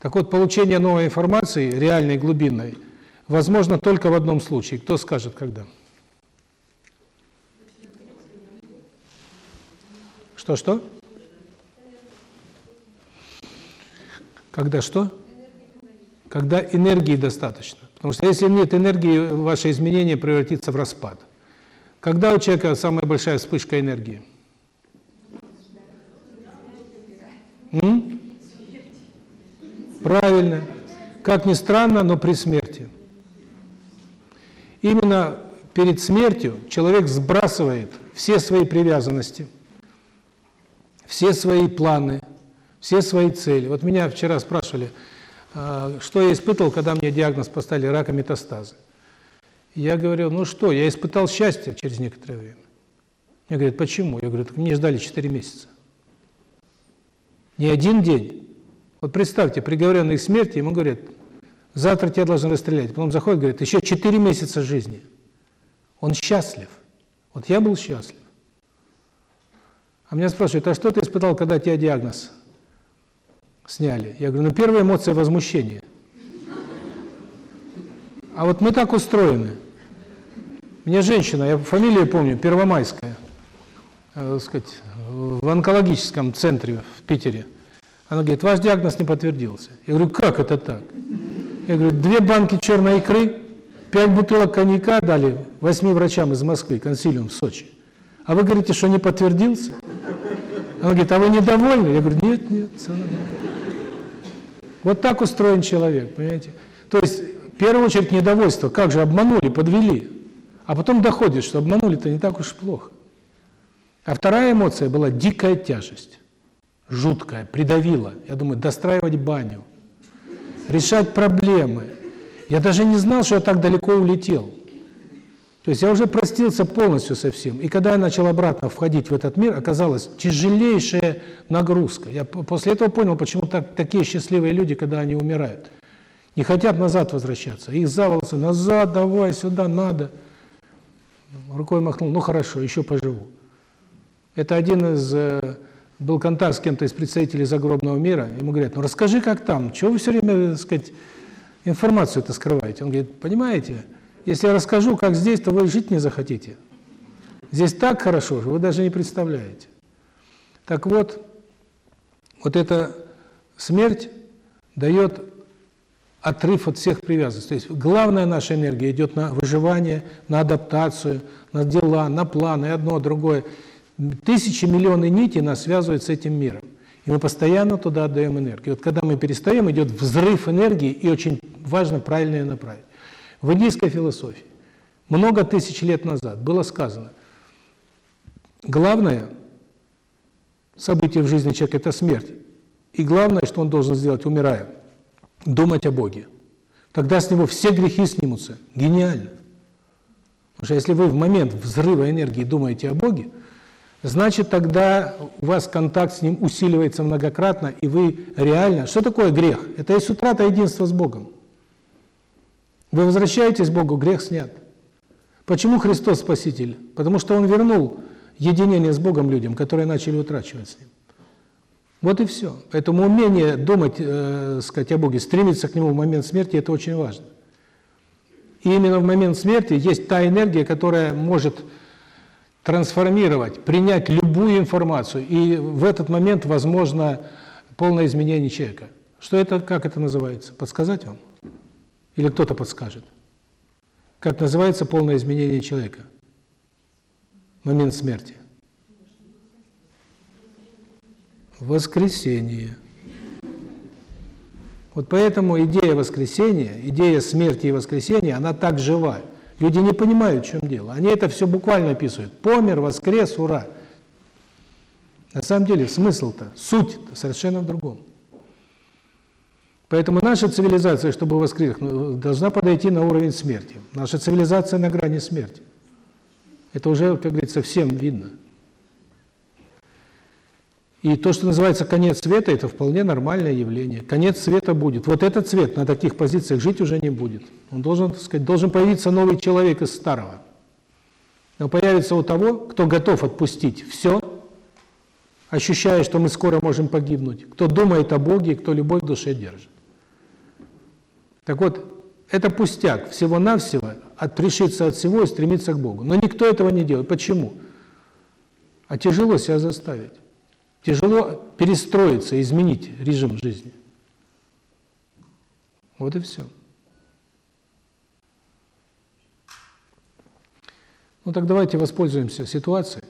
Так вот, получение новой информации, реальной, глубинной, возможно только в одном случае. Кто скажет, когда? Что-что? Когда что? Когда энергии достаточно. Потому что если нет энергии, ваше изменение превратится в распад. Когда у человека самая большая вспышка энергии? М? Правильно. Как ни странно, но при смерти. Именно перед смертью человек сбрасывает все свои привязанности, все свои планы, все свои цели. Вот меня вчера спрашивали, а, что я испытывал, когда мне диагноз поставили рака метастазы. Я говорю, ну что, я испытал счастье через некоторое время. Мне говорят, почему? Я говорю, так мне ждали 4 месяца. Не один день. Вот представьте, приговоренный к смерти, ему говорят, завтра тебя должны расстрелять. Потом заходит, говорит, еще 4 месяца жизни. Он счастлив. Вот я был счастлив. А меня спрашивают, а что ты испытал, когда тебя диагноз сняли? Я говорю, ну первая эмоция – возмущение. А вот мы так устроены. Мне женщина, я фамилию помню, Первомайская, э, сказать, в онкологическом центре в Питере. Она говорит, ваш диагноз не подтвердился. Я говорю, как это так? Я говорю, две банки черной икры, пять бутылок коньяка дали восьми врачам из Москвы, консилиум в Сочи. А вы говорите, что не подтвердился? Она говорит, а вы недовольны? Я говорю, нет, нет, все. Вот так устроен человек, понимаете? То есть, в первую очередь, недовольство. Как же обманули, подвели. А потом доходит, что обманули-то не так уж плохо. А вторая эмоция была дикая тяжесть. Жуткая, придавила. Я думаю, достраивать баню, решать проблемы. Я даже не знал, что я так далеко улетел. То есть я уже простился полностью со всем. И когда я начал обратно входить в этот мир, оказалась тяжелейшая нагрузка. Я после этого понял, почему так, такие счастливые люди, когда они умирают. Не хотят назад возвращаться. Их за назад, давай, сюда, надо. Рукой махнул, ну хорошо, еще поживу. Это один из... Был контакт с кем-то из представителей загробного мира. Ему говорят, ну расскажи, как там. Чего вы все время, так сказать, информацию это скрываете? Он говорит, понимаете, если я расскажу, как здесь, то вы жить не захотите. Здесь так хорошо, вы даже не представляете. Так вот, вот эта смерть дает отрыв от всех привязанностей. То есть главная наша энергия идет на выживание, на адаптацию, на дела, на планы, одно, другое. Тысячи, миллионы нитей нас связывают с этим миром. И мы постоянно туда отдаем энергию. Вот когда мы перестаем, идет взрыв энергии, и очень важно правильно ее направить. В индийской философии много тысяч лет назад было сказано, главное событие в жизни человека – это смерть. И главное, что он должен сделать, умирая, думать о Боге. Тогда с него все грехи снимутся. Гениально. Потому что если вы в момент взрыва энергии думаете о Боге, значит тогда у вас контакт с Ним усиливается многократно, и вы реально... Что такое грех? Это есть утрата единства с Богом. Вы возвращаетесь к Богу, грех снят. Почему Христос Спаситель? Потому что Он вернул единение с Богом людям, которые начали утрачивать с Ним. Вот и все. Поэтому умение думать, э, сказать о Боге, стремиться к Нему в момент смерти – это очень важно. И именно в момент смерти есть та энергия, которая может трансформировать, принять любую информацию, и в этот момент возможно полное изменение человека. Что это, как это называется? Подсказать вам? Или кто-то подскажет? Как называется полное изменение человека? Момент смерти. Воскресение. Вот поэтому идея воскресения, идея смерти и воскресения, она так жива. Люди не понимают, в чем дело. Они это все буквально описывают. Помер, воскрес, ура. На самом деле смысл-то, суть -то совершенно в другом. Поэтому наша цивилизация, чтобы воскреснуть, должна подойти на уровень смерти. Наша цивилизация на грани смерти. Это уже, как говорится, всем видно. И то, что называется конец света, это вполне нормальное явление. Конец света будет. Вот этот цвет на таких позициях жить уже не будет. Он должен, так сказать, должен появиться новый человек из старого. Но появится у того, кто готов отпустить все, ощущая, что мы скоро можем погибнуть, кто думает о Боге, кто любовь в душе держит. Так вот, это пустяк, всего-навсего отрешиться от всего и стремиться к Богу. Но никто этого не делает. Почему? А тяжело себя заставить. Тяжело перестроиться, изменить режим жизни. Вот и все. Ну так давайте воспользуемся ситуацией.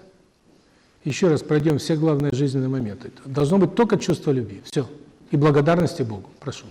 Еще раз пройдем все главные жизненные моменты. Должно быть только чувство любви. Все. И благодарности Богу. Прошу.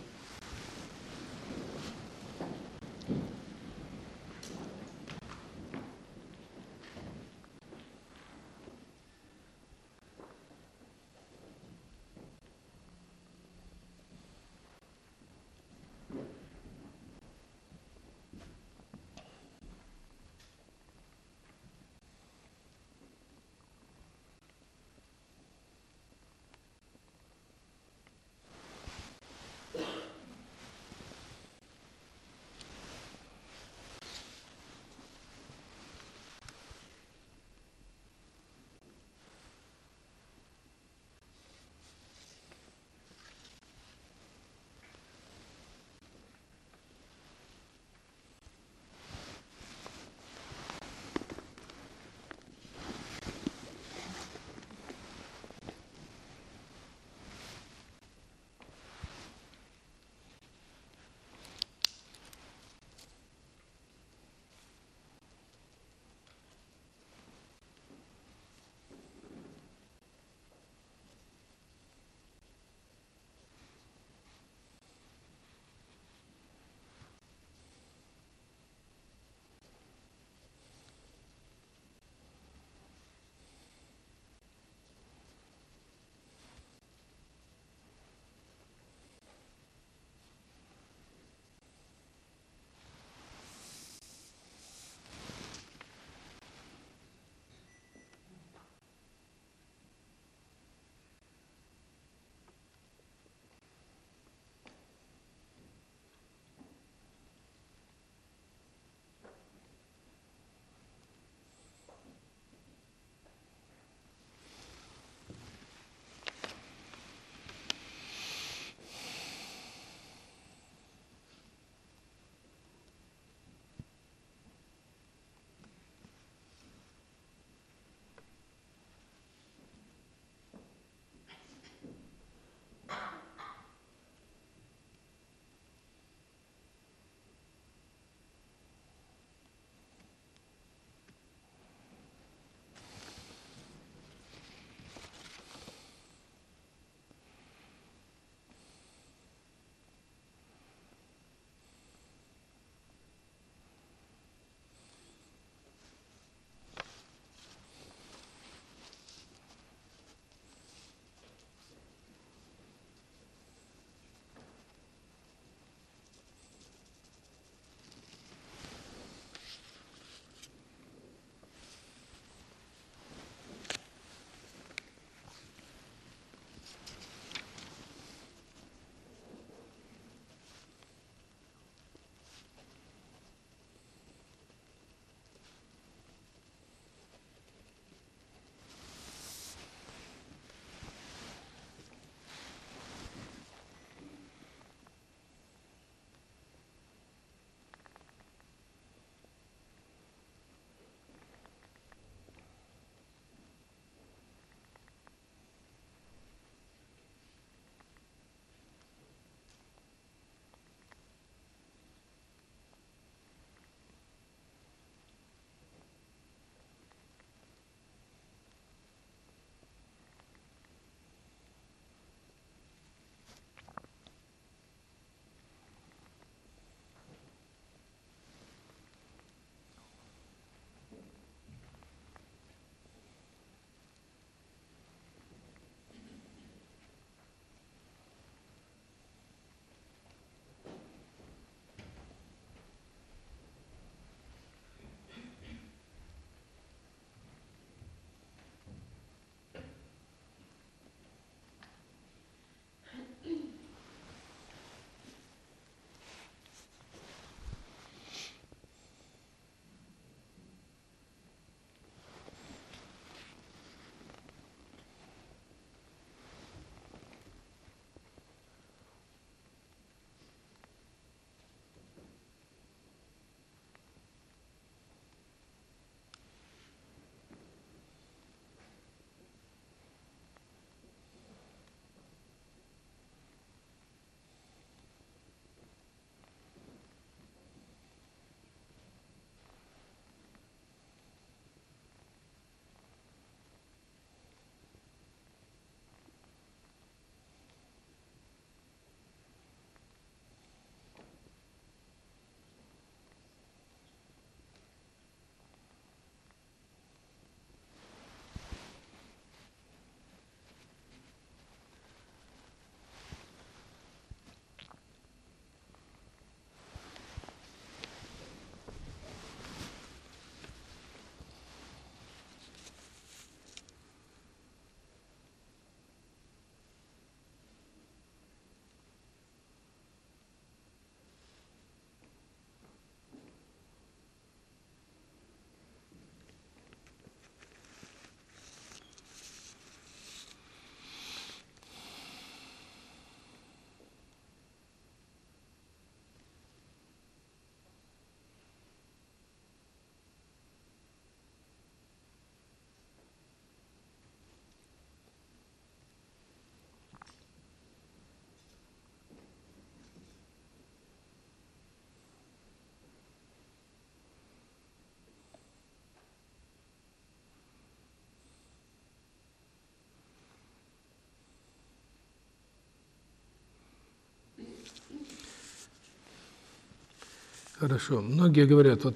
Хорошо. Многие говорят, вот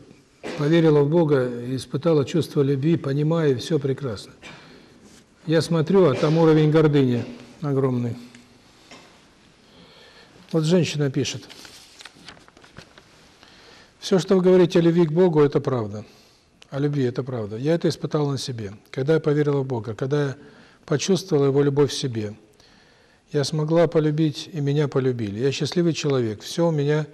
поверила в Бога, испытала чувство любви, понимаю, все прекрасно. Я смотрю, а там уровень гордыни огромный. Вот женщина пишет. Все, что вы говорите о любви к Богу, это правда. О любви это правда. Я это испытал на себе. Когда я поверила в Бога, когда я почувствовала Его любовь в себе, я смогла полюбить, и меня полюбили. Я счастливый человек, все у меня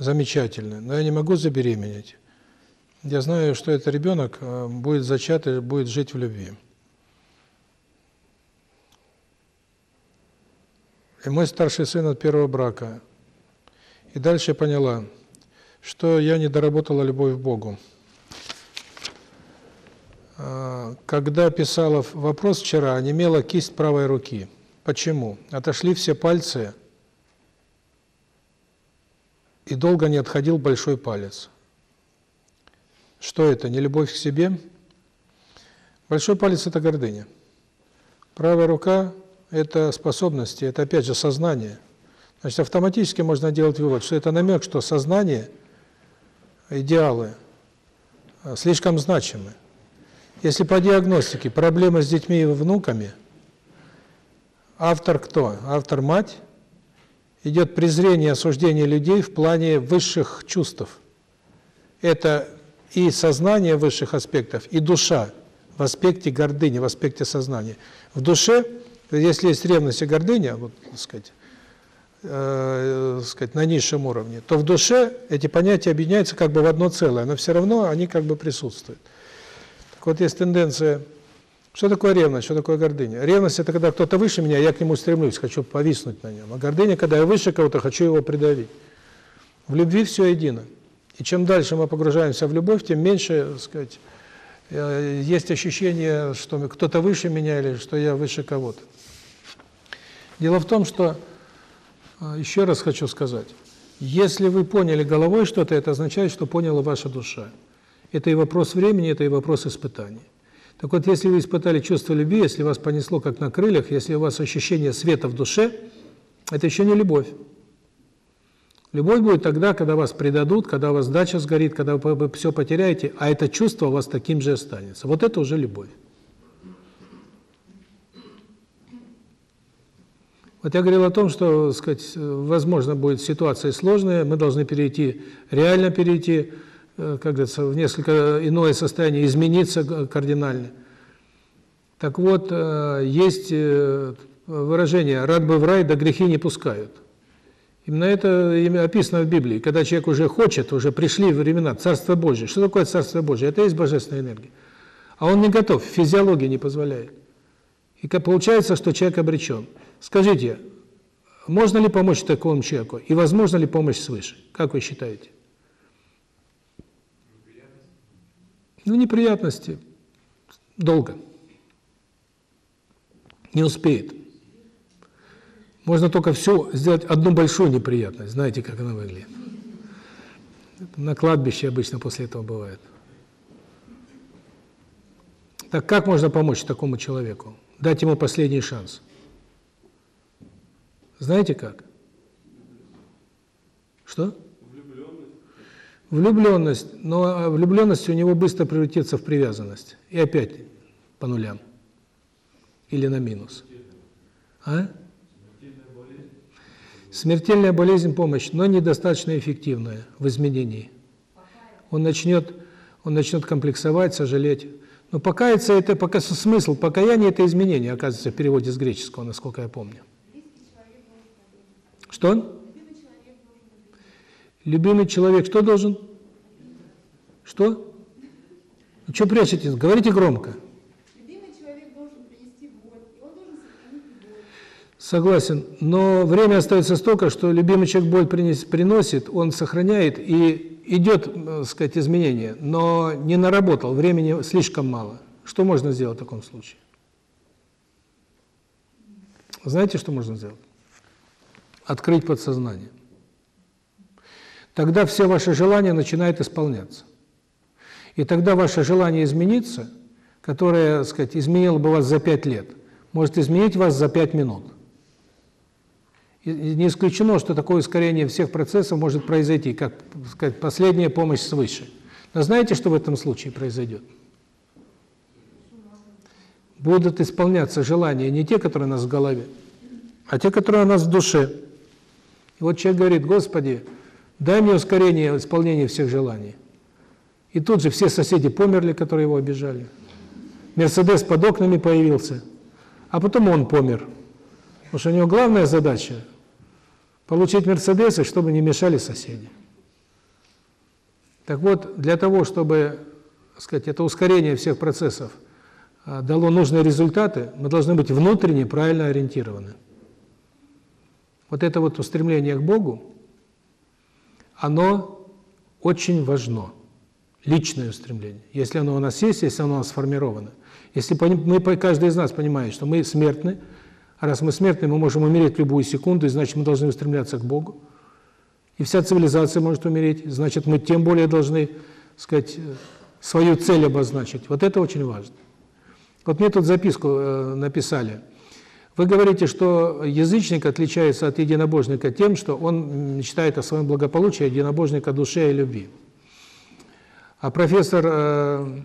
замечательно, но я не могу забеременеть. Я знаю, что этот ребенок э, будет зачат и будет жить в любви. И мой старший сын от первого брака. И дальше поняла, что я не доработала любовь к Богу. А, когда писала вопрос вчера, онемела кисть правой руки. Почему? Отошли все пальцы, и долго не отходил большой палец. Что это? Не любовь к себе? Большой палец – это гордыня. Правая рука – это способности, это опять же сознание. Значит, автоматически можно делать вывод, что это намек, что сознание, идеалы а, слишком значимы. Если по диагностике проблемы с детьми и внуками, автор кто? Автор мать. Идет презрение осуждение людей в плане высших чувств. Это и сознание высших аспектов, и душа в аспекте гордыни, в аспекте сознания. В душе, если есть ревность и гордыня, вот, так сказать, э, сказать, на низшем уровне, то в душе эти понятия объединяются как бы в одно целое, но все равно они как бы присутствуют. Так вот, есть тенденция... Что такое ревность, что такое гордыня? Ревность – это когда кто-то выше меня, я к нему стремлюсь, хочу повиснуть на нем. А гордыня – когда я выше кого-то, хочу его придавить. В любви все едино. И чем дальше мы погружаемся в любовь, тем меньше, так сказать, э, есть ощущение, что кто-то выше меня или что я выше кого-то. Дело в том, что, э, еще раз хочу сказать, если вы поняли головой что-то, это означает, что поняла ваша душа. Это и вопрос времени, это и вопрос испытаний. Так вот, если вы испытали чувство любви, если вас понесло как на крыльях, если у вас ощущение света в душе, это еще не любовь. Любовь будет тогда, когда вас предадут, когда у вас дача сгорит, когда вы все потеряете, а это чувство у вас таким же останется. Вот это уже любовь. Вот я говорил о том, что, сказать, возможно, будет ситуация сложная, мы должны перейти, реально перейти Э, как говорится, в несколько иное состояние, измениться кардинально. Так вот, э, есть э, выражение «рад бы в рай, да грехи не пускают». Именно это описано в Библии, когда человек уже хочет, уже пришли времена Царства Божие. Что такое Царство Божие? Это есть Божественная энергия. А он не готов, физиология не позволяет. И получается, что человек обречен. Скажите, можно ли помочь такому человеку? И возможно ли помощь свыше? Как вы считаете? Ну, неприятности. Долго. Не успеет. Можно только все сделать одну большую неприятность. Знаете, как она выглядит? На кладбище обычно после этого бывает. Так как можно помочь такому человеку? Дать ему последний шанс. Знаете как? Что? Влюбленность, но а, влюбленность у него быстро превратится в привязанность. И опять по нулям. Или на минус. А? Смертельная болезнь – помощь, но недостаточно эффективная в изменении. Он начнет, он начнет комплексовать, сожалеть. Но покаяться – это пока смысл. Покаяние – это изменение, оказывается, в переводе с греческого, насколько я помню. Что? Любимый человек что должен? Что? Ну, что прячетесь? Говорите громко. Любимый человек должен принести боль, и он должен сохранить боль. Согласен, но время остается столько, что любимый человек боль принес, приносит, он сохраняет и идет, так сказать, изменение, но не наработал, времени слишком мало. Что можно сделать в таком случае? Знаете, что можно сделать? Открыть подсознание тогда все ваши желания начинают исполняться. И тогда ваше желание измениться, которое, так сказать, изменило бы вас за пять лет, может изменить вас за пять минут. не исключено, что такое ускорение всех процессов может произойти, как сказать, последняя помощь свыше. Но знаете, что в этом случае произойдет? Будут исполняться желания не те, которые у нас в голове, а те, которые у нас в душе. И вот человек говорит, Господи, дай мне ускорение исполнения всех желаний. И тут же все соседи померли, которые его обижали. Мерседес под окнами появился, а потом он помер. Потому что у него главная задача – получить Мерседесы, чтобы не мешали соседи. Так вот, для того, чтобы, сказать, это ускорение всех процессов а, дало нужные результаты, мы должны быть внутренне правильно ориентированы. Вот это вот устремление к Богу, оно очень важно. Личное устремление. Если оно у нас есть, если оно у нас сформировано. Если мы, каждый из нас понимает, что мы смертны, а раз мы смертны, мы можем умереть в любую секунду, и значит, мы должны устремляться к Богу. И вся цивилизация может умереть, значит, мы тем более должны, сказать, свою цель обозначить. Вот это очень важно. Вот мне тут записку э, написали. Вы говорите, что язычник отличается от единобожника тем, что он мечтает о своем благополучии, а единобожник о душе и любви. А профессор э,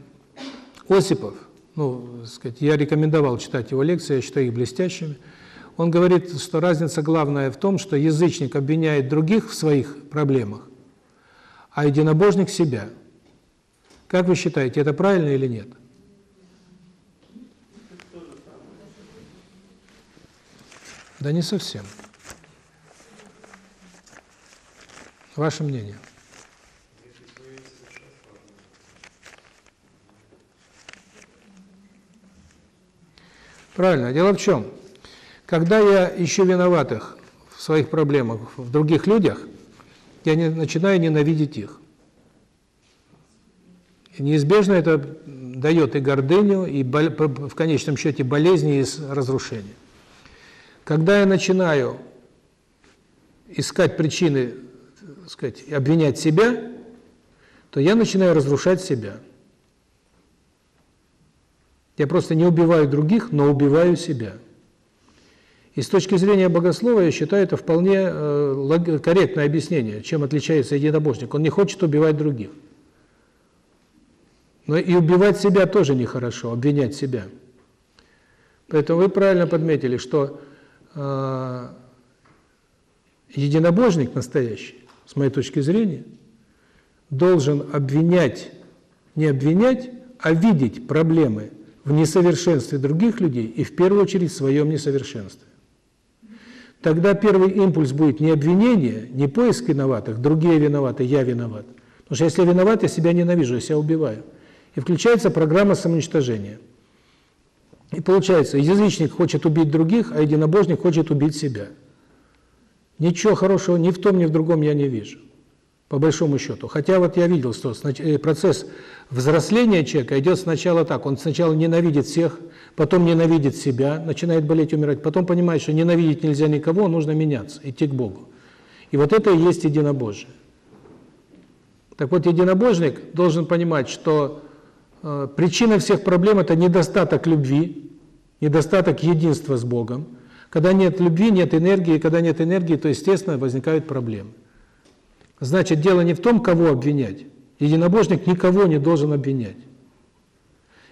Осипов, ну, сказать, я рекомендовал читать его лекции, я считаю их блестящими. Он говорит, что разница главная в том, что язычник обвиняет других в своих проблемах, а единобожник себя. Как вы считаете, это правильно или нет? Да не совсем. Ваше мнение? Правильно. Дело в чем? Когда я ищу виноватых в своих проблемах в других людях, я не, начинаю ненавидеть их. И неизбежно это дает и гордыню, и в конечном счете болезни и разрушения. Когда я начинаю искать причины, так сказать, обвинять себя, то я начинаю разрушать себя. Я просто не убиваю других, но убиваю себя. И с точки зрения богослова, я считаю, это вполне э, корректное объяснение, чем отличается единобожник. Он не хочет убивать других. Но и убивать себя тоже нехорошо, обвинять себя. Поэтому вы правильно подметили, что э, единобожник настоящий, с моей точки зрения, должен обвинять, не обвинять, а видеть проблемы в несовершенстве других людей и в первую очередь в своем несовершенстве. Тогда первый импульс будет не обвинение, не поиск виноватых, другие виноваты, я виноват. Потому что если я виноват, я себя ненавижу, я себя убиваю. И включается программа самоуничтожения. И получается, язычник хочет убить других, а единобожник хочет убить себя. Ничего хорошего ни в том, ни в другом я не вижу по большому счету. Хотя вот я видел, что э, процесс взросления человека идет сначала так. Он сначала ненавидит всех, потом ненавидит себя, начинает болеть, умирать, потом понимает, что ненавидеть нельзя никого, нужно меняться, идти к Богу. И вот это и есть единобожие. Так вот, единобожник должен понимать, что причина всех проблем – это недостаток любви, недостаток единства с Богом. Когда нет любви, нет энергии, когда нет энергии, то, естественно, возникают проблемы. Значит, дело не в том, кого обвинять. Единобожник никого не должен обвинять.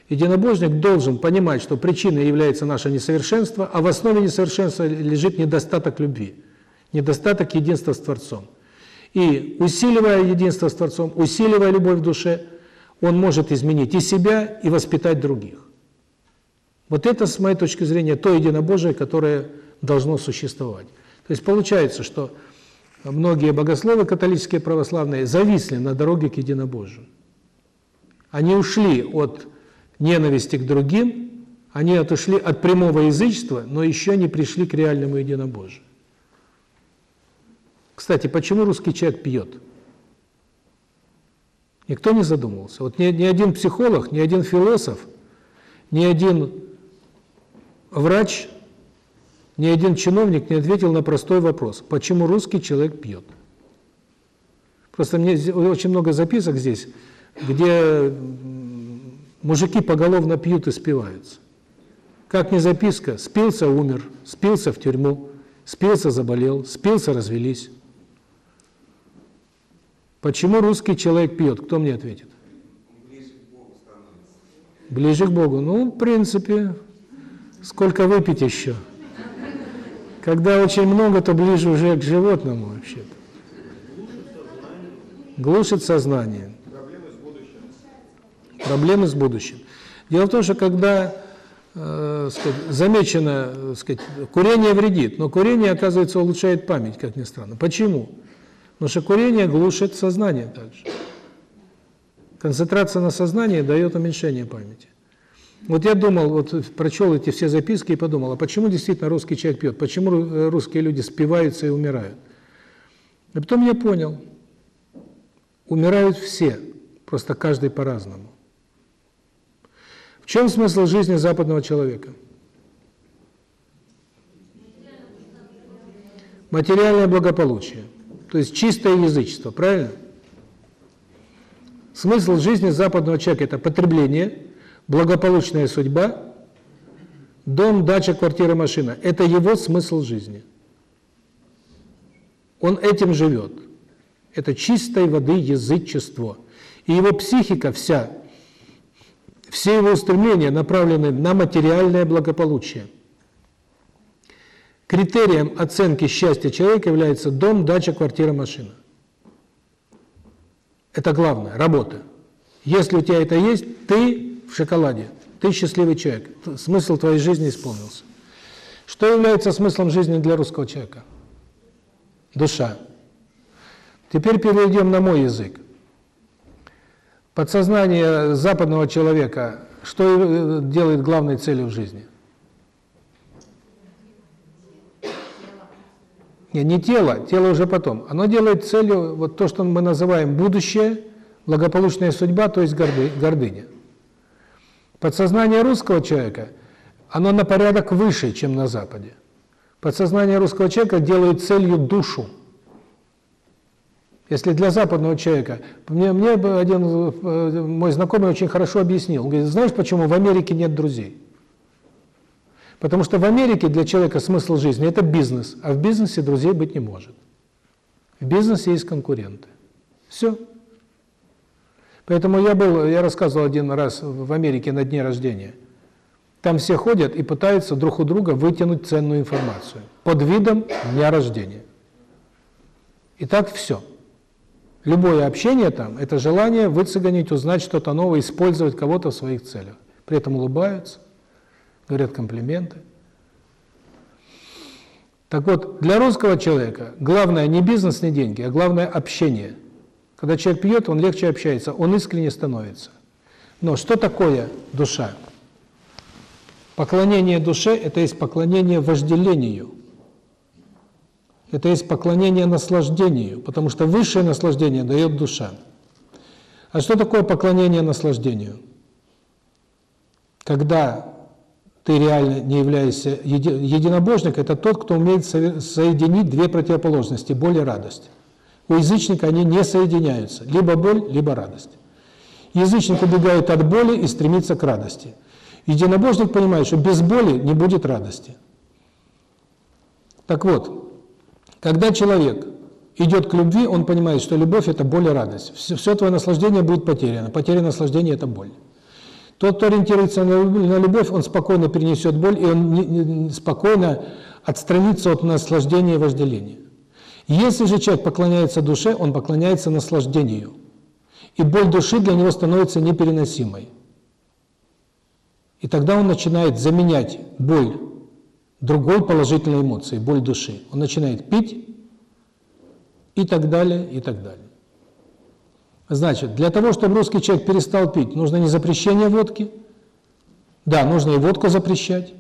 Единобожник должен понимать, что причиной является наше несовершенство, а в основе несовершенства лежит недостаток любви, недостаток единства с Творцом. И усиливая единство с Творцом, усиливая любовь в душе, он может изменить и себя, и воспитать других. Вот это, с моей точки зрения, то единобожие, которое должно существовать. То есть получается, что многие богословы католические православные зависли на дороге к единобожию. Они ушли от ненависти к другим, они отошли от прямого язычества, но еще не пришли к реальному единобожию. Кстати, почему русский человек пьет? Никто не задумывался. Вот ни, ни один психолог, ни один философ, ни один врач ни один чиновник не ответил на простой вопрос, почему русский человек пьет. Просто мне очень много записок здесь, где мужики поголовно пьют и спиваются. Как не записка, спился – умер, спился – в тюрьму, спился, заболел, спился, развелись. Почему русский человек пьет? Кто мне ответит? Ближе к Богу. Ну, в принципе, сколько выпить еще? Когда очень много, то ближе уже к животному вообще-то. Глушит сознание. Проблемы с будущим. Проблемы с будущим. Дело в том, что когда э, сказать, замечено, э, сказать, курение вредит, но курение, оказывается, улучшает память, как ни странно. Почему? Потому что курение глушит сознание также. Концентрация на сознании дает уменьшение памяти. Вот я думал, вот прочел эти все записки и подумал, а почему действительно русский человек пьет? Почему э, русские люди спиваются и умирают? И потом я понял, умирают все, просто каждый по-разному. В чем смысл жизни западного человека? Материальное благополучие, то есть чистое язычество, правильно? Смысл жизни западного человека – это потребление, благополучная судьба, дом, дача, квартира, машина. Это его смысл жизни. Он этим живет. Это чистой воды язычество. И его психика вся все его устремления направлены на материальное благополучие. Критерием оценки счастья человека является дом, дача, квартира, машина. Это главное, работа. Если у тебя это есть, ты в шоколаде, ты счастливый человек, смысл твоей жизни исполнился. Что является смыслом жизни для русского человека? Душа. Теперь перейдем на мой язык. Подсознание западного человека, что делает главной целью в жизни? Не, не тело, тело уже потом. Оно делает целью вот то, что мы называем будущее, благополучная судьба, то есть горды, гордыня. Подсознание русского человека, оно на порядок выше, чем на Западе. Подсознание русского человека делает целью душу. Если для западного человека, мне, мне один э, мой знакомый очень хорошо объяснил, он говорит, знаешь, почему в Америке нет друзей? Потому что в Америке для человека смысл жизни – это бизнес, а в бизнесе друзей быть не может. В бизнесе есть конкуренты. Все. Поэтому я был, я рассказывал один раз в Америке на дне рождения. Там все ходят и пытаются друг у друга вытянуть ценную информацию под видом дня рождения. И так все. Любое общение там – это желание выцегонить, узнать что-то новое, использовать кого-то в своих целях. При этом улыбаются, говорят комплименты. Так вот, для русского человека главное не бизнес, не деньги, а главное общение. Когда человек пьет, он легче общается, он искренне становится. Но что такое душа? Поклонение душе – это есть поклонение вожделению – это есть поклонение наслаждению, потому что высшее наслаждение дает душа. А что такое поклонение наслаждению? Когда ты реально не являешься еди... единобожник, это тот, кто умеет соединить две противоположности – боль и радость. У язычника они не соединяются, либо боль, либо радость. Язычник убегает от боли и стремится к радости. Единобожник понимает, что без боли не будет радости. Так вот, когда человек идет к любви, он понимает, что любовь – это боль и радость. Все, все твое наслаждение будет потеряно. Потеря наслаждения – это боль. Тот, кто ориентируется на любовь, он спокойно перенесет боль, и он спокойно отстранится от наслаждения и вожделения. Если же человек поклоняется душе, он поклоняется наслаждению. И боль души для него становится непереносимой. И тогда он начинает заменять боль другой положительной эмоции, боль души. Он начинает пить и так далее, и так далее. Значит, для того, чтобы русский человек перестал пить, нужно не запрещение водки, да, нужно и водку запрещать,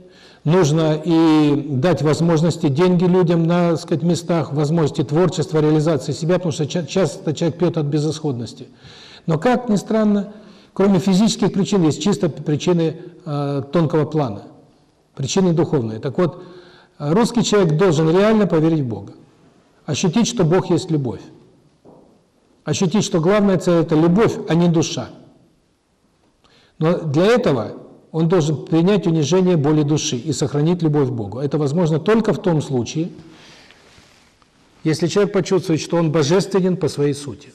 нужно и дать возможности, деньги людям на, сказать, местах, возможности творчества, реализации себя, потому что часто человек пьет от безысходности. Но, как ни странно, кроме физических причин, есть чисто причины э, тонкого плана. Причины духовные. Так вот, русский человек должен реально поверить в Бога. Ощутить, что Бог есть любовь. Ощутить, что главная цель – это любовь, а не душа. Но для этого он должен принять унижение боли души и сохранить любовь к Богу. Это возможно только в том случае, Если человек почувствует, что он божественен по своей сути,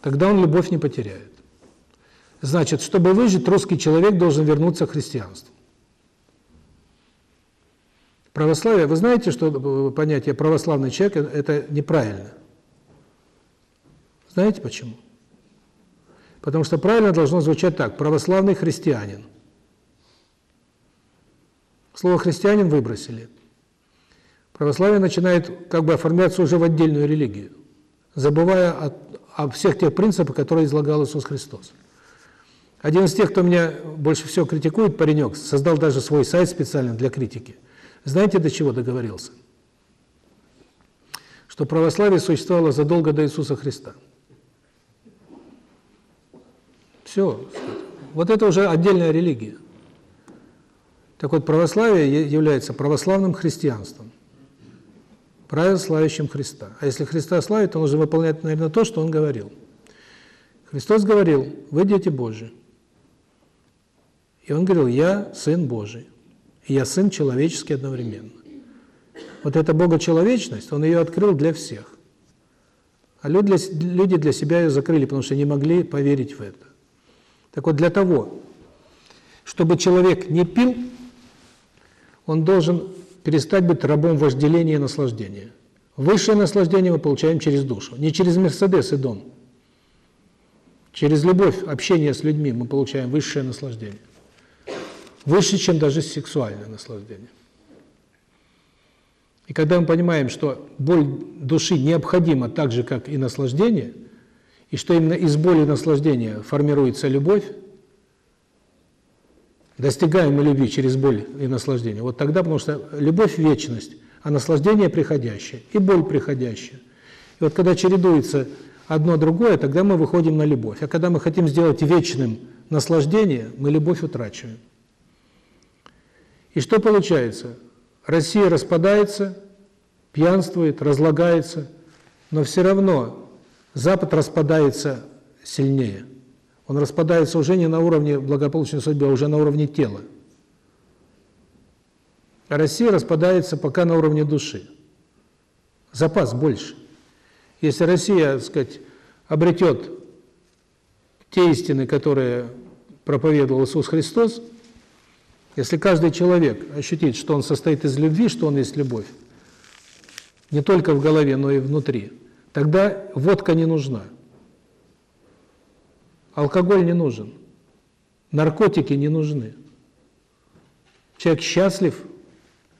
тогда он любовь не потеряет. Значит, чтобы выжить, русский человек должен вернуться к христианству. Православие, вы знаете, что понятие православный человек – это неправильно. Знаете почему? Потому что правильно должно звучать так – православный христианин. Слово «христианин» выбросили. Православие начинает как бы оформляться уже в отдельную религию, забывая о, о всех тех принципах, которые излагал Иисус Христос. Один из тех, кто меня больше всего критикует, паренек, создал даже свой сайт специально для критики. Знаете, до чего договорился? Что православие существовало задолго до Иисуса Христа. Все. Вот это уже отдельная религия. Так вот, православие является православным христианством, правил славящим Христа. А если Христа славит, он уже выполняет, наверное, то, что он говорил. Христос говорил, вы дети Божии. И он говорил, я Сын Божий, и я Сын человеческий одновременно. Вот эта богочеловечность, он ее открыл для всех. А люди для себя ее закрыли, потому что не могли поверить в это. Так вот, для того, чтобы человек не пил, он должен перестать быть рабом вожделения и наслаждения. Высшее наслаждение мы получаем через душу, не через Мерседес и дом. Через любовь, общение с людьми мы получаем высшее наслаждение. Выше, чем даже сексуальное наслаждение. И когда мы понимаем, что боль души необходима так же, как и наслаждение, и что именно из боли и наслаждения формируется любовь, достигаем мы любви через боль и наслаждение, вот тогда, потому что любовь – вечность, а наслаждение – приходящее, и боль – приходящая. И вот когда чередуется одно другое, тогда мы выходим на любовь. А когда мы хотим сделать вечным наслаждение, мы любовь утрачиваем. И что получается? Россия распадается, пьянствует, разлагается, но все равно Запад распадается сильнее. Он распадается уже не на уровне благополучной судьбы, а уже на уровне тела. А Россия распадается пока на уровне души. Запас больше. Если Россия, так сказать, обретет те истины, которые проповедовал Иисус Христос, если каждый человек ощутит, что он состоит из любви, что он есть любовь, не только в голове, но и внутри, тогда водка не нужна. Алкоголь не нужен. Наркотики не нужны. Человек счастлив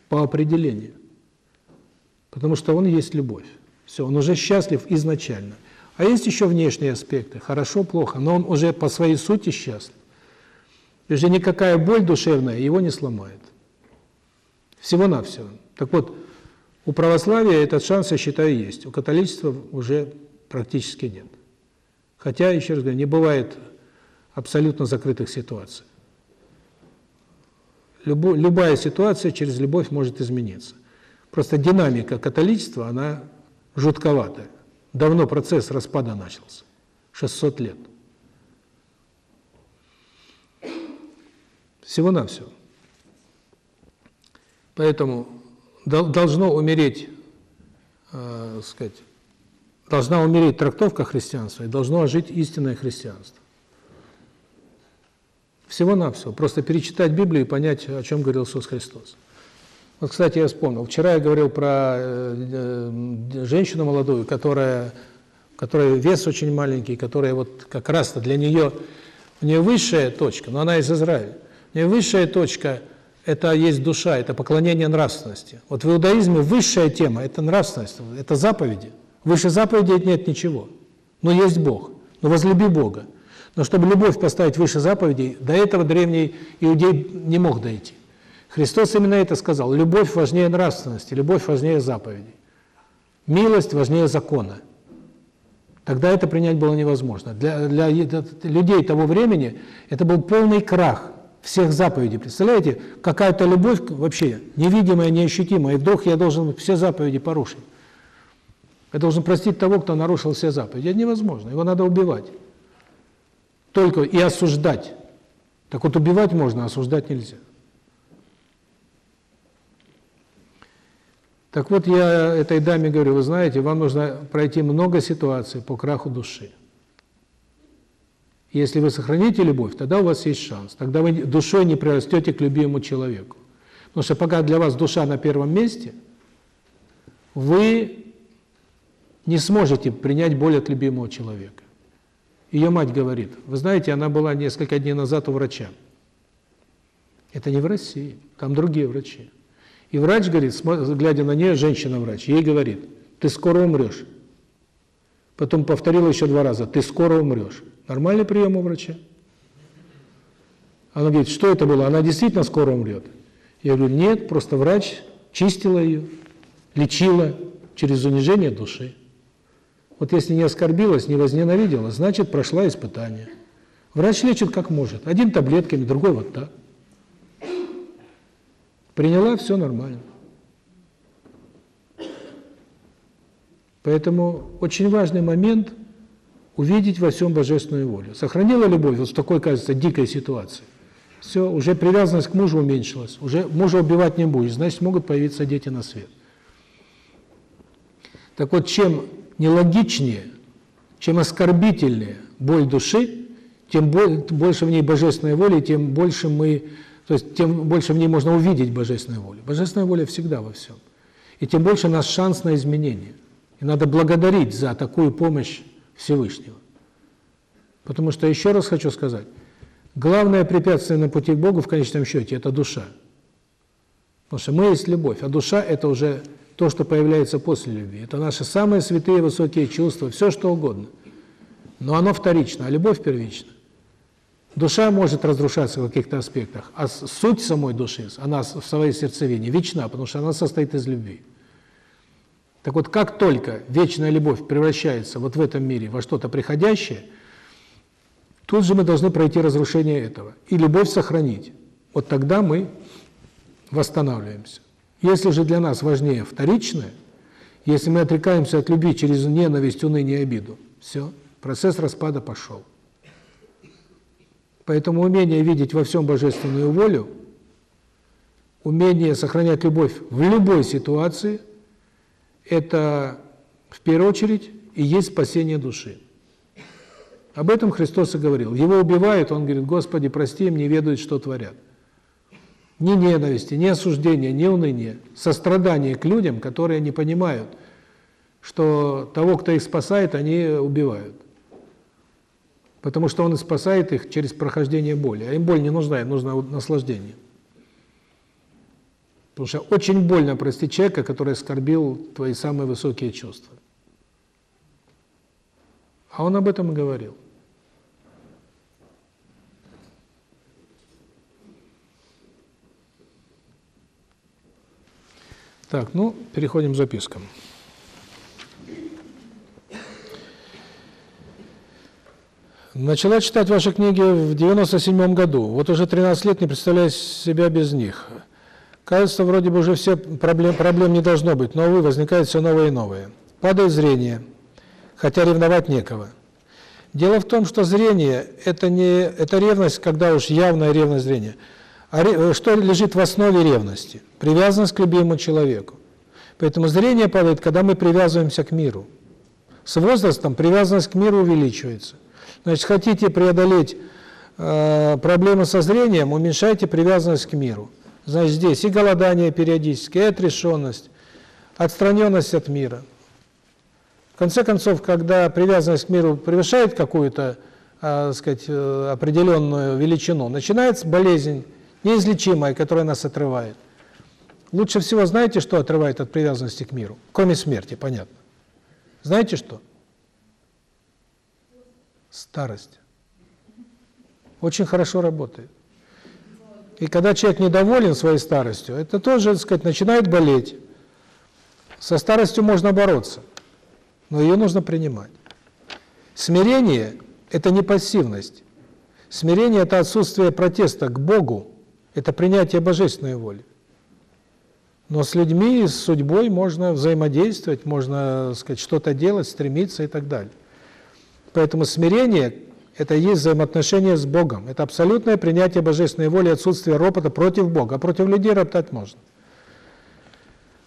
по определению. Потому что он есть любовь. Все, он уже счастлив изначально. А есть еще внешние аспекты. Хорошо, плохо, но он уже по своей сути счастлив. И уже никакая боль душевная его не сломает. Всего-навсего. Так вот, у православия этот шанс, я считаю, есть. У католичества уже практически нет. Хотя, еще раз говорю, не бывает абсолютно закрытых ситуаций. Любая ситуация через любовь может измениться. Просто динамика католичества, она жутковатая. Давно процесс распада начался. 600 лет. Всего-навсего. Поэтому должно умереть, э, сказать, должна умереть трактовка христианства и должно ожить истинное христианство. Всего-навсего. Просто перечитать Библию и понять, о чем говорил Иисус Христос. Вот, кстати, я вспомнил. Вчера я говорил про э, э, женщину молодую, которая, которая вес очень маленький, которая вот как раз-то для нее, у нее высшая точка, но она из Израиля. У нее высшая точка – это есть душа, это поклонение нравственности. Вот в иудаизме высшая тема – это нравственность, это заповеди. Выше заповедей нет ничего. Но есть Бог. Но возлюби Бога. Но чтобы любовь поставить выше заповедей, до этого древний иудей не мог дойти. Христос именно это сказал. Любовь важнее нравственности, любовь важнее заповедей. Милость важнее закона. Тогда это принять было невозможно. Для, для людей того времени это был полный крах всех заповедей. Представляете, какая-то любовь вообще невидимая, неощутимая, и вдруг я должен все заповеди порушить. Я должен простить того, кто нарушил все заповеди. Это невозможно, его надо убивать. Только и осуждать. Так вот, убивать можно, а осуждать нельзя. Так вот, я этой даме говорю, вы знаете, вам нужно пройти много ситуаций по краху души. Если вы сохраните любовь, тогда у вас есть шанс. Тогда вы душой не прирастете к любимому человеку. Потому что пока для вас душа на первом месте, вы не сможете принять боль от любимого человека. Ее мать говорит, вы знаете, она была несколько дней назад у врача. Это не в России, там другие врачи. И врач говорит, глядя на нее, женщина-врач, ей говорит, ты скоро умрешь. Потом повторила еще два раза, ты скоро умрешь. Нормальный прием у врача? Она говорит, что это было? Она действительно скоро умрет? Я говорю, нет, просто врач чистила ее, лечила через унижение души. Вот если не оскорбилась, не возненавидела, значит, прошла испытание. Врач лечит как может. Один таблетками, другой вот так. Приняла, все нормально. Поэтому очень важный момент увидеть во всем божественную волю. Сохранила любовь вот в такой, кажется, дикой ситуации. Все, уже привязанность к мужу уменьшилась, уже мужа убивать не будешь, значит, могут появиться дети на свет. Так вот, чем нелогичнее, чем оскорбительнее боль души, тем больше в ней божественной воли, тем больше мы, то есть тем больше в ней можно увидеть божественную волю. Божественная воля всегда во всем. И тем больше у нас шанс на изменение. И надо благодарить за такую помощь Всевышнего. Потому что, еще раз хочу сказать, главное препятствие на пути к Богу в конечном счете – это душа. Потому что мы есть любовь, а душа – это уже то, что появляется после любви. Это наши самые святые высокие чувства, все что угодно. Но оно вторично, а любовь первична. Душа может разрушаться в каких-то аспектах, а суть самой души, она в своей сердцевине вечна, потому что она состоит из любви. Так вот, как только вечная любовь превращается вот в этом мире во что-то приходящее, тут же мы должны пройти разрушение этого и любовь сохранить. Вот тогда мы восстанавливаемся. Если же для нас важнее вторичное, если мы отрекаемся от любви через ненависть, уныние обиду, все, процесс распада пошел. Поэтому умение видеть во всем божественную волю, умение сохранять любовь в любой ситуации – это в первую очередь и есть спасение души. Об этом Христос и говорил. Его убивают, он говорит, Господи, прости им, не ведают, что творят ни ненависти, ни осуждения, ни уныния, сострадание к людям, которые не понимают, что того, кто их спасает, они убивают. Потому что он и спасает их через прохождение боли. А им боль не нужна, им нужно наслаждение. Потому что очень больно простить человека, который оскорбил твои самые высокие чувства. А он об этом и говорил. Так, ну, переходим к запискам. Начала читать ваши книги в 97 году. Вот уже 13 лет не представляю себя без них. Кажется, вроде бы уже все проблем проблем не должно быть, но увы, возникает все новое и новое. Падает зрение, хотя ревновать некого. Дело в том, что зрение это не это ревность, когда уж явная ревность зрения. А э, что лежит в основе ревности? Привязанность к любимому человеку. Поэтому зрение падает, когда мы привязываемся к миру. С возрастом привязанность к миру увеличивается. Значит, хотите преодолеть э, проблемы со зрением, уменьшайте привязанность к миру. Значит, здесь и голодание периодическое, и отрешенность, отстраненность от мира. В конце концов, когда привязанность к миру превышает какую-то, э, сказать, определенную величину, начинается болезнь, неизлечимая, которая нас отрывает. Лучше всего знаете, что отрывает от привязанности к миру? Кроме смерти, понятно. Знаете что? Старость. Очень хорошо работает. И когда человек недоволен своей старостью, это тоже, так сказать, начинает болеть. Со старостью можно бороться, но ее нужно принимать. Смирение – это не пассивность. Смирение – это отсутствие протеста к Богу, это принятие божественной воли. Но с людьми, с судьбой можно взаимодействовать, можно, сказать, что-то делать, стремиться и так далее. Поэтому смирение – это и есть взаимоотношение с Богом. Это абсолютное принятие божественной воли, отсутствие ропота против Бога. А против людей роптать можно.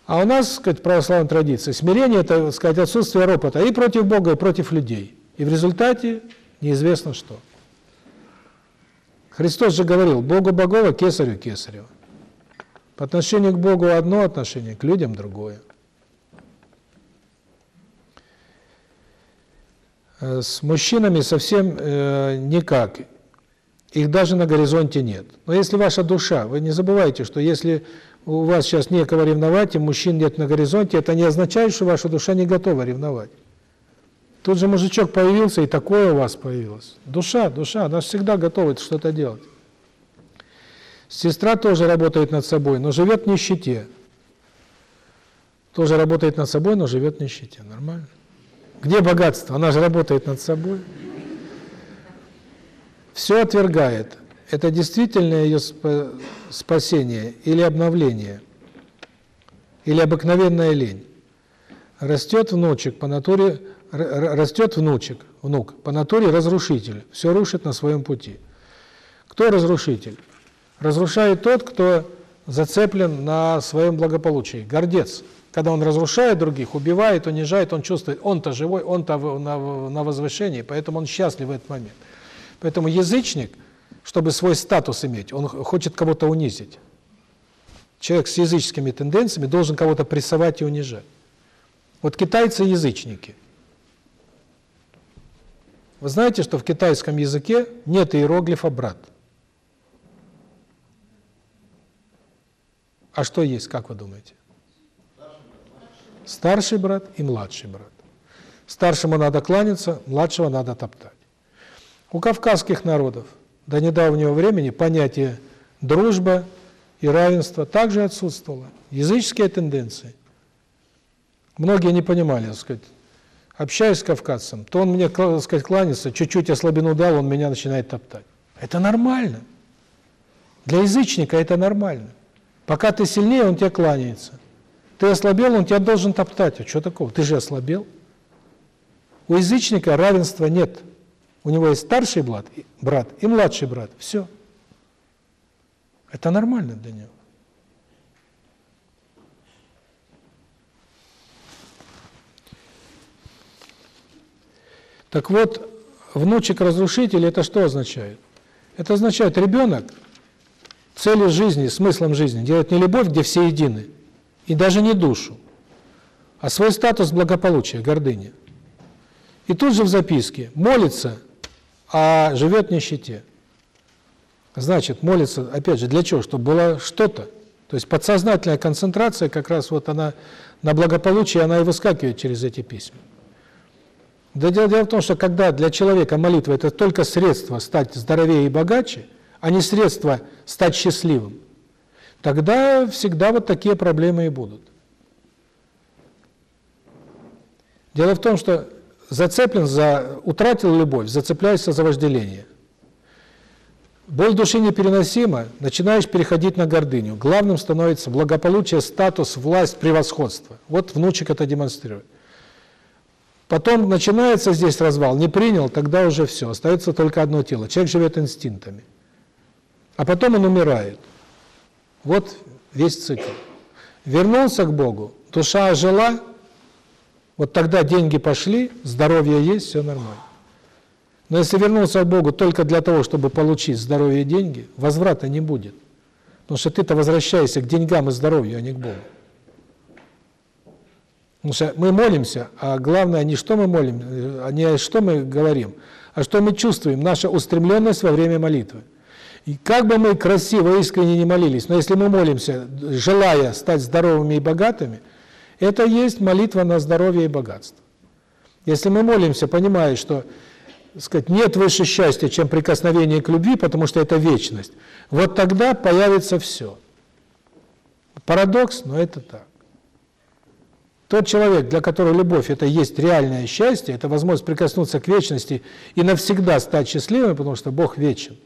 А у нас, сказать, православная традиция, смирение – это, сказать, отсутствие ропота и против Бога, и против людей. И в результате неизвестно что. Христос же говорил, Богу Богова, Кесарю Кесарева. По отношению к Богу одно отношение, к людям другое. С мужчинами совсем э, никак. Их даже на горизонте нет. Но если ваша душа, вы не забывайте, что если у вас сейчас некого ревновать, и мужчин нет на горизонте, это не означает, что ваша душа не готова ревновать. Тут же мужичок появился, и такое у вас появилось. Душа, душа, она всегда готова что-то делать. Сестра тоже работает над собой, но живет в нищете. Тоже работает над собой, но живет в нищете. Нормально. Где богатство? Она же работает над собой. Все отвергает. Это действительно ее спасение или обновление, или обыкновенная лень. Растет внучек по натуре, растет внучек, внук, по натуре разрушитель, все рушит на своем пути. Кто разрушитель? Разрушает тот, кто зацеплен на своем благополучии, гордец. Когда он разрушает других, убивает, унижает, он чувствует, он-то живой, он-то на, возвышении, поэтому он счастлив в этот момент. Поэтому язычник – чтобы свой статус иметь, он хочет кого-то унизить. Человек с языческими тенденциями должен кого-то прессовать и унижать. Вот китайцы язычники. Вы знаете, что в китайском языке нет иероглифа брат. А что есть, как вы думаете? Старший брат и младший брат. Старшему надо кланяться, младшего надо топтать. У кавказских народов до недавнего времени понятие дружба и равенство также отсутствовало. Языческие тенденции. Многие не понимали, так сказать. Общаюсь с кавказцем, то он мне, так сказать, кланяется, чуть-чуть я слабину дал, он меня начинает топтать. Это нормально. Для язычника это нормально. Пока ты сильнее, он тебе кланяется. Ты ослабел, он тебя должен топтать. А что такого? Ты же ослабел. У язычника равенства нет. У него есть старший брат, брат и младший брат. Все. Это нормально для него. Так вот, внучек-разрушитель – это что означает? Это означает, ребенок целью жизни, смыслом жизни делает не любовь, где все едины, и даже не душу, а свой статус благополучия, гордыня. И тут же в записке молится – а живет в нищете. Значит, молится, опять же, для чего? Чтобы было что-то. То есть подсознательная концентрация, как раз вот она на благополучие, она и выскакивает через эти письма. Да дело, дело в том, что когда для человека молитва – это только средство стать здоровее и богаче, а не средство стать счастливым, тогда всегда вот такие проблемы и будут. Дело в том, что зацеплен за, утратил любовь, зацепляешься за вожделение. Боль души непереносима, начинаешь переходить на гордыню. Главным становится благополучие, статус, власть, превосходство. Вот внучек это демонстрирует. Потом начинается здесь развал, не принял, тогда уже все, остается только одно тело. Человек живет инстинктами. А потом он умирает. Вот весь цикл. Вернулся к Богу, душа ожила, вот тогда деньги пошли, здоровье есть, все нормально. Но если вернулся к Богу только для того, чтобы получить здоровье и деньги, возврата не будет. Потому что ты-то возвращаешься к деньгам и здоровью, а не к Богу. Потому что мы молимся, а главное не что мы молим, а не что мы говорим, а что мы чувствуем, наша устремленность во время молитвы. И как бы мы красиво, искренне не молились, но если мы молимся, желая стать здоровыми и богатыми – это есть молитва на здоровье и богатство. Если мы молимся, понимая, что сказать, нет выше счастья, чем прикосновение к любви, потому что это вечность, вот тогда появится все. Парадокс, но это так. Тот человек, для которого любовь – это есть реальное счастье, это возможность прикоснуться к вечности и навсегда стать счастливым, потому что Бог вечен,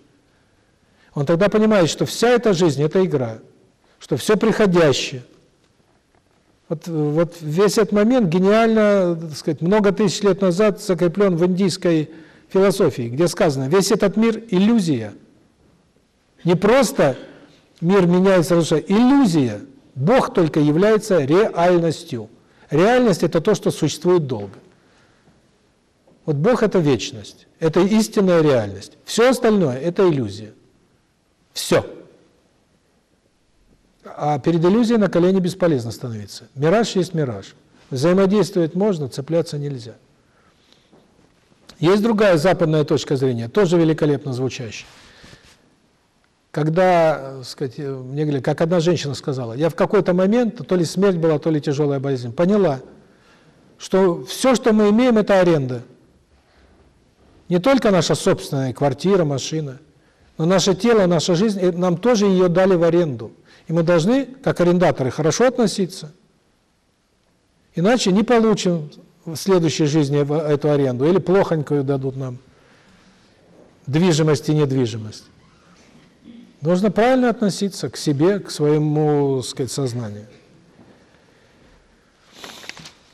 он тогда понимает, что вся эта жизнь – это игра, что все приходящее – вот, вот весь этот момент гениально, так сказать, много тысяч лет назад закреплен в индийской философии, где сказано, весь этот мир – иллюзия. Не просто мир меняется, иллюзия. Бог только является реальностью. Реальность – это то, что существует долго. Вот Бог – это вечность, это истинная реальность. Все остальное – это иллюзия. Все. А перед иллюзией на колени бесполезно становиться. Мираж есть мираж. Взаимодействовать можно, цепляться нельзя. Есть другая западная точка зрения, тоже великолепно звучащая. Когда, сказать, мне говорили, как одна женщина сказала, я в какой-то момент, то ли смерть была, то ли тяжелая болезнь, поняла, что все, что мы имеем, это аренда. Не только наша собственная квартира, машина, но наше тело, наша жизнь, нам тоже ее дали в аренду. И мы должны, как арендаторы, хорошо относиться. Иначе не получим в следующей жизни эту аренду, или плохонькую дадут нам движимость и недвижимость. Нужно правильно относиться к себе, к своему, сказать, сознанию.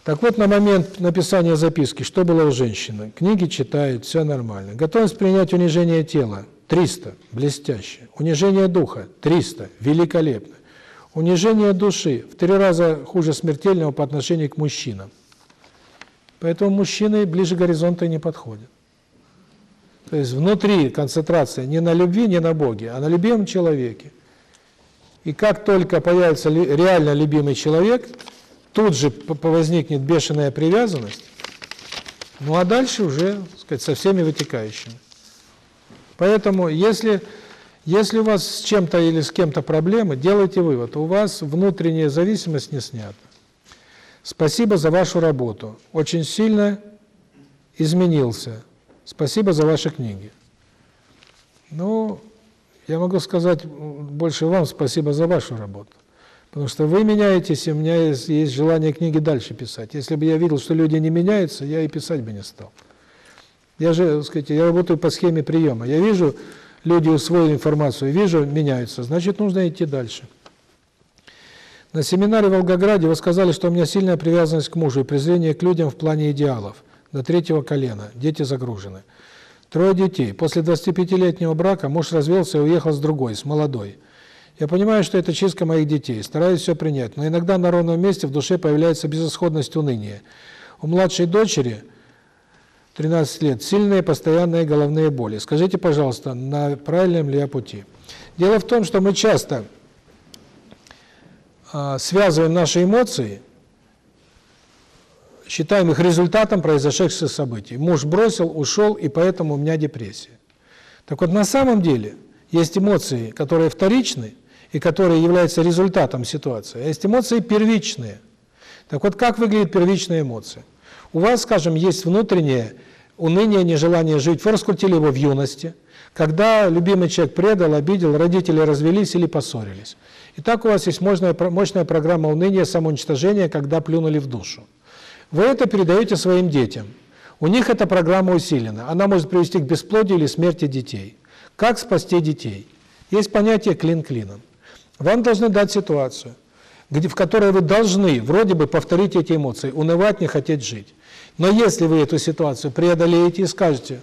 Так вот, на момент написания записки, что было у женщины? Книги читает, все нормально. Готовность принять унижение тела – 300, блестяще. Унижение духа – 300, великолепно. Унижение души в три раза хуже смертельного по отношению к мужчинам. Поэтому мужчины ближе горизонта не подходят. То есть внутри концентрация не на любви, не на Боге, а на любимом человеке. И как только появится реально любимый человек, тут же возникнет бешеная привязанность, ну а дальше уже, так сказать, со всеми вытекающими. Поэтому, если если у вас с чем-то или с кем-то проблемы, делайте вывод, у вас внутренняя зависимость не снята. Спасибо за вашу работу. Очень сильно изменился. Спасибо за ваши книги. Ну, я могу сказать больше вам спасибо за вашу работу. Потому что вы меняетесь, и у меня есть, есть желание книги дальше писать. Если бы я видел, что люди не меняются, я и писать бы не стал. Я же, так сказать, я работаю по схеме приема. Я вижу, люди усвоили информацию, вижу, меняются, значит, нужно идти дальше. На семинаре в Волгограде вы сказали, что у меня сильная привязанность к мужу и презрение к людям в плане идеалов. До третьего колена. Дети загружены. Трое детей. После 25-летнего брака муж развелся и уехал с другой, с молодой. Я понимаю, что это чистка моих детей. Стараюсь все принять. Но иногда на ровном месте в душе появляется безысходность уныния. У младшей дочери 13 лет, сильные постоянные головные боли. Скажите, пожалуйста, на правильном ли я пути? Дело в том, что мы часто э, связываем наши эмоции, считаем их результатом произошедших событий. Муж бросил, ушел, и поэтому у меня депрессия. Так вот, на самом деле есть эмоции, которые вторичны, и которые являются результатом ситуации, а есть эмоции первичные. Так вот, как выглядит первичная эмоция? У вас, скажем, есть внутреннее уныние, нежелание жить. Вы раскрутили его в юности, когда любимый человек предал, обидел, родители развелись или поссорились. И так у вас есть мощная, мощная программа уныния, самоуничтожения, когда плюнули в душу. Вы это передаете своим детям. У них эта программа усилена. Она может привести к бесплодию или смерти детей. Как спасти детей? Есть понятие клин клином. Вам должны дать ситуацию, в которой вы должны вроде бы повторить эти эмоции, унывать, не хотеть жить. Но если вы эту ситуацию преодолеете и скажете,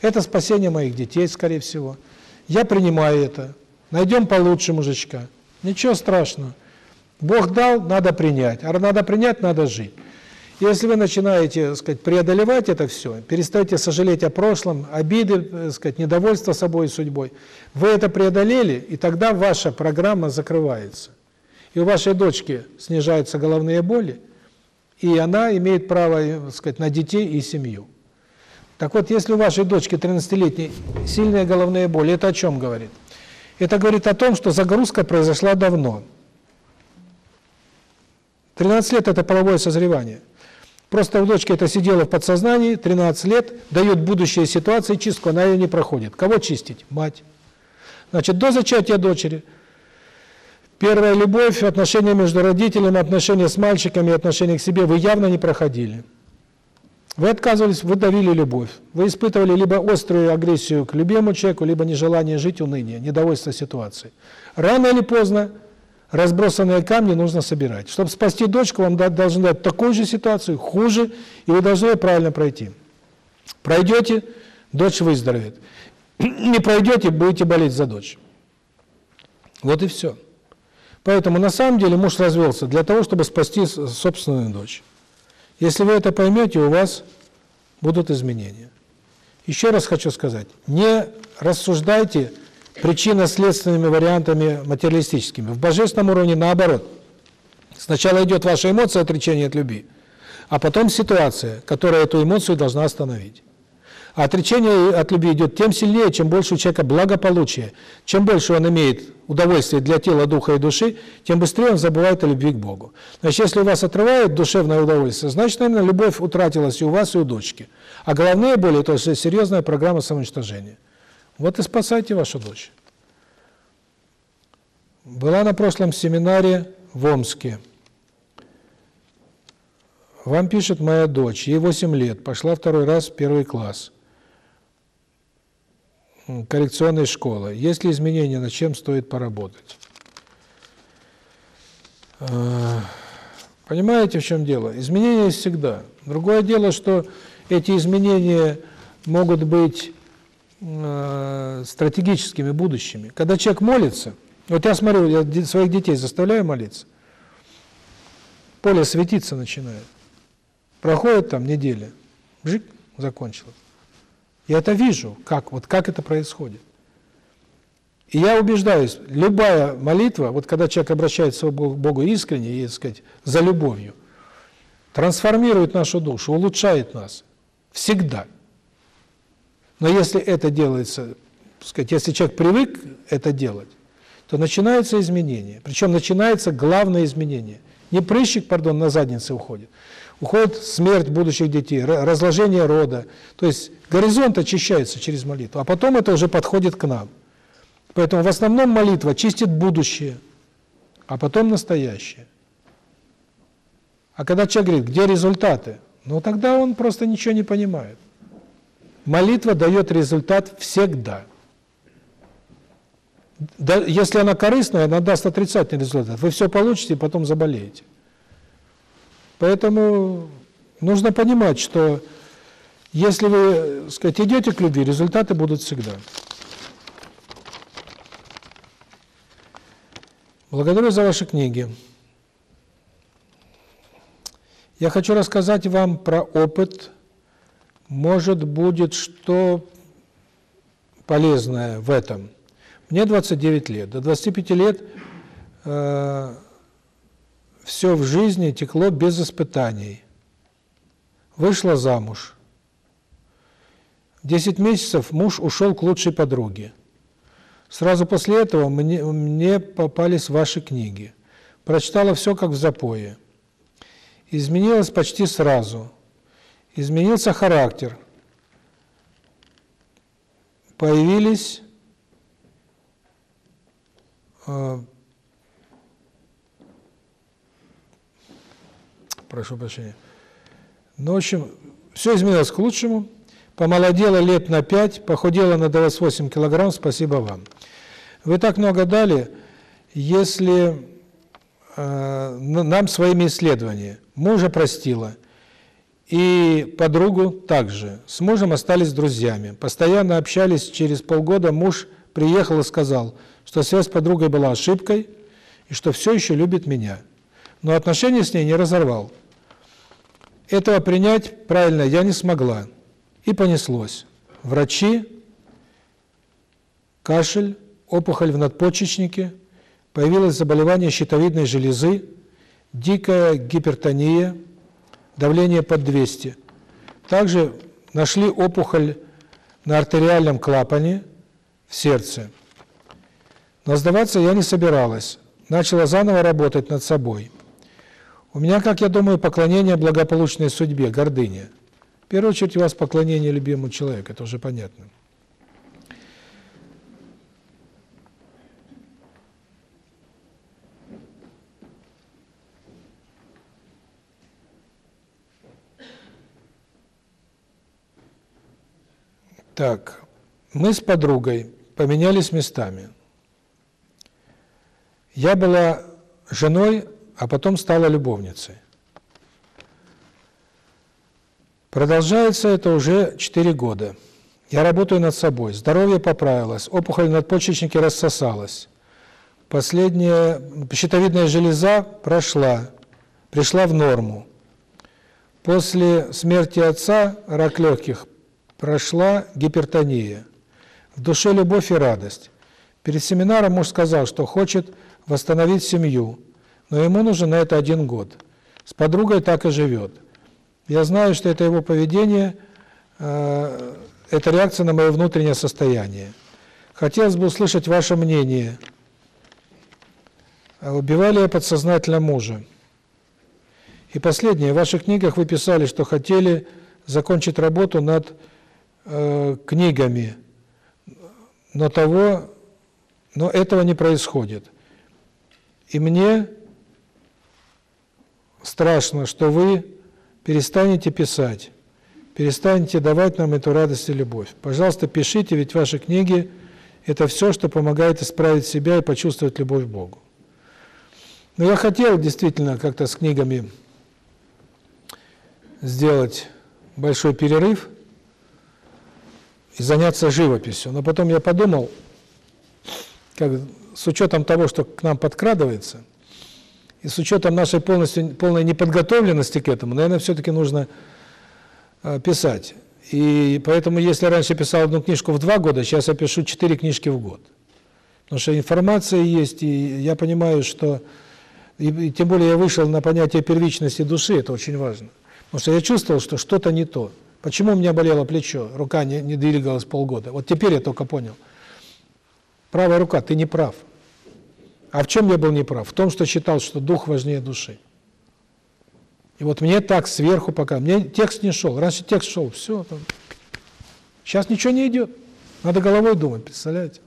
это спасение моих детей, скорее всего, я принимаю это, найдем получше мужичка, ничего страшного. Бог дал, надо принять, а надо принять, надо жить. Если вы начинаете, сказать, преодолевать это все, перестаете сожалеть о прошлом, обиды, сказать, недовольство собой и судьбой, вы это преодолели, и тогда ваша программа закрывается. И у вашей дочки снижаются головные боли, и она имеет право, так сказать, на детей и семью. Так вот, если у вашей дочки 13-летней сильные головные боли, это о чем говорит? Это говорит о том, что загрузка произошла давно. 13 лет – это половое созревание. Просто у дочки это сидело в подсознании, 13 лет, дает будущие ситуации чистку, она ее не проходит. Кого чистить? Мать. Значит, до зачатия дочери – Первая любовь, отношения между родителями, отношения с мальчиками, отношения к себе вы явно не проходили. Вы отказывались, вы давили любовь. Вы испытывали либо острую агрессию к любимому человеку, либо нежелание жить, уныние, недовольство ситуацией. Рано или поздно разбросанные камни нужно собирать. Чтобы спасти дочку, вам должны дать такую же ситуацию, хуже, и вы должны правильно пройти. Пройдете, дочь выздоровеет. Не пройдете, будете болеть за дочь. Вот и все. Поэтому на самом деле муж развелся для того, чтобы спасти собственную дочь. Если вы это поймете, у вас будут изменения. Еще раз хочу сказать, не рассуждайте причинно-следственными вариантами материалистическими. В божественном уровне наоборот. Сначала идет ваша эмоция отречения от любви, а потом ситуация, которая эту эмоцию должна остановить. А отречение от любви идет тем сильнее, чем больше у человека благополучия. Чем больше он имеет удовольствия для тела, духа и души, тем быстрее он забывает о любви к Богу. Значит, если у вас отрывает душевное удовольствие, значит, наверное, любовь утратилась и у вас, и у дочки. А головные боли – это серьезная программа самоуничтожения. Вот и спасайте вашу дочь. Была на прошлом семинаре в Омске. Вам пишет моя дочь, ей 8 лет, пошла второй раз в первый класс коррекционной школы. Есть ли изменения, над чем стоит поработать? А, понимаете, в чем дело? Изменения есть всегда. Другое дело, что эти изменения могут быть э, стратегическими, будущими. Когда человек молится, вот я смотрю, я своих детей заставляю молиться, поле светиться начинает. Проходит там неделя, жик, закончилось. Я это вижу, как вот как это происходит. И я убеждаюсь, любая молитва, вот когда человек обращается к Богу искренне, и, сказать, за любовью, трансформирует нашу душу, улучшает нас. Всегда. Но если это делается, сказать, если человек привык это делать, то начинается изменение. Причем начинается главное изменение. Не прыщик, пардон, на заднице уходит, уходит смерть будущих детей, разложение рода. То есть горизонт очищается через молитву, а потом это уже подходит к нам. Поэтому в основном молитва чистит будущее, а потом настоящее. А когда человек говорит, где результаты? Ну тогда он просто ничего не понимает. Молитва дает результат всегда. Да, если она корыстная, она даст отрицательный результат. Вы все получите и потом заболеете. Поэтому нужно понимать, что если вы, сказать, идете к любви, результаты будут всегда. Благодарю за ваши книги. Я хочу рассказать вам про опыт. Может, будет что полезное в этом. Мне 29 лет. До 25 лет э, все в жизни текло без испытаний. Вышла замуж. Десять месяцев муж ушел к лучшей подруге. Сразу после этого мне, мне попались ваши книги. Прочитала все как в запое. Изменилось почти сразу. Изменился характер. Появились прошу прощения. Ну, в общем, все изменилось к лучшему. Помолодела лет на 5, похудела на 28 килограмм, спасибо вам. Вы так много дали, если э, нам своими исследованиями. Мужа простила, и подругу также. С мужем остались друзьями. Постоянно общались, через полгода муж приехал и сказал, что связь с подругой была ошибкой, и что все еще любит меня. Но отношения с ней не разорвал. Этого принять правильно я не смогла. И понеслось. Врачи, кашель, опухоль в надпочечнике, появилось заболевание щитовидной железы, дикая гипертония, давление под 200. Также нашли опухоль на артериальном клапане в сердце. Но сдаваться я не собиралась. Начала заново работать над собой. У меня, как я думаю, поклонение благополучной судьбе, гордыня. В первую очередь у вас поклонение любимому человеку, это уже понятно. Так, мы с подругой поменялись местами. Я была женой а потом стала любовницей. Продолжается это уже 4 года. Я работаю над собой, здоровье поправилось, опухоль надпочечники рассосалась. Последняя щитовидная железа прошла, пришла в норму. После смерти отца рак легких прошла гипертония. В душе любовь и радость. Перед семинаром муж сказал, что хочет восстановить семью, но ему нужен на это один год. С подругой так и живет. Я знаю, что это его поведение, э, это реакция на мое внутреннее состояние. Хотелось бы услышать ваше мнение. Убивали я подсознательно мужа? И последнее. В ваших книгах вы писали, что хотели закончить работу над э, книгами, но того, но этого не происходит. И мне страшно, что вы перестанете писать, перестанете давать нам эту радость и любовь. Пожалуйста, пишите, ведь ваши книги – это все, что помогает исправить себя и почувствовать любовь к Богу. Но я хотел действительно как-то с книгами сделать большой перерыв и заняться живописью. Но потом я подумал, как с учетом того, что к нам подкрадывается, и с учетом нашей полностью полной неподготовленности к этому, наверное, все-таки нужно э, писать. И поэтому, если раньше писал одну книжку в два года, сейчас я пишу четыре книжки в год. Потому что информация есть, и я понимаю, что... И, и тем более я вышел на понятие первичности души, это очень важно. Потому что я чувствовал, что что-то не то. Почему у меня болело плечо, рука не, не двигалась полгода? Вот теперь я только понял. Правая рука, ты не прав. А в чем я был неправ? В том, что считал, что дух важнее души. И вот мне так сверху пока, мне текст не шел. Раньше текст шел, все. Там. Сейчас ничего не идет. Надо головой думать, представляете?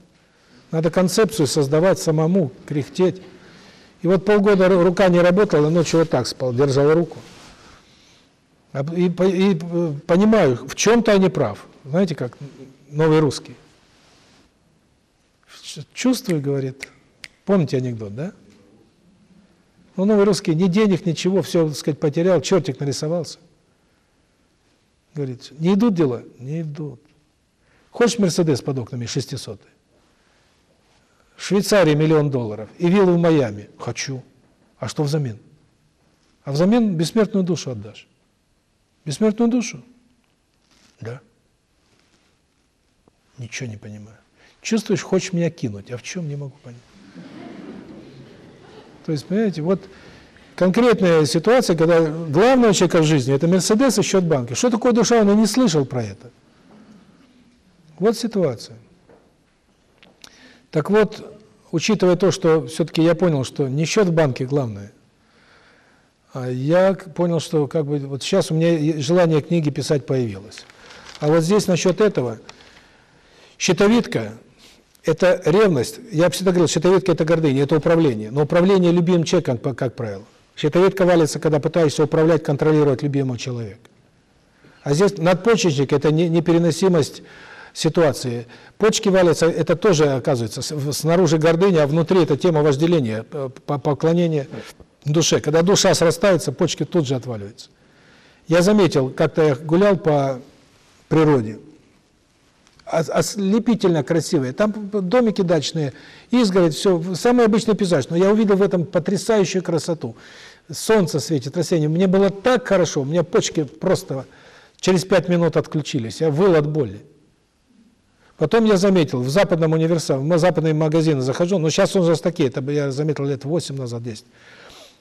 Надо концепцию создавать самому, кряхтеть. И вот полгода рука не работала, ночью вот так спал, держал руку. И, и понимаю, в чем-то они прав. Знаете, как новый русский. Чувствую, говорит. Помните анекдот, да? Ну, новый русский, ни денег, ничего, все, так сказать, потерял, чертик нарисовался. Говорит, не идут дела? Не идут. Хочешь Мерседес под окнами 600 -й? В Швейцарии миллион долларов и виллу в Майами. Хочу. А что взамен? А взамен бессмертную душу отдашь. Бессмертную душу? Да. Ничего не понимаю. Чувствуешь, хочешь меня кинуть, а в чем не могу понять. То есть, понимаете, вот конкретная ситуация, когда главное у человека в жизни – это Мерседес и счет банка. Что такое душа? Он и не слышал про это. Вот ситуация. Так вот, учитывая то, что все-таки я понял, что не счет в банке главное – а я понял, что как бы вот сейчас у меня желание книги писать появилось. А вот здесь насчет этого щитовидка это ревность. Я всегда говорил, щитовидка это гордыня, это управление. Но управление любимым человеком, как правило. Щитовидка валится, когда пытаешься управлять, контролировать любимого человека. А здесь надпочечник это не непереносимость ситуации. Почки валятся, это тоже оказывается снаружи гордыня, а внутри это тема вожделения, поклонения душе. Когда душа срастается, почки тут же отваливаются. Я заметил, как-то я гулял по природе, ослепительно красивые. Там домики дачные, изгородь, все, самый обычный пейзаж. Но я увидел в этом потрясающую красоту. Солнце светит, растение. Мне было так хорошо, у меня почки просто через пять минут отключились. Я выл от боли. Потом я заметил, в западном универсаме, в западные магазины захожу, но сейчас он жестокий, это я заметил лет 8 назад, 10.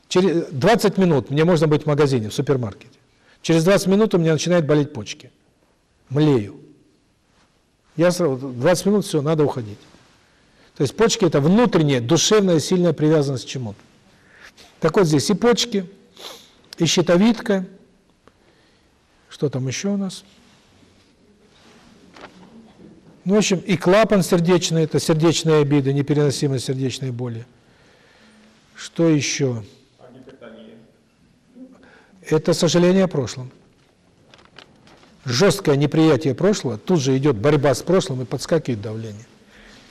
Через 20 минут мне можно быть в магазине, в супермаркете. Через 20 минут у меня начинают болеть почки. Млею. Я сразу, 20 минут, все, надо уходить. То есть почки – это внутренняя, душевная, сильная привязанность к чему-то. Так вот здесь и почки, и щитовидка. Что там еще у нас? Ну, в общем, и клапан сердечный – это сердечные обиды, непереносимые сердечные боли. Что еще? это сожаление о прошлом. Жесткое неприятие прошлого, тут же идет борьба с прошлым и подскакивает давление.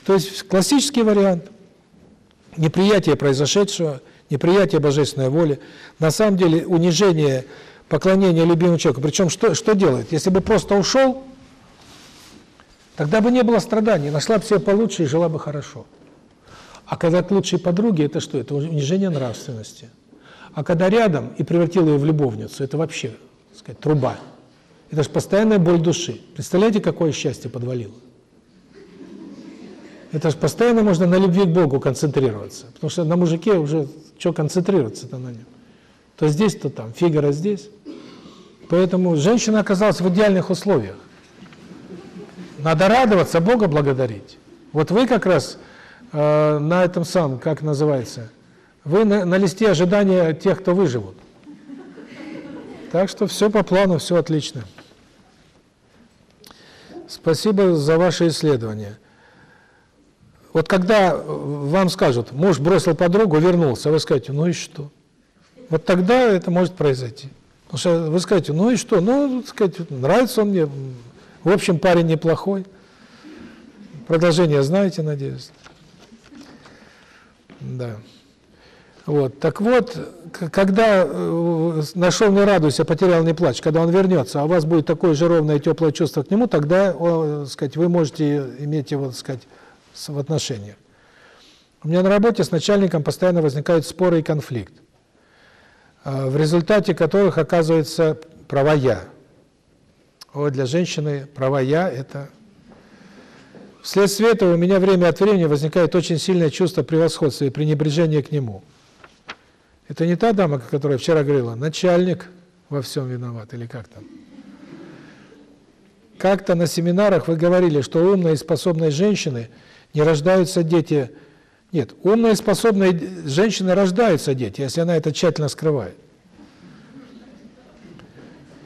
То есть классический вариант неприятие произошедшего, неприятие божественной воли, на самом деле унижение, поклонение любимому человеку. Причем что, что делает? Если бы просто ушел, тогда бы не было страданий, нашла бы себе получше и жила бы хорошо. А когда к лучшей подруге, это что? Это унижение нравственности. А когда рядом и превратил ее в любовницу, это вообще, так сказать, труба. Это же постоянная боль души. Представляете, какое счастье подвалило? Это же постоянно можно на любви к Богу концентрироваться. Потому что на мужике уже что концентрироваться-то на нем? То здесь, то там. Фигара здесь. Поэтому женщина оказалась в идеальных условиях. Надо радоваться, Бога благодарить. Вот вы как раз э, на этом самом, как называется, вы на, на листе ожидания тех, кто выживут. Так что все по плану, все отлично. Спасибо за ваше исследование. Вот когда вам скажут, муж бросил подругу, вернулся, вы скажете, ну и что? Вот тогда это может произойти. Потому что вы скажете, ну и что? Ну, сказать, нравится он мне, в общем, парень неплохой. Продолжение знаете, надеюсь. Да. Вот. Так вот, когда э, нашел не радуйся, потерял не плачь, когда он вернется, а у вас будет такое же ровное теплое чувство к нему, тогда, сказать, вы можете иметь его, так сказать, в отношениях. У меня на работе с начальником постоянно возникают споры и конфликт, а, в результате которых оказывается права я. Вот для женщины права я – это… Вследствие этого у меня время от времени возникает очень сильное чувство превосходства и пренебрежения к нему. Это не та дама, которая вчера говорила, начальник во всем виноват, или как там? Как-то на семинарах вы говорили, что умные и способные женщины – не рождаются дети. Нет, умные, способные женщины рождаются дети, если она это тщательно скрывает.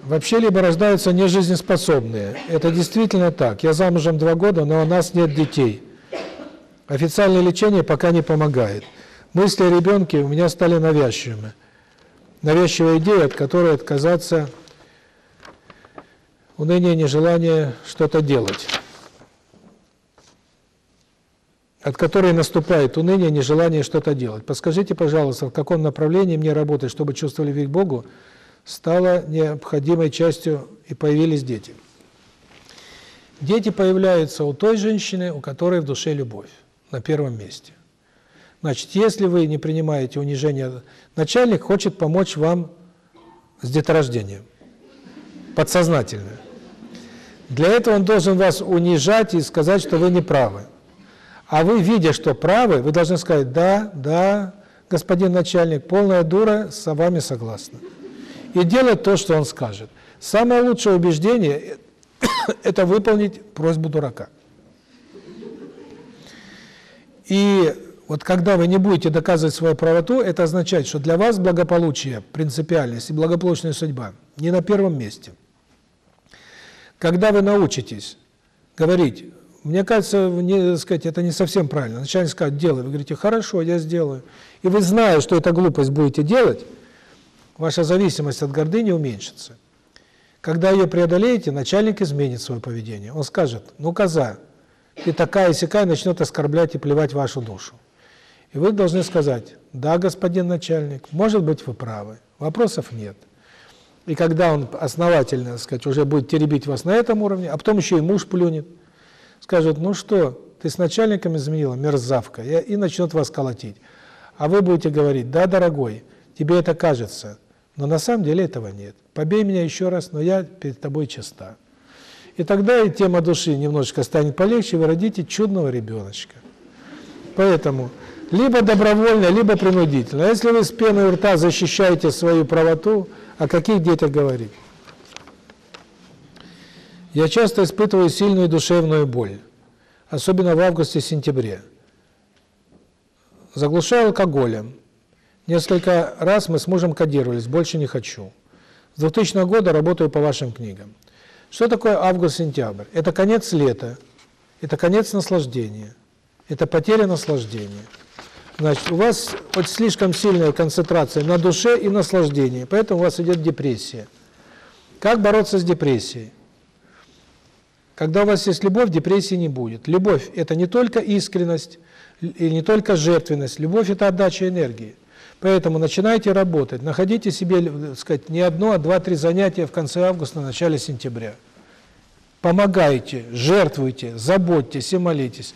Вообще либо рождаются нежизнеспособные. Это действительно так. Я замужем два года, но у нас нет детей. Официальное лечение пока не помогает. Мысли о ребенке у меня стали навязчивыми. Навязчивая идея, от которой отказаться, уныние, нежелание что-то делать от которой наступает уныние, нежелание что-то делать. Подскажите, пожалуйста, в каком направлении мне работать, чтобы чувство любви к Богу стало необходимой частью и появились дети? Дети появляются у той женщины, у которой в душе любовь, на первом месте. Значит, если вы не принимаете унижение, начальник хочет помочь вам с деторождением, подсознательно. Для этого он должен вас унижать и сказать, что вы не правы. А вы, видя, что правы, вы должны сказать, да, да, господин начальник, полная дура, с вами согласна. И делать то, что он скажет. Самое лучшее убеждение – это выполнить просьбу дурака. И вот когда вы не будете доказывать свою правоту, это означает, что для вас благополучие, принципиальность и благополучная судьба не на первом месте. Когда вы научитесь говорить мне кажется, не, сказать, это не совсем правильно. Начальник скажет, делай. Вы говорите, хорошо, я сделаю. И вы, зная, что эта глупость будете делать, ваша зависимость от гордыни уменьшится. Когда ее преодолеете, начальник изменит свое поведение. Он скажет, ну, коза, ты такая и сякая, начнет оскорблять и плевать вашу душу. И вы должны сказать, да, господин начальник, может быть, вы правы, вопросов нет. И когда он основательно, так сказать, уже будет теребить вас на этом уровне, а потом еще и муж плюнет, скажут, ну что, ты с начальником изменила, мерзавка, и начнет вас колотить. А вы будете говорить, да, дорогой, тебе это кажется, но на самом деле этого нет. Побей меня еще раз, но я перед тобой чиста. И тогда и тема души немножечко станет полегче, вы родите чудного ребеночка. Поэтому либо добровольно, либо принудительно. А если вы с пеной у рта защищаете свою правоту, о каких детях говорить? Я часто испытываю сильную душевную боль, особенно в августе-сентябре. Заглушаю алкоголем. Несколько раз мы с мужем кодировались, больше не хочу. С 2000 года работаю по вашим книгам. Что такое август-сентябрь? Это конец лета, это конец наслаждения, это потеря наслаждения. Значит, у вас вот слишком сильная концентрация на душе и наслаждении, поэтому у вас идет депрессия. Как бороться с депрессией? Когда у вас есть любовь, депрессии не будет. Любовь – это не только искренность и не только жертвенность. Любовь – это отдача энергии. Поэтому начинайте работать, находите себе, так сказать, не одно, а два-три занятия в конце августа, начале сентября. Помогайте, жертвуйте, заботьтесь и молитесь.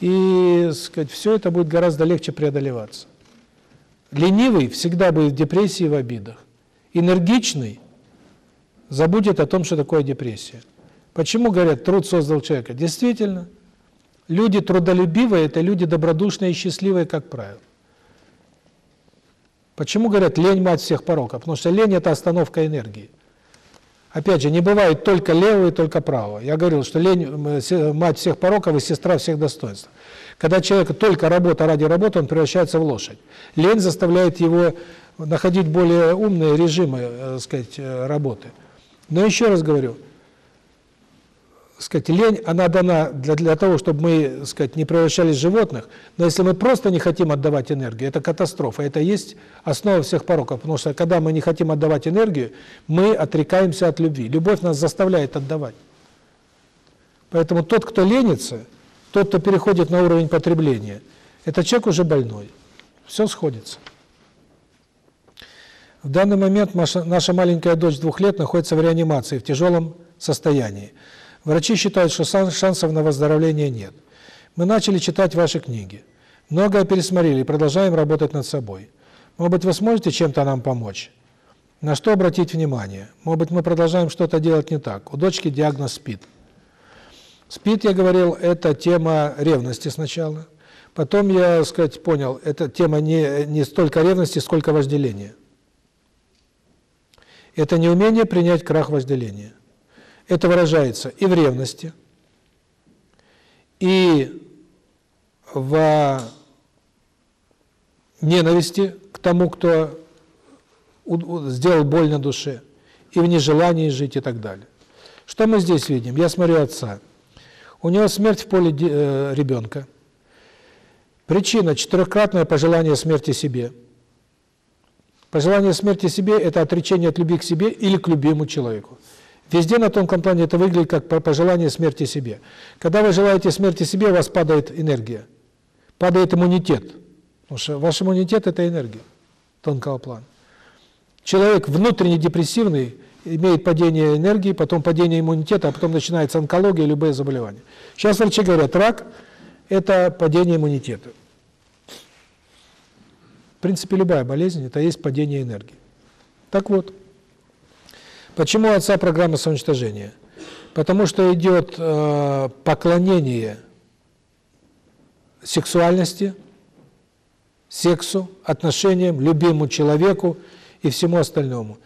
И, сказать, все это будет гораздо легче преодолеваться. Ленивый всегда будет в депрессии и в обидах. Энергичный забудет о том, что такое депрессия. Почему говорят, труд создал человека? Действительно, люди трудолюбивые – это люди добродушные и счастливые, как правило. Почему говорят, лень – мать всех пороков? Потому что лень – это остановка энергии. Опять же, не бывает только левого и только правого. Я говорил, что лень – мать всех пороков и сестра всех достоинств. Когда человек только работа ради работы, он превращается в лошадь. Лень заставляет его находить более умные режимы, э, так сказать, э, работы. Но еще раз говорю, сказать, лень, она дана для, для того, чтобы мы, сказать, не превращались в животных, но если мы просто не хотим отдавать энергию, это катастрофа, это есть основа всех пороков, потому что когда мы не хотим отдавать энергию, мы отрекаемся от любви. Любовь нас заставляет отдавать. Поэтому тот, кто ленится, тот, кто переходит на уровень потребления, это человек уже больной. Все сходится. В данный момент наша маленькая дочь двух лет находится в реанимации, в тяжелом состоянии. Врачи считают, что шансов на выздоровление нет. Мы начали читать ваши книги. Многое пересмотрели и продолжаем работать над собой. Может быть, вы сможете чем-то нам помочь? На что обратить внимание? Может быть, мы продолжаем что-то делать не так. У дочки диагноз СПИД. СПИД, я говорил, это тема ревности сначала. Потом я, сказать, понял, это тема не, не столько ревности, сколько вожделения. Это неумение принять крах вожделения. Это выражается и в ревности, и в ненависти к тому, кто сделал боль на душе, и в нежелании жить и так далее. Что мы здесь видим? Я смотрю отца. У него смерть в поле э, ребенка. Причина – четырехкратное пожелание смерти себе. Пожелание смерти себе – это отречение от любви к себе или к любимому человеку. Везде на тонком плане это выглядит как пожелание смерти себе. Когда вы желаете смерти себе, у вас падает энергия, падает иммунитет. Потому что ваш иммунитет – это энергия тонкого плана. Человек внутренне депрессивный имеет падение энергии, потом падение иммунитета, а потом начинается онкология и любые заболевания. Сейчас врачи говорят, рак – это падение иммунитета. В принципе, любая болезнь – это есть падение энергии. Так вот. Почему отца программа самоуничтожения? Потому что идет э, поклонение сексуальности, сексу, отношениям, любимому человеку и всему остальному.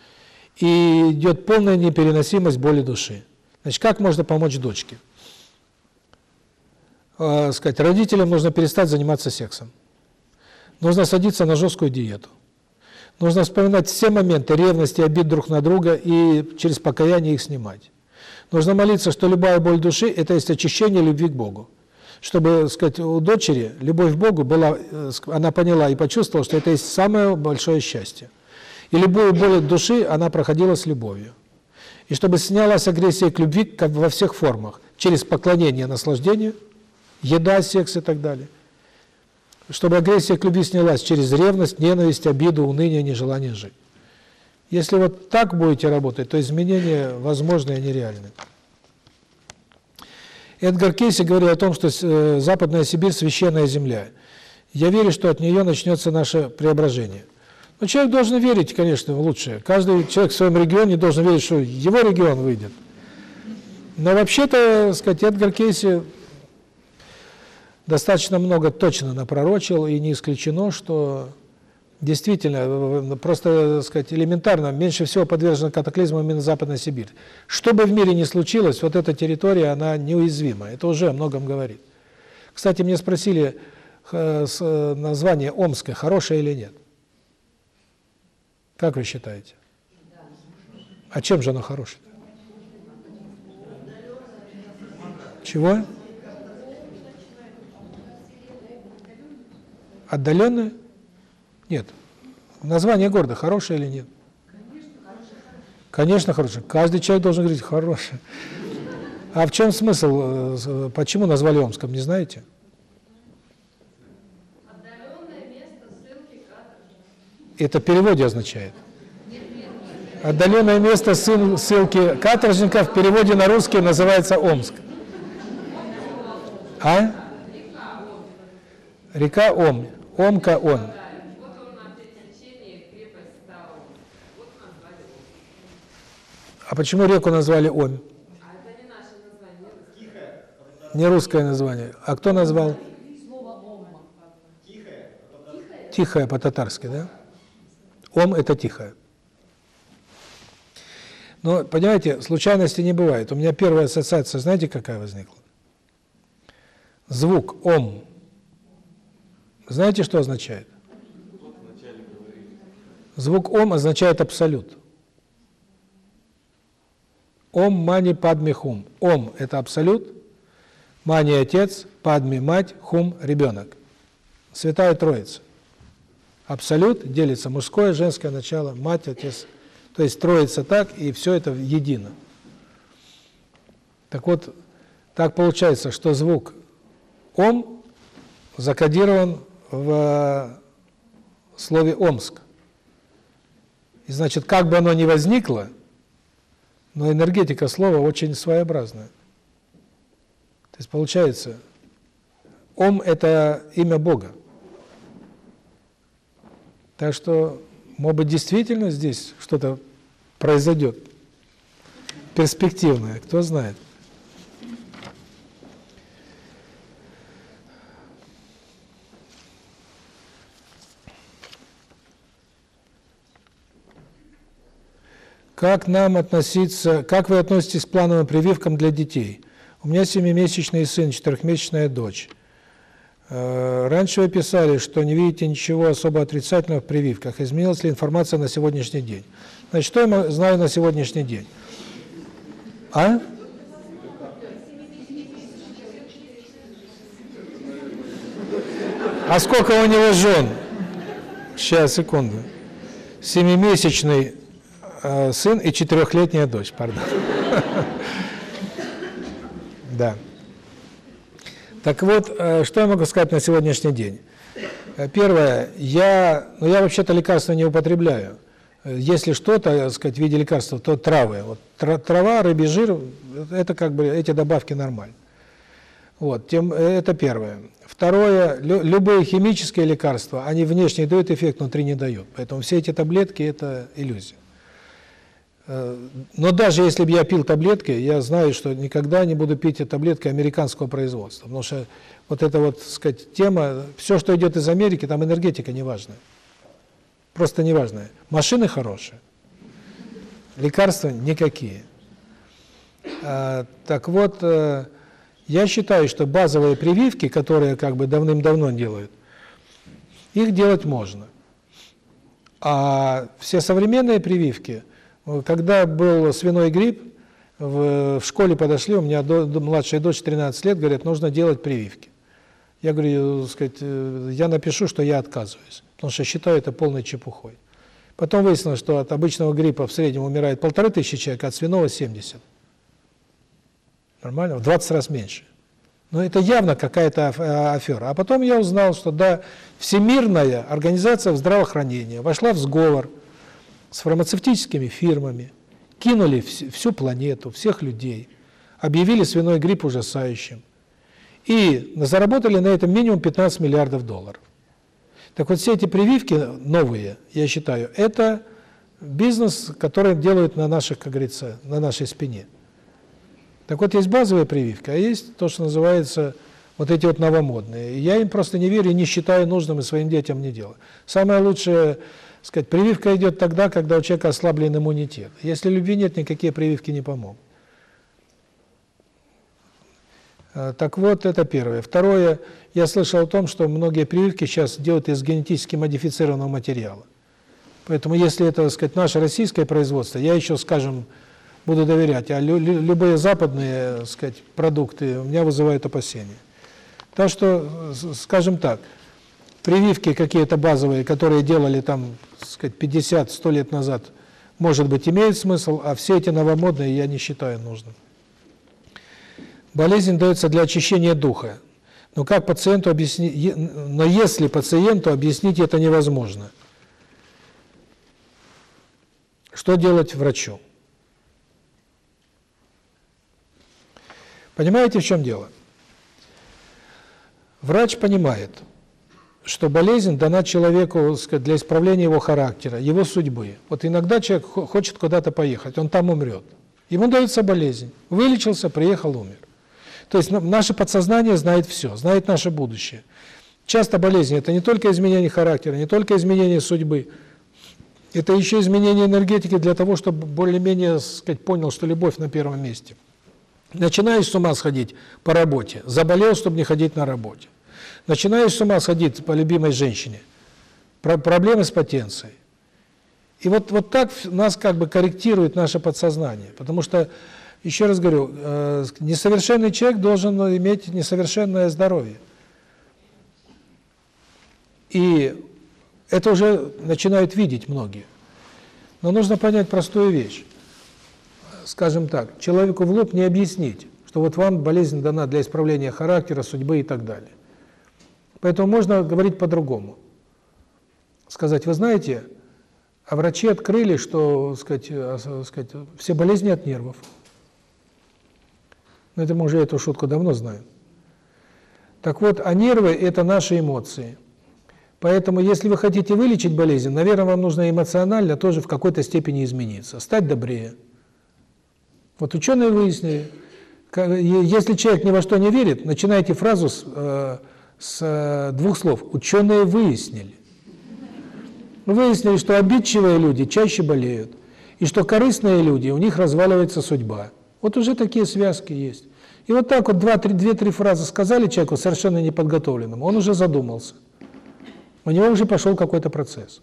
И идет полная непереносимость боли души. Значит, как можно помочь дочке? Э, сказать, родителям нужно перестать заниматься сексом. Нужно садиться на жесткую диету. Нужно вспоминать все моменты ревности, обид друг на друга и через покаяние их снимать. Нужно молиться, что любая боль души – это есть очищение любви к Богу. Чтобы, сказать, у дочери любовь к Богу была, э, она поняла и почувствовала, что это есть самое большое счастье. И любую боль души она проходила с любовью. И чтобы снялась агрессия к любви как во всех формах, через поклонение наслаждению, еда, секс и так далее – чтобы агрессия к любви снялась через ревность, ненависть, обиду, уныние, нежелание жить. Если вот так будете работать, то изменения возможны, и нереальны. Эдгар Кейси говорил о том, что э, Западная Сибирь – священная земля. Я верю, что от нее начнется наше преображение. Но человек должен верить, конечно, в лучшее. Каждый человек в своем регионе должен верить, что его регион выйдет. Но вообще-то, сказать, Эдгар Кейси достаточно много точно напророчил, и не исключено, что действительно, просто, так сказать, элементарно, меньше всего подвержена катаклизмам именно Западная Сибирь. Что бы в мире ни случилось, вот эта территория, она неуязвима. Это уже о многом говорит. Кстати, мне спросили, э, название Омское хорошее или нет? Как вы считаете? А чем же оно хорошее? Чего? Чего? Отдаленное? Нет. Название города хорошее или нет? Конечно, хорошее. Каждый человек должен говорить хорошее. А в чем смысл? Э, почему назвали Омском, не знаете? Это в переводе означает. Отдаленное место ссылки каторжника в переводе на русский называется Омск. А? Река Ом. Омка Он. А почему реку назвали Ом? Не русское название. А кто назвал? Тихая по-татарски, да? Ом – это тихая. Но, понимаете, случайности не бывает. У меня первая ассоциация, знаете, какая возникла? Звук «ом». Знаете, что означает? Звук «ом» означает абсолют. «Ом мани падми хум». «Ом» – это абсолют, «мани» – отец, «падми» – мать, «хум» – ребенок. Святая Троица. Абсолют делится мужское, женское начало, мать, отец. То есть троица так, и все это едино. Так вот, так получается, что звук «ом» закодирован в слове «Омск». И значит, как бы оно ни возникло, но энергетика слова очень своеобразная. То есть получается, Ом – это имя Бога. Так что, может быть, действительно здесь что-то произойдет перспективное, кто знает. Как нам относиться, как вы относитесь к плановым прививкам для детей? У меня семимесячный сын, четырехмесячная дочь. Э, раньше вы писали, что не видите ничего особо отрицательного в прививках. Изменилась ли информация на сегодняшний день? Значит, что я знаю на сегодняшний день? А? А сколько у него жен? Сейчас, секунду. Семимесячный сын и четырехлетняя дочь, пардон. Да. Так вот, э, что я могу сказать на сегодняшний день? Э, первое, я, ну я вообще-то лекарства не употребляю. Э, если что-то, сказать, в виде лекарства, то травы. Вот трава, рыбий жир, это как бы эти добавки нормально. Вот, тем это первое. Второе, любые химические лекарства, они внешне дают эффект, внутри не дают. Поэтому все эти таблетки это иллюзия. Э, но даже если бы я пил таблетки, я знаю, что никогда не буду пить таблетки американского производства. Потому что вот эта вот, так сказать, тема, все, что идет из Америки, там энергетика неважная. Просто неважная. Машины хорошие, лекарства никакие. А, так вот, э, я считаю, что базовые прививки, которые как бы давным-давно делают, их делать можно. А все современные прививки – когда был свиной грипп, в, в школе подошли, у меня до, младшая дочь 13 лет, говорят, нужно делать прививки. Я говорю, сказать, э, я напишу, что я отказываюсь, потому что считаю это полной чепухой. Потом выяснилось, что от обычного гриппа в среднем умирает полторы тысячи человек, а от свиного 70. Нормально? В 20 раз меньше. Но это явно какая-то афера. А потом я узнал, что да, Всемирная организация здравоохранения вошла в сговор с фармацевтическими фирмами, кинули всю планету, всех людей, объявили свиной грипп ужасающим. И заработали на этом минимум 15 миллиардов долларов. Так вот, все эти прививки новые, я считаю, это бизнес, который делают на наших, как говорится, на нашей спине. Так вот, есть базовая прививка, а есть то, что называется вот эти вот новомодные. Я им просто не верю и не считаю нужным и своим детям не делаю. Самое лучшее сказать, прививка идет тогда, когда у человека ослаблен иммунитет. Если любви нет, никакие прививки не помогут. А, так вот, это первое. Второе, я слышал о том, что многие прививки сейчас делают из генетически модифицированного материала. Поэтому если это, так сказать, наше российское производство, я еще, скажем, буду доверять, а любые западные, так сказать, продукты у меня вызывают опасения. Так что, скажем так, прививки какие-то базовые, которые делали там, сказать, 50-100 лет назад, может быть, имеют смысл, а все эти новомодные я не считаю нужным. Болезнь дается для очищения духа. Но как пациенту объяснить, но если пациенту объяснить это невозможно, что делать врачу? Понимаете, в чем дело? Врач понимает – что болезнь дана человеку сказать, для исправления его характера, его судьбы. Вот иногда человек хочет куда-то поехать, он там умрет. Ему дается болезнь. Вылечился, приехал, умер. То есть наше подсознание знает все, знает наше будущее. Часто болезнь – это не только изменение характера, не только изменение судьбы, это еще изменение энергетики для того, чтобы более-менее сказать, понял, что любовь на первом месте. Начинаешь с ума сходить по работе, заболел, чтобы не ходить на работе. Начинаешь с ума сходить по любимой женщине, про проблемы с потенцией. И вот, вот так нас как бы корректирует наше подсознание, потому что, еще раз говорю, э, несовершенный человек должен иметь несовершенное здоровье. И это уже начинают видеть многие. Но нужно понять простую вещь. Скажем так, человеку в лоб не объяснить, что вот вам болезнь дана для исправления характера, судьбы и так далее. Поэтому можно говорить по-другому. Сказать, вы знаете, а врачи открыли, что, сказать, а, сказать, все болезни от нервов. Но это мы уже эту шутку давно знаем. Так вот, а нервы – это наши эмоции. Поэтому, если вы хотите вылечить болезнь, наверное, вам нужно эмоционально тоже в какой-то степени измениться, стать добрее. Вот ученые выяснили, если человек ни во что не верит, начинайте фразу с, э, с э, двух слов. Ученые выяснили. Выяснили, что обидчивые люди чаще болеют, и что корыстные люди, у них разваливается судьба. Вот уже такие связки есть. И вот так вот две-три фразы сказали человеку совершенно неподготовленному, он уже задумался у него уже пошел какой-то процесс.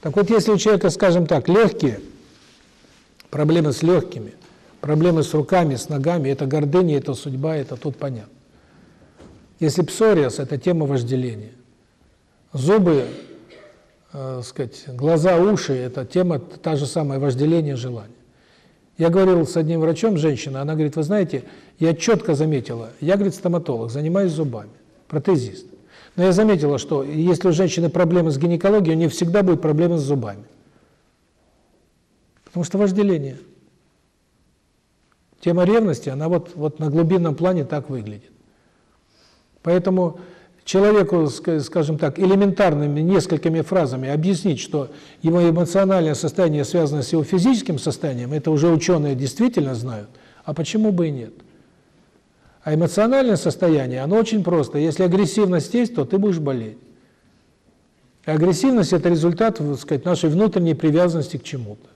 Так вот, если у человека, скажем так, легкие, проблемы с легкими, проблемы с руками, с ногами, это гордыня, это судьба, это тут понятно. Если псориаз – это тема вожделения. Зубы, э, сказать, глаза, уши – это тема, та же самая вожделение, желание. Я говорил с одним врачом, женщина, она говорит, вы знаете, я четко заметила, я, говорит, стоматолог, занимаюсь зубами, протезист. Но я заметила, что если у женщины проблемы с гинекологией, у нее всегда будет проблемы с зубами. Потому что вожделение. Тема ревности, она вот, вот на глубинном плане так выглядит. Поэтому человеку, скажем так, элементарными несколькими фразами объяснить, что его эмоциональное состояние связано с его физическим состоянием, это уже ученые действительно знают, а почему бы и нет? А эмоциональное состояние, оно очень просто. Если агрессивность есть, то ты будешь болеть. И агрессивность – это результат, так сказать, нашей внутренней привязанности к чему-то.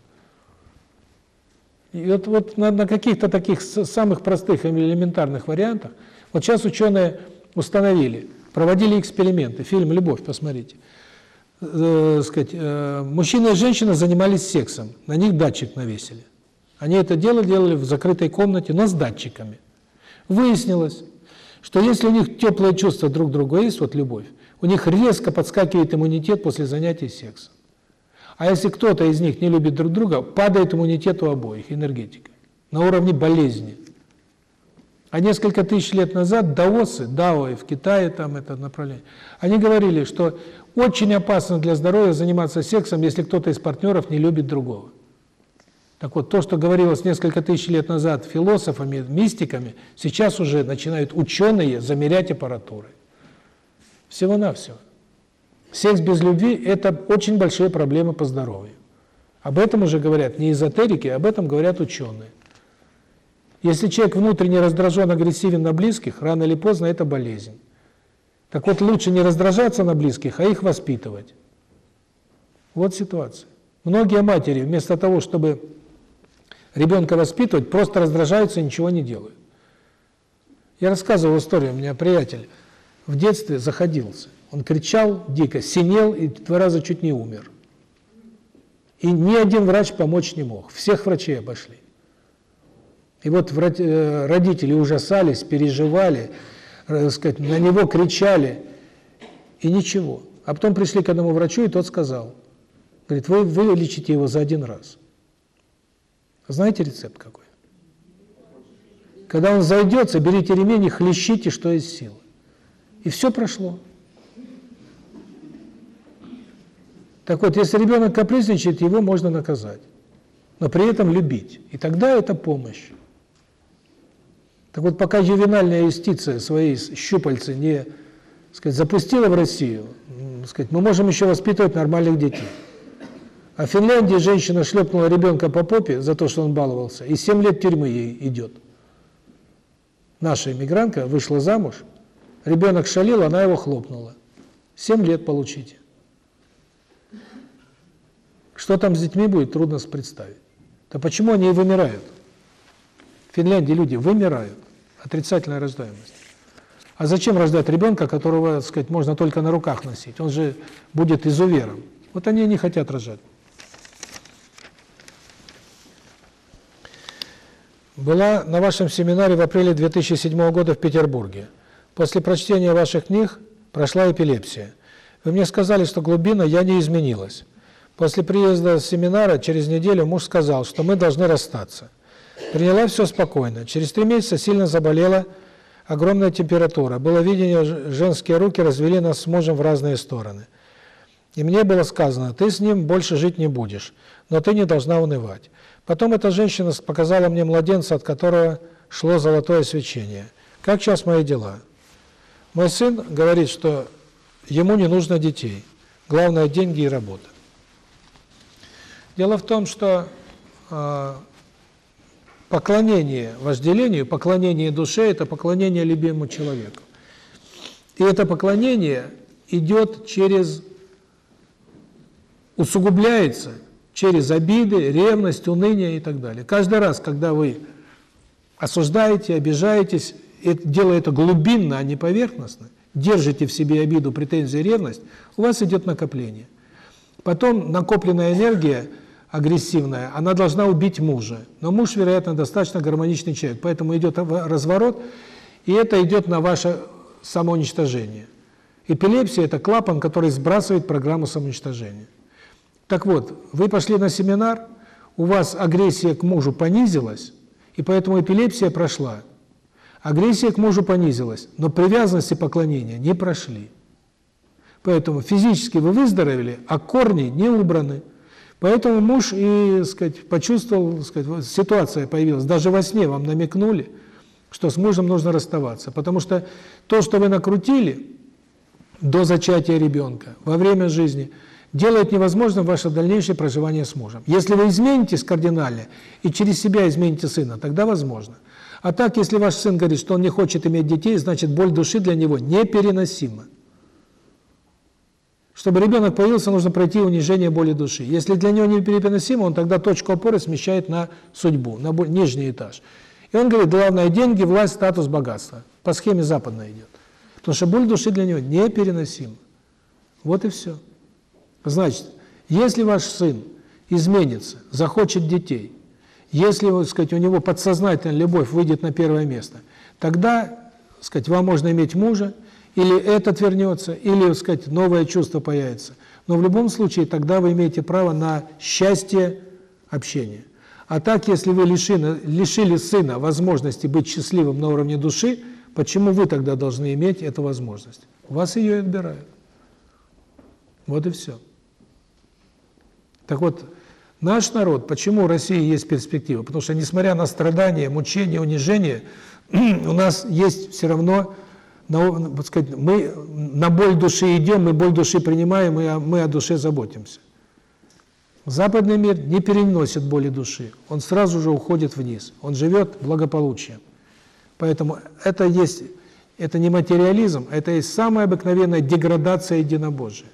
И вот, вот на, на каких-то таких самых простых и элементарных вариантах, вот сейчас ученые установили, проводили эксперименты, фильм «Любовь», посмотрите. Э, сказать, э, мужчина и женщина занимались сексом, на них датчик навесили. Они это дело делали в закрытой комнате, но с датчиками. Выяснилось, что если у них теплые чувства друг к другу есть, вот любовь, у них резко подскакивает иммунитет после занятий сексом. А если кто-то из них не любит друг друга, падает иммунитет у обоих, энергетика, на уровне болезни. А несколько тысяч лет назад даосы, даои в Китае, там это направление, они говорили, что очень опасно для здоровья заниматься сексом, если кто-то из партнеров не любит другого. Так вот, то, что говорилось несколько тысяч лет назад философами, мистиками, сейчас уже начинают ученые замерять аппаратурой. Всего-навсего. Секс без любви – это очень большие проблемы по здоровью. Об этом уже говорят не эзотерики, об этом говорят ученые. Если человек внутренне раздражен, агрессивен на близких, рано или поздно это болезнь. Так вот, лучше не раздражаться на близких, а их воспитывать. Вот ситуация. Многие матери вместо того, чтобы ребенка воспитывать, просто раздражаются и ничего не делают. Я рассказывал историю, у меня приятель в детстве заходился. Он кричал дико, синел и два раза чуть не умер. И ни один врач помочь не мог. Всех врачей обошли. И вот э, родители ужасались, переживали, э, сказать, на него кричали, и ничего. А потом пришли к одному врачу, и тот сказал, говорит, вы вылечите его за один раз. Знаете рецепт какой? Когда он зайдется, берите ремень и хлещите, что из силы. И все прошло. Так вот, если ребенок капризничает, его можно наказать. Но при этом любить. И тогда это помощь. Так вот, пока ювенальная юстиция свои щупальцы не сказать, запустила в Россию, сказать, мы можем еще воспитывать нормальных детей. А в Финляндии женщина шлепнула ребенка по попе за то, что он баловался, и 7 лет тюрьмы ей идет. Наша иммигрантка вышла замуж, ребенок шалил, она его хлопнула. 7 лет получите. Что там с детьми будет, трудно представить. Да почему они и вымирают? В Финляндии люди вымирают. Отрицательная рождаемость. А зачем рождать ребенка, которого, так сказать, можно только на руках носить? Он же будет изувером. Вот они не хотят рожать. Была на вашем семинаре в апреле 2007 года в Петербурге. После прочтения ваших книг прошла эпилепсия. Вы мне сказали, что глубина я не изменилась. После приезда с семинара через неделю муж сказал, что мы должны расстаться. Приняла все спокойно. Через три месяца сильно заболела, огромная температура. Было видение, женские руки развели нас с мужем в разные стороны. И мне было сказано, ты с ним больше жить не будешь, но ты не должна унывать. Потом эта женщина показала мне младенца, от которого шло золотое свечение. Как сейчас мои дела? Мой сын говорит, что ему не нужно детей. Главное – деньги и работа. Дело в том, что э, Поклонение вожделению, поклонение душе – это поклонение любимому человеку. И это поклонение идет через, усугубляется через обиды, ревность, уныние и так далее. Каждый раз, когда вы осуждаете, обижаетесь, делая это глубинно, а не поверхностно, держите в себе обиду, претензии, ревность, у вас идет накопление. Потом накопленная энергия – агрессивная, она должна убить мужа. Но муж, вероятно, достаточно гармоничный человек, поэтому идет разворот, и это идет на ваше самоуничтожение. Эпилепсия – это клапан, который сбрасывает программу самоуничтожения. Так вот, вы пошли на семинар, у вас агрессия к мужу понизилась, и поэтому эпилепсия прошла. Агрессия к мужу понизилась, но привязанность и поклонение не прошли. Поэтому физически вы выздоровели, а корни не убраны. Поэтому муж и, сказать, почувствовал, сказать, ситуация появилась, даже во сне вам намекнули, что с мужем нужно расставаться, потому что то, что вы накрутили до зачатия ребенка, во время жизни, делает невозможным ваше дальнейшее проживание с мужем. Если вы изменитесь кардинально и через себя измените сына, тогда возможно. А так, если ваш сын говорит, что он не хочет иметь детей, значит, боль души для него непереносима. Чтобы ребенок появился, нужно пройти унижение боли души. Если для него непереносимо, он тогда точку опоры смещает на судьбу, на нижний этаж. И он говорит, главное – деньги, власть, статус, богатство. По схеме западной идет. Потому что боль души для него непереносима. Вот и все. Значит, если ваш сын изменится, захочет детей, если, вот, сказать, у него подсознательная любовь выйдет на первое место, тогда, сказать, вам можно иметь мужа, или этот вернется, или, сказать, новое чувство появится. Но в любом случае тогда вы имеете право на счастье общения. А так, если вы лишили, лишили сына возможности быть счастливым на уровне души, почему вы тогда должны иметь эту возможность? Вас ее отбирают. Вот и все. Так вот, наш народ, почему у России есть перспектива? Потому что, несмотря на страдания, мучения, унижение, у нас есть все равно на, так сказать, мы на боль души идем, мы боль души принимаем, и мы о душе заботимся. Западный мир не переносит боли души, он сразу же уходит вниз, он живет благополучием. Поэтому это есть, это не материализм, это есть самая обыкновенная деградация единобожия.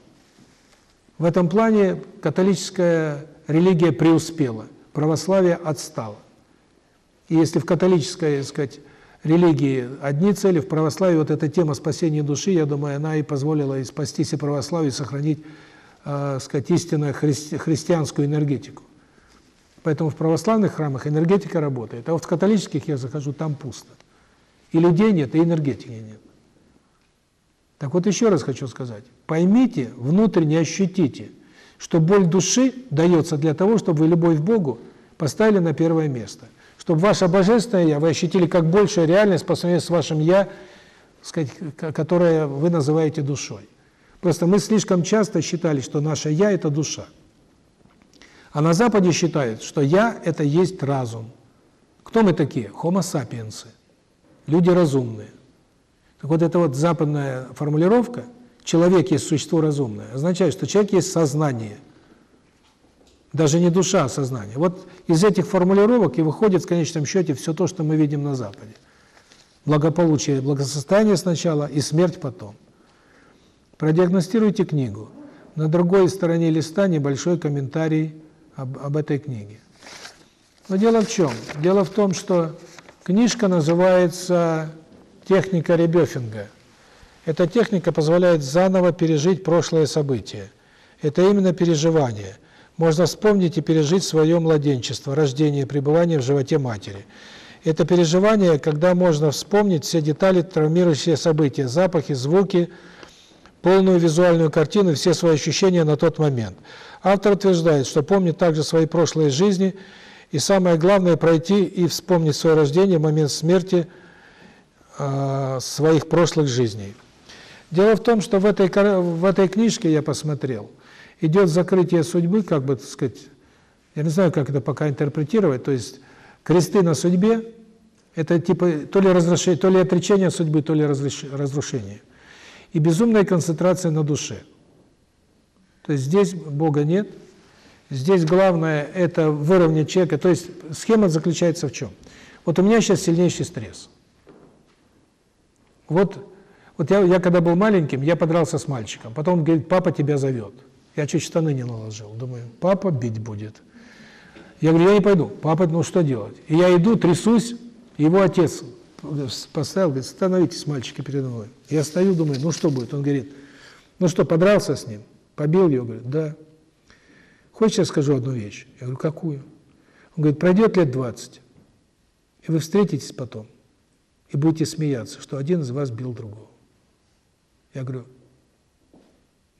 В этом плане католическая религия преуспела, православие отстало. И если в католической, так сказать, религии одни цели, в православии вот эта тема спасения души, я думаю, она и позволила и спастись и православию, и сохранить, э, сказать, истинную христи христианскую энергетику. Поэтому в православных храмах энергетика работает, а вот в католических я захожу, там пусто. И людей нет, и энергетики нет. Так вот еще раз хочу сказать, поймите, внутренне ощутите, что боль души дается для того, чтобы вы любовь к Богу поставили на первое место чтобы ваше божественное «я» вы ощутили как большая реальность по сравнению с вашим «я», сказать, которое вы называете душой. Просто мы слишком часто считали, что наше «я» – это душа. А на Западе считают, что «я» – это есть разум. Кто мы такие? Homo sapiens. Люди разумные. Так вот эта вот западная формулировка «человек есть существо разумное» означает, что человек есть сознание. Даже не душа, а сознание. Вот из этих формулировок и выходит в конечном счете все то, что мы видим на Западе. Благополучие, благосостояние сначала и смерть потом. Продиагностируйте книгу. На другой стороне листа небольшой комментарий об, об этой книге. Но дело в чем? Дело в том, что книжка называется «Техника Ребёфинга». Эта техника позволяет заново пережить прошлое событие. Это именно переживание. Можно вспомнить и пережить свое младенчество, рождение, пребывание в животе матери. Это переживание, когда можно вспомнить все детали травмирующие события, запахи, звуки, полную визуальную картину, все свои ощущения на тот момент. Автор утверждает, что помнит также свои прошлые жизни, и самое главное – пройти и вспомнить свое рождение, момент смерти э, своих прошлых жизней. Дело в том, что в этой, в этой книжке, я посмотрел, идет закрытие судьбы, как бы, так сказать, я не знаю, как это пока интерпретировать, то есть кресты на судьбе – это типа то ли разрушение, то ли отречение судьбы, то ли разрушение и безумная концентрация на душе. То есть здесь Бога нет, здесь главное – это выровнять человека. То есть схема заключается в чем? Вот у меня сейчас сильнейший стресс. Вот, вот я, я когда был маленьким, я подрался с мальчиком. Потом он говорит, папа тебя зовет. Я чуть штаны не наложил. Думаю, папа бить будет. Я говорю, я не пойду. Папа, ну что делать? И я иду, трясусь, его отец поставил, говорит, становитесь, мальчики, передо мной. Я стою, думаю, ну что будет? Он говорит, ну что, подрался с ним? Побил его? Говорит, да. Хочешь, я скажу одну вещь? Я говорю, какую? Он говорит, пройдет лет 20, и вы встретитесь потом, и будете смеяться, что один из вас бил другого. Я говорю,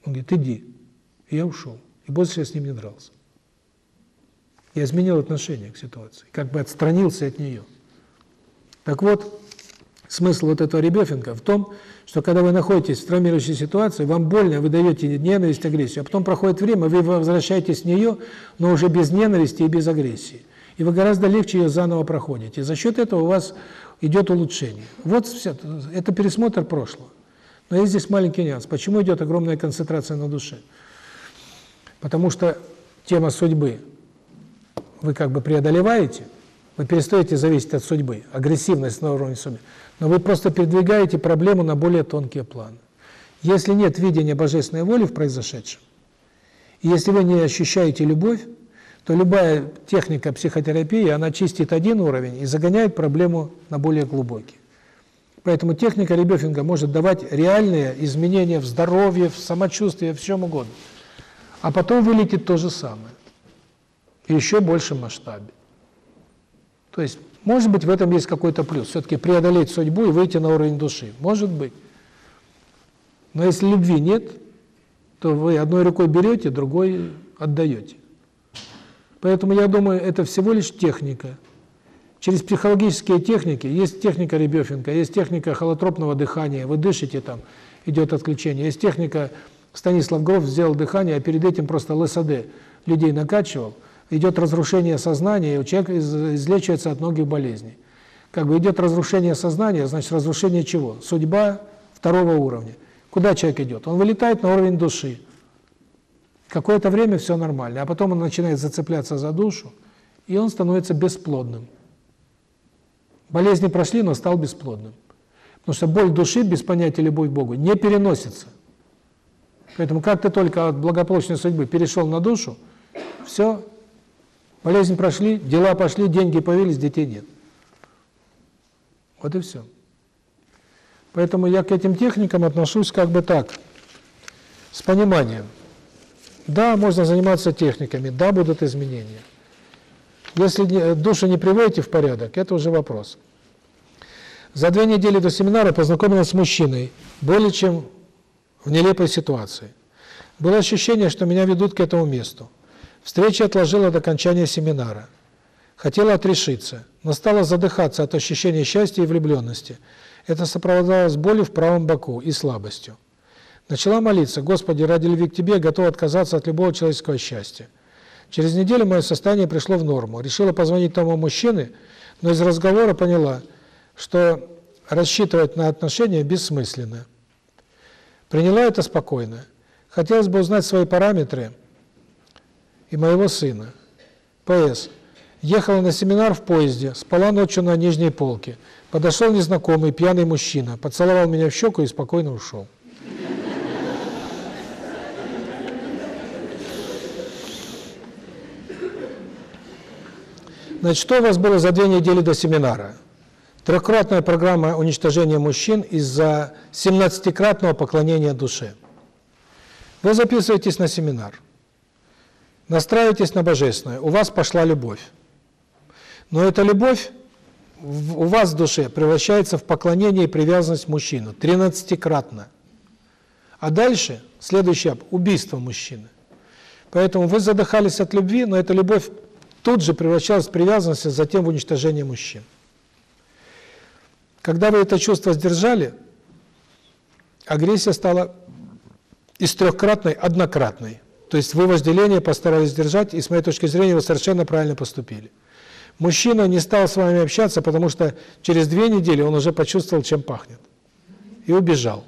он говорит, иди. И я ушел. И больше я с ним не дрался. Я изменил отношение к ситуации, как бы отстранился от нее. Так вот, смысл вот этого ребёфинга в том, что когда вы находитесь в травмирующей ситуации, вам больно, вы даете ненависть, агрессию, а потом проходит время, вы возвращаетесь в нее, но уже без ненависти и без агрессии. И вы гораздо легче ее заново проходите. За счет этого у вас идет улучшение. Вот все, это пересмотр прошлого. Но есть здесь маленький нюанс. Почему идет огромная концентрация на душе? Потому что тема судьбы вы как бы преодолеваете – вы перестаете зависеть от судьбы, агрессивность на уровне судьбы. Но вы просто передвигаете проблему на более тонкие планы. Если нет видения божественной воли в произошедшем, и если вы не ощущаете любовь, то любая техника психотерапии, она чистит один уровень и загоняет проблему на более глубокий. Поэтому техника ребёфинга может давать реальные изменения в здоровье, в самочувствии, в чем угодно. А потом вылетит то же самое. И еще большем масштабе. То есть, может быть, в этом есть какой-то плюс. Все-таки преодолеть судьбу и выйти на уровень души. Может быть. Но если любви нет, то вы одной рукой берете, другой отдаете. Поэтому я думаю, это всего лишь техника. Через психологические техники, есть техника Ребёфинга, есть техника холотропного дыхания, вы дышите там, идет отключение. Есть техника, Станислав Гров сделал дыхание, а перед этим просто ЛСД людей накачивал – идет разрушение сознания, и человек излечивается от многих болезней. Как бы идет разрушение сознания, значит разрушение чего? Судьба второго уровня. Куда человек идет? Он вылетает на уровень души. Какое-то время все нормально, а потом он начинает зацепляться за душу, и он становится бесплодным. Болезни прошли, но стал бесплодным. Потому что боль души без понятия любовь к Богу не переносится. Поэтому как ты только от благополучной судьбы перешел на душу, все, Болезнь прошли, дела пошли, деньги появились, детей нет. Вот и все. Поэтому я к этим техникам отношусь как бы так, с пониманием. Да, можно заниматься техниками, да, будут изменения. Если душу не приводите в порядок, это уже вопрос. За две недели до семинара познакомилась с мужчиной, более чем в нелепой ситуации. Было ощущение, что меня ведут к этому месту. Встреча отложила до окончания семинара. Хотела отрешиться, но стала задыхаться от ощущения счастья и влюбленности. Это сопровождалось болью в правом боку и слабостью. Начала молиться, «Господи, ради любви к Тебе готова отказаться от любого человеческого счастья». Через неделю мое состояние пришло в норму. Решила позвонить тому мужчине, но из разговора поняла, что рассчитывать на отношения бессмысленно. Приняла это спокойно. Хотелось бы узнать свои параметры и моего сына. П.С. Ехала на семинар в поезде, спала ночью на нижней полке. Подошел незнакомый пьяный мужчина, поцеловал меня в щеку и спокойно ушел. Значит, что у вас было за две недели до семинара? Трехкратная программа уничтожения мужчин из-за 17-кратного поклонения душе. Вы записываетесь на семинар, настраиваетесь на Божественное, у вас пошла любовь. Но эта любовь у вас в душе превращается в поклонение и привязанность мужчину, 13-кратно. А дальше, следующий шаг – убийство мужчины. Поэтому вы задыхались от любви, но эта любовь тут же превращалась в привязанность, а затем в уничтожение мужчин. Когда вы это чувство сдержали, агрессия стала из трехкратной однократной. То есть вы вожделение постарались сдержать, и с моей точки зрения вы совершенно правильно поступили. Мужчина не стал с вами общаться, потому что через две недели он уже почувствовал, чем пахнет. И убежал.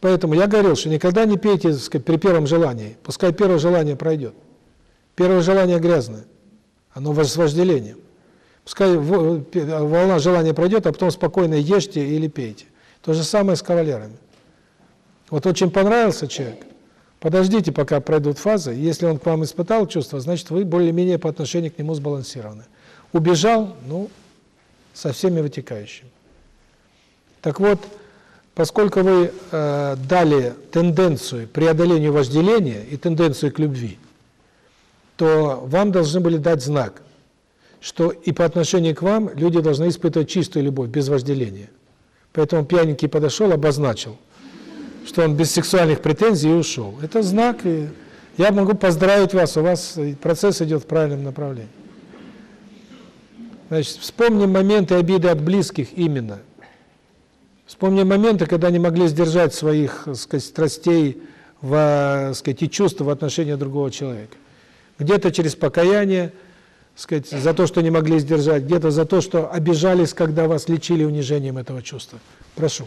Поэтому я говорил, что никогда не пейте сказать, при первом желании. Пускай первое желание пройдет. Первое желание грязное. Оно с вожделением. Пускай волна желания пройдет, а потом спокойно ешьте или пейте. То же самое с кавалерами. Вот очень понравился человек, подождите, пока пройдут фазы. Если он к вам испытал чувство, значит, вы более-менее по отношению к нему сбалансированы. Убежал, ну, со всеми вытекающими. Так вот, поскольку вы э, дали тенденцию преодолению вожделения и тенденцию к любви, то вам должны были дать знак, что и по отношению к вам люди должны испытывать чистую любовь, без вожделения. Поэтому пьяненький подошел, обозначил, что он без сексуальных претензий и ушел. Это знак, и я могу поздравить вас, у вас процесс идет в правильном направлении. Значит, вспомним моменты обиды от близких именно. Вспомним моменты, когда не могли сдержать своих, сказать, страстей, в, сказать, и чувств в отношении другого человека где-то через покаяние, сказать, за то, что не могли сдержать, где-то за то, что обижались, когда вас лечили унижением этого чувства. Прошу.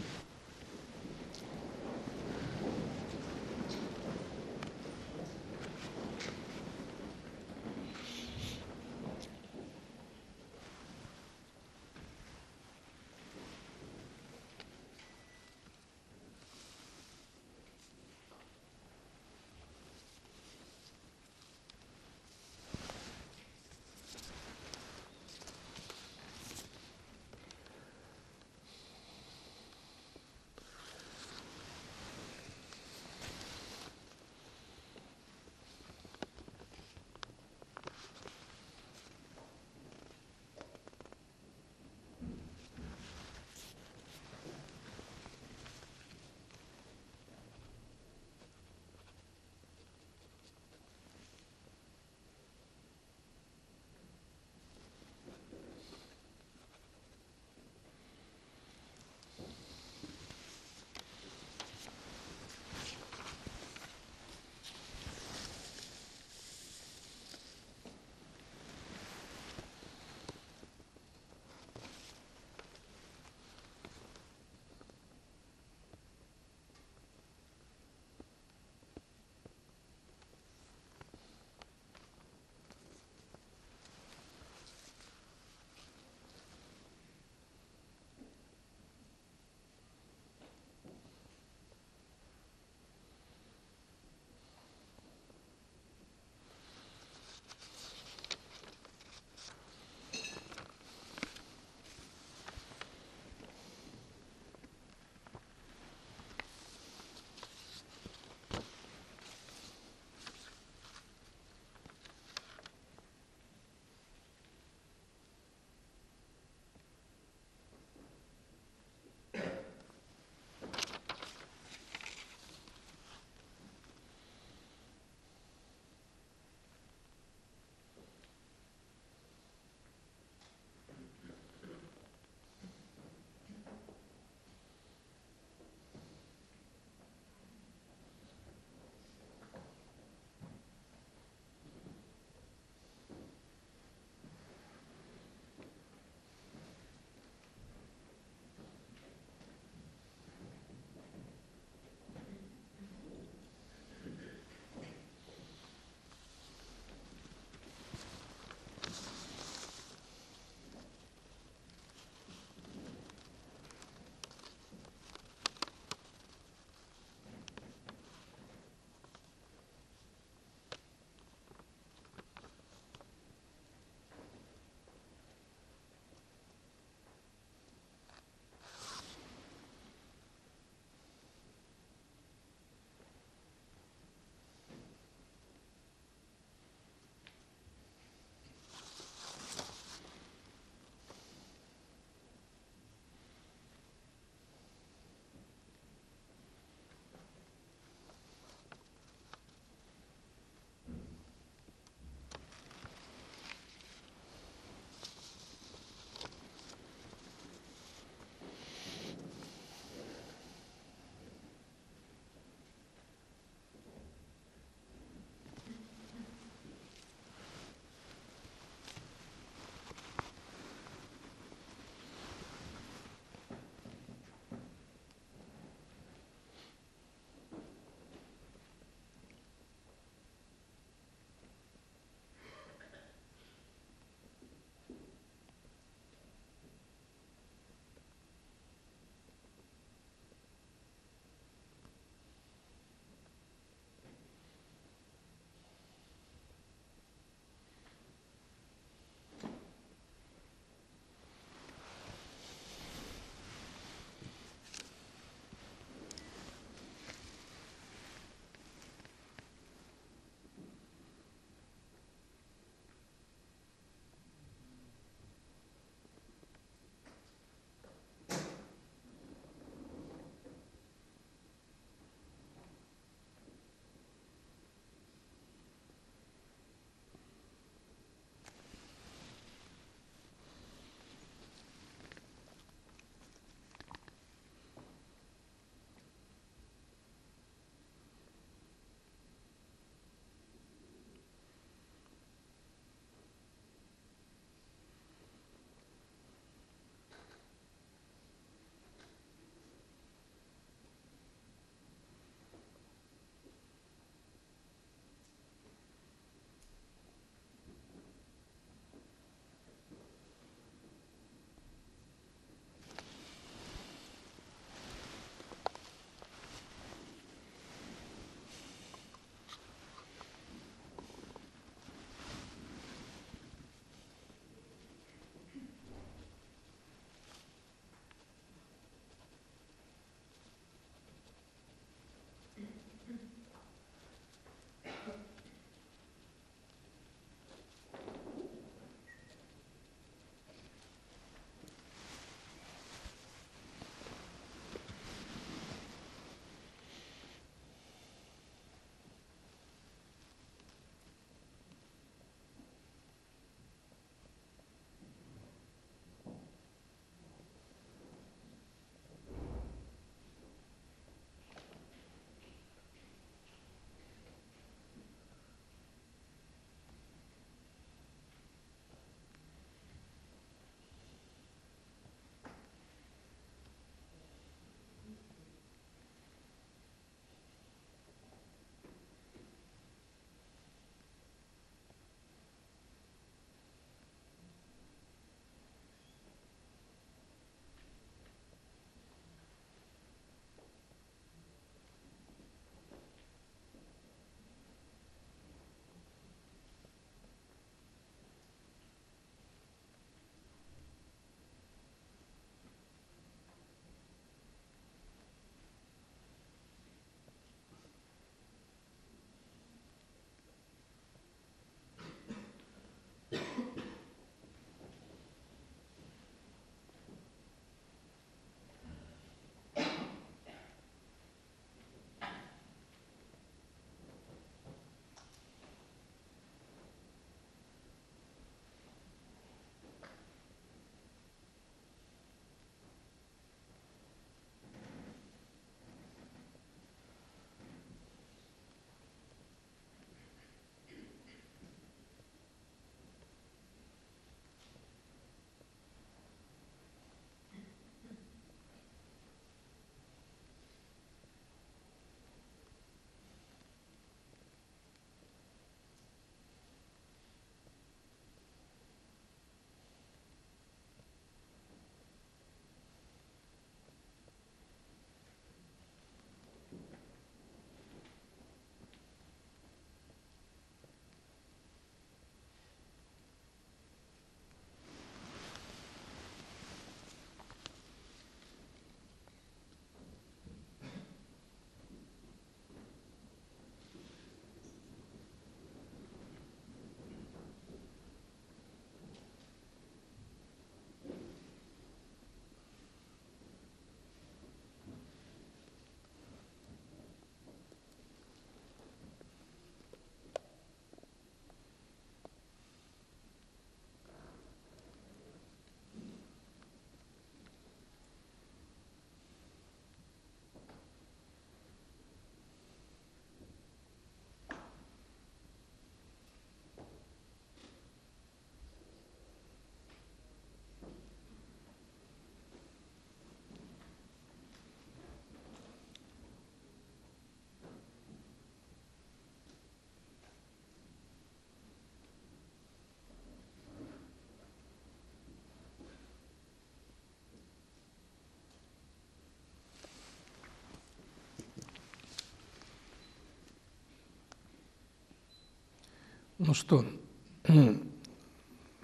Ну что,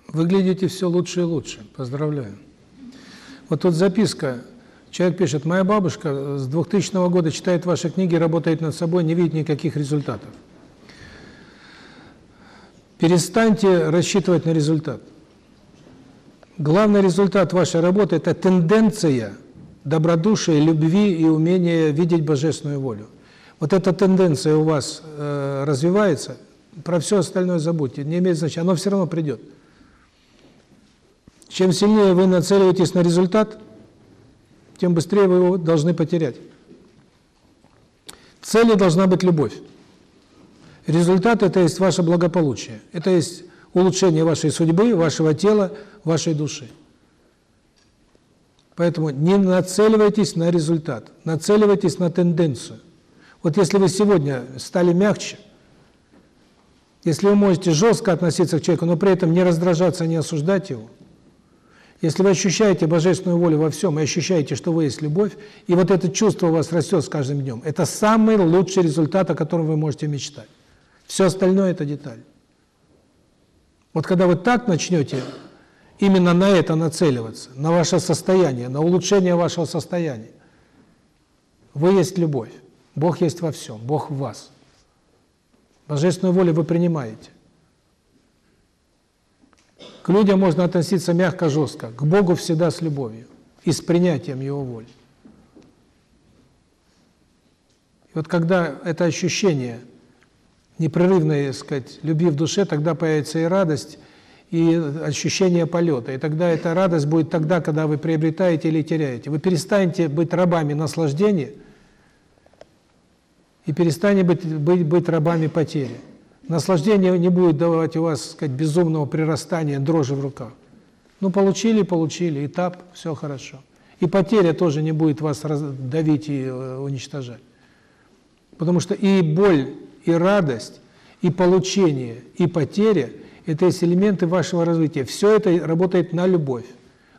выглядите все лучше и лучше. Поздравляю. Вот тут записка. Человек пишет, моя бабушка с 2000 года читает ваши книги, работает над собой, не видит никаких результатов. Перестаньте рассчитывать на результат. Главный результат вашей работы – это тенденция добродушия, любви и умения видеть божественную волю. Вот эта тенденция у вас э, развивается, про все остальное забудьте, не имеет значения, оно все равно придет. Чем сильнее вы нацеливаетесь на результат, тем быстрее вы его должны потерять. Целью должна быть любовь. Результат – это есть ваше благополучие. Это есть улучшение вашей судьбы, вашего тела, вашей души. Поэтому не нацеливайтесь на результат, нацеливайтесь на тенденцию. Вот если вы сегодня стали мягче, если вы можете жестко относиться к человеку, но при этом не раздражаться, не осуждать его, если вы ощущаете божественную волю во всем и ощущаете, что вы есть любовь, и вот это чувство у вас растет с каждым днем, это самый лучший результат, о котором вы можете мечтать. Все остальное – это деталь. Вот когда вы так начнете именно на это нацеливаться, на ваше состояние, на улучшение вашего состояния, вы есть любовь. Бог есть во всем, Бог в вас. Божественную волю вы принимаете. К людям можно относиться мягко, жестко, к Богу всегда с любовью и с принятием Его воли. И вот когда это ощущение непрерывной, так сказать, любви в душе, тогда появится и радость, и ощущение полета. И тогда эта радость будет тогда, когда вы приобретаете или теряете. Вы перестанете быть рабами наслаждения – и перестанете быть, быть, быть рабами потери. Наслаждение не будет давать у вас, сказать, безумного прирастания, дрожи в руках. Ну, получили, получили, этап, все хорошо. И потеря тоже не будет вас давить и э, уничтожать. Потому что и боль, и радость, и получение, и потеря – это есть элементы вашего развития. Все это работает на любовь.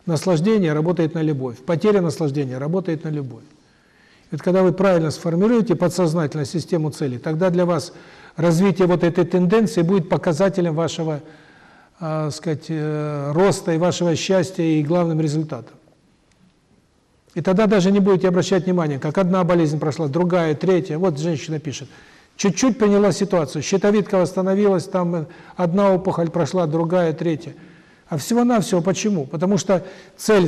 Наслаждение работает на любовь. Потеря наслаждения работает на любовь. Это когда вы правильно сформируете подсознательно систему целей, тогда для вас развитие вот этой тенденции будет показателем вашего, э, сказать, э, роста и вашего счастья и главным результатом. И тогда даже не будете обращать внимания, как одна болезнь прошла, другая, третья. Вот женщина пишет. Чуть-чуть поняла ситуацию, щитовидка восстановилась, там одна опухоль прошла, другая, третья. А всего-навсего почему? Потому что цель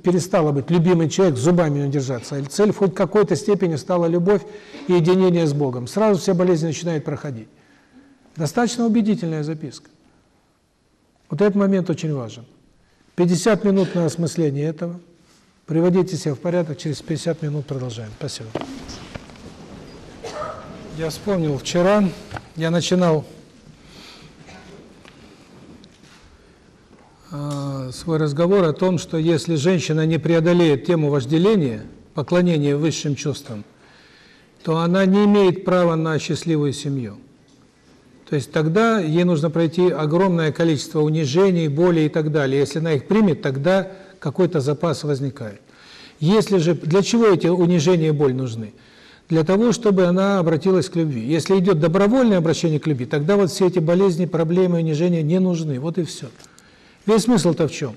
перестала быть любимый человек, зубами удержаться. А цель в хоть какой-то степени стала любовь и единение с Богом. Сразу все болезни начинают проходить. Достаточно убедительная записка. Вот этот момент очень важен. 50 минут на осмысление этого. Приводите себя в порядок, через 50 минут продолжаем. Спасибо. Я вспомнил, вчера я начинал свой разговор о том, что если женщина не преодолеет тему вожделения, поклонения высшим чувствам, то она не имеет права на счастливую семью. То есть тогда ей нужно пройти огромное количество унижений, боли и так далее. Если она их примет, тогда какой-то запас возникает. Если же для чего эти унижения и боль нужны? Для того, чтобы она обратилась к любви. Если идет добровольное обращение к любви, тогда вот все эти болезни, проблемы, унижения не нужны. Вот и все. Весь смысл-то в чем?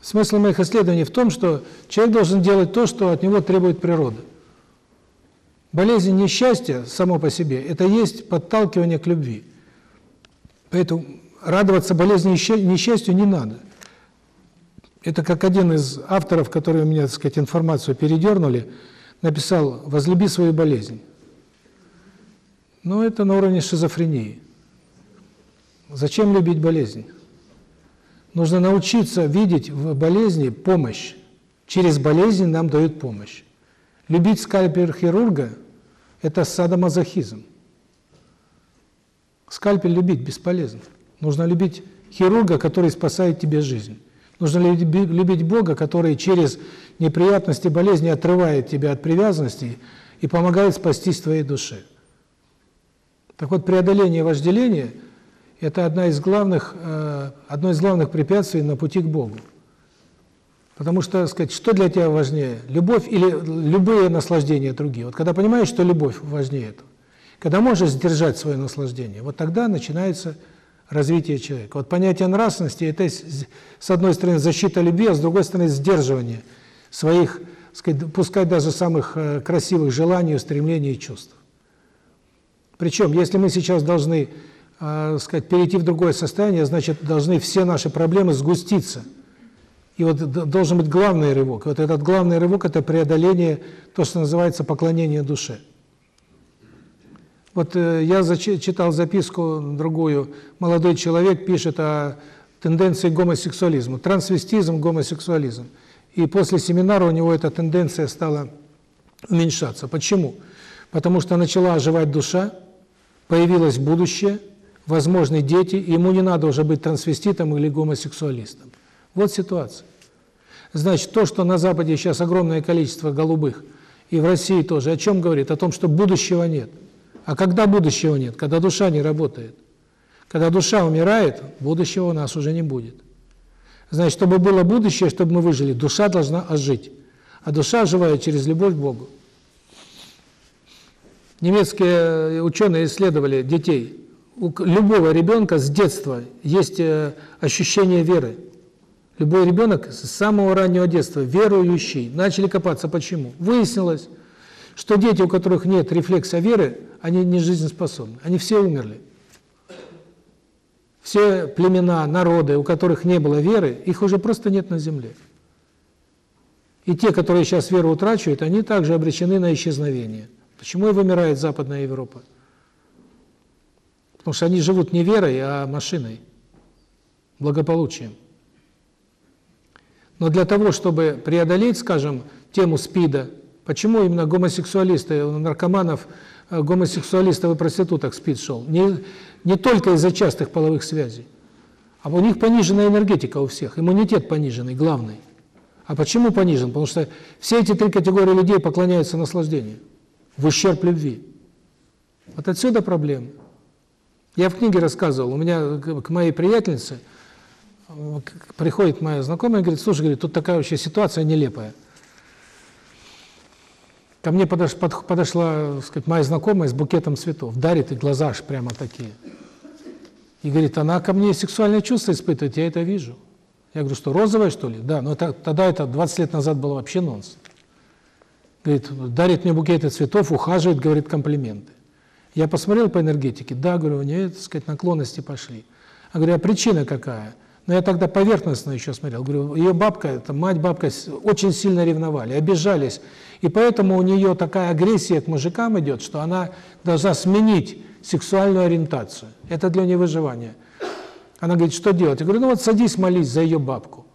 Смысл моих исследований в том, что человек должен делать то, что от него требует природа. Болезнь несчастья само по себе – это есть подталкивание к любви. Поэтому радоваться болезни несчастью не надо. Это как один из авторов, которые у меня, так сказать, информацию передернули, написал «возлюби свою болезнь». Но это на уровне шизофрении. Зачем любить болезнь? Нужно научиться видеть в болезни помощь. Через болезнь нам дают помощь. Любить скальпель хирурга – это садомазохизм. Скальпель любить бесполезно. Нужно любить хирурга, который спасает тебе жизнь. Нужно любить Бога, который через неприятности болезни отрывает тебя от привязанности и помогает спастись твоей душе. Так вот, преодоление вожделения – это одна из главных, э, одно из главных препятствий на пути к Богу. Потому что, сказать, что для тебя важнее, любовь или любые наслаждения другие? Вот когда понимаешь, что любовь важнее этого, Когда можешь сдержать свое наслаждение, вот тогда начинается развитие человека. Вот понятие нравственности – это, с одной стороны, защита любви, а с другой стороны, сдерживание своих, сказать, пускай даже самых э, красивых желаний, устремлений и чувств. Причем, если мы сейчас должны, э, сказать, перейти в другое состояние, значит, должны все наши проблемы сгуститься. И вот должен быть главный рывок. Вот этот главный рывок – это преодоление, то, что называется поклонение душе. Вот э, я читал записку другую, молодой человек пишет о тенденции к гомосексуализму, трансвестизм, гомосексуализм. И после семинара у него эта тенденция стала уменьшаться. Почему? Потому что начала оживать душа, появилось будущее, возможны дети, и ему не надо уже быть трансвеститом или гомосексуалистом. Вот ситуация. Значит, то, что на Западе сейчас огромное количество голубых, и в России тоже, о чем говорит? О том, что будущего нет. А когда будущего нет? Когда душа не работает. Когда душа умирает, будущего у нас уже не будет. Значит, чтобы было будущее, чтобы мы выжили, душа должна ожить. А душа оживает через любовь к Богу. Немецкие ученые исследовали детей. У любого ребенка с детства есть э, ощущение веры. Любой ребенок с самого раннего детства верующий. Начали копаться. Почему? Выяснилось, что дети, у которых нет рефлекса веры, они не жизнеспособны. Они все умерли. Все племена, народы, у которых не было веры, их уже просто нет на земле. И те, которые сейчас веру утрачивают, они также обречены на исчезновение. Почему и вымирает Западная Европа? Потому что они живут не верой, а машиной, благополучием. Но для того, чтобы преодолеть, скажем, тему СПИДа, почему именно гомосексуалисты, наркоманов, э, гомосексуалистов и проституток СПИД шел? Не, не только из-за частых половых связей, а у них пониженная энергетика у всех, иммунитет пониженный, главный. А почему понижен? Потому что все эти три категории людей поклоняются наслаждению, в ущерб любви. Вот отсюда проблема. Я в книге рассказывал, у меня к моей приятельнице – приходит моя знакомая говорит, слушай, говорит, тут такая вообще ситуация нелепая. Ко мне подош, под, подошла, сказать, моя знакомая с букетом цветов, дарит, и глаза аж прямо такие. И говорит, она ко мне сексуальное чувство испытывает, я это вижу. Я говорю, что, розовое, что ли? Да, но это, тогда это 20 лет назад было вообще нонс. Говорит, дарит мне букеты цветов, ухаживает, говорит комплименты. Я посмотрел по энергетике, да, говорю, у нее, так сказать, наклонности пошли. А говорю, а причина какая? Но я тогда поверхностно еще смотрел. Говорю, ее бабка, это мать, бабка очень сильно ревновали, обижались. И поэтому у нее такая агрессия к мужикам идет, что она должна сменить сексуальную ориентацию. Это для нее выживание. Она говорит, что делать? Я говорю, ну вот садись, молись за ее бабку.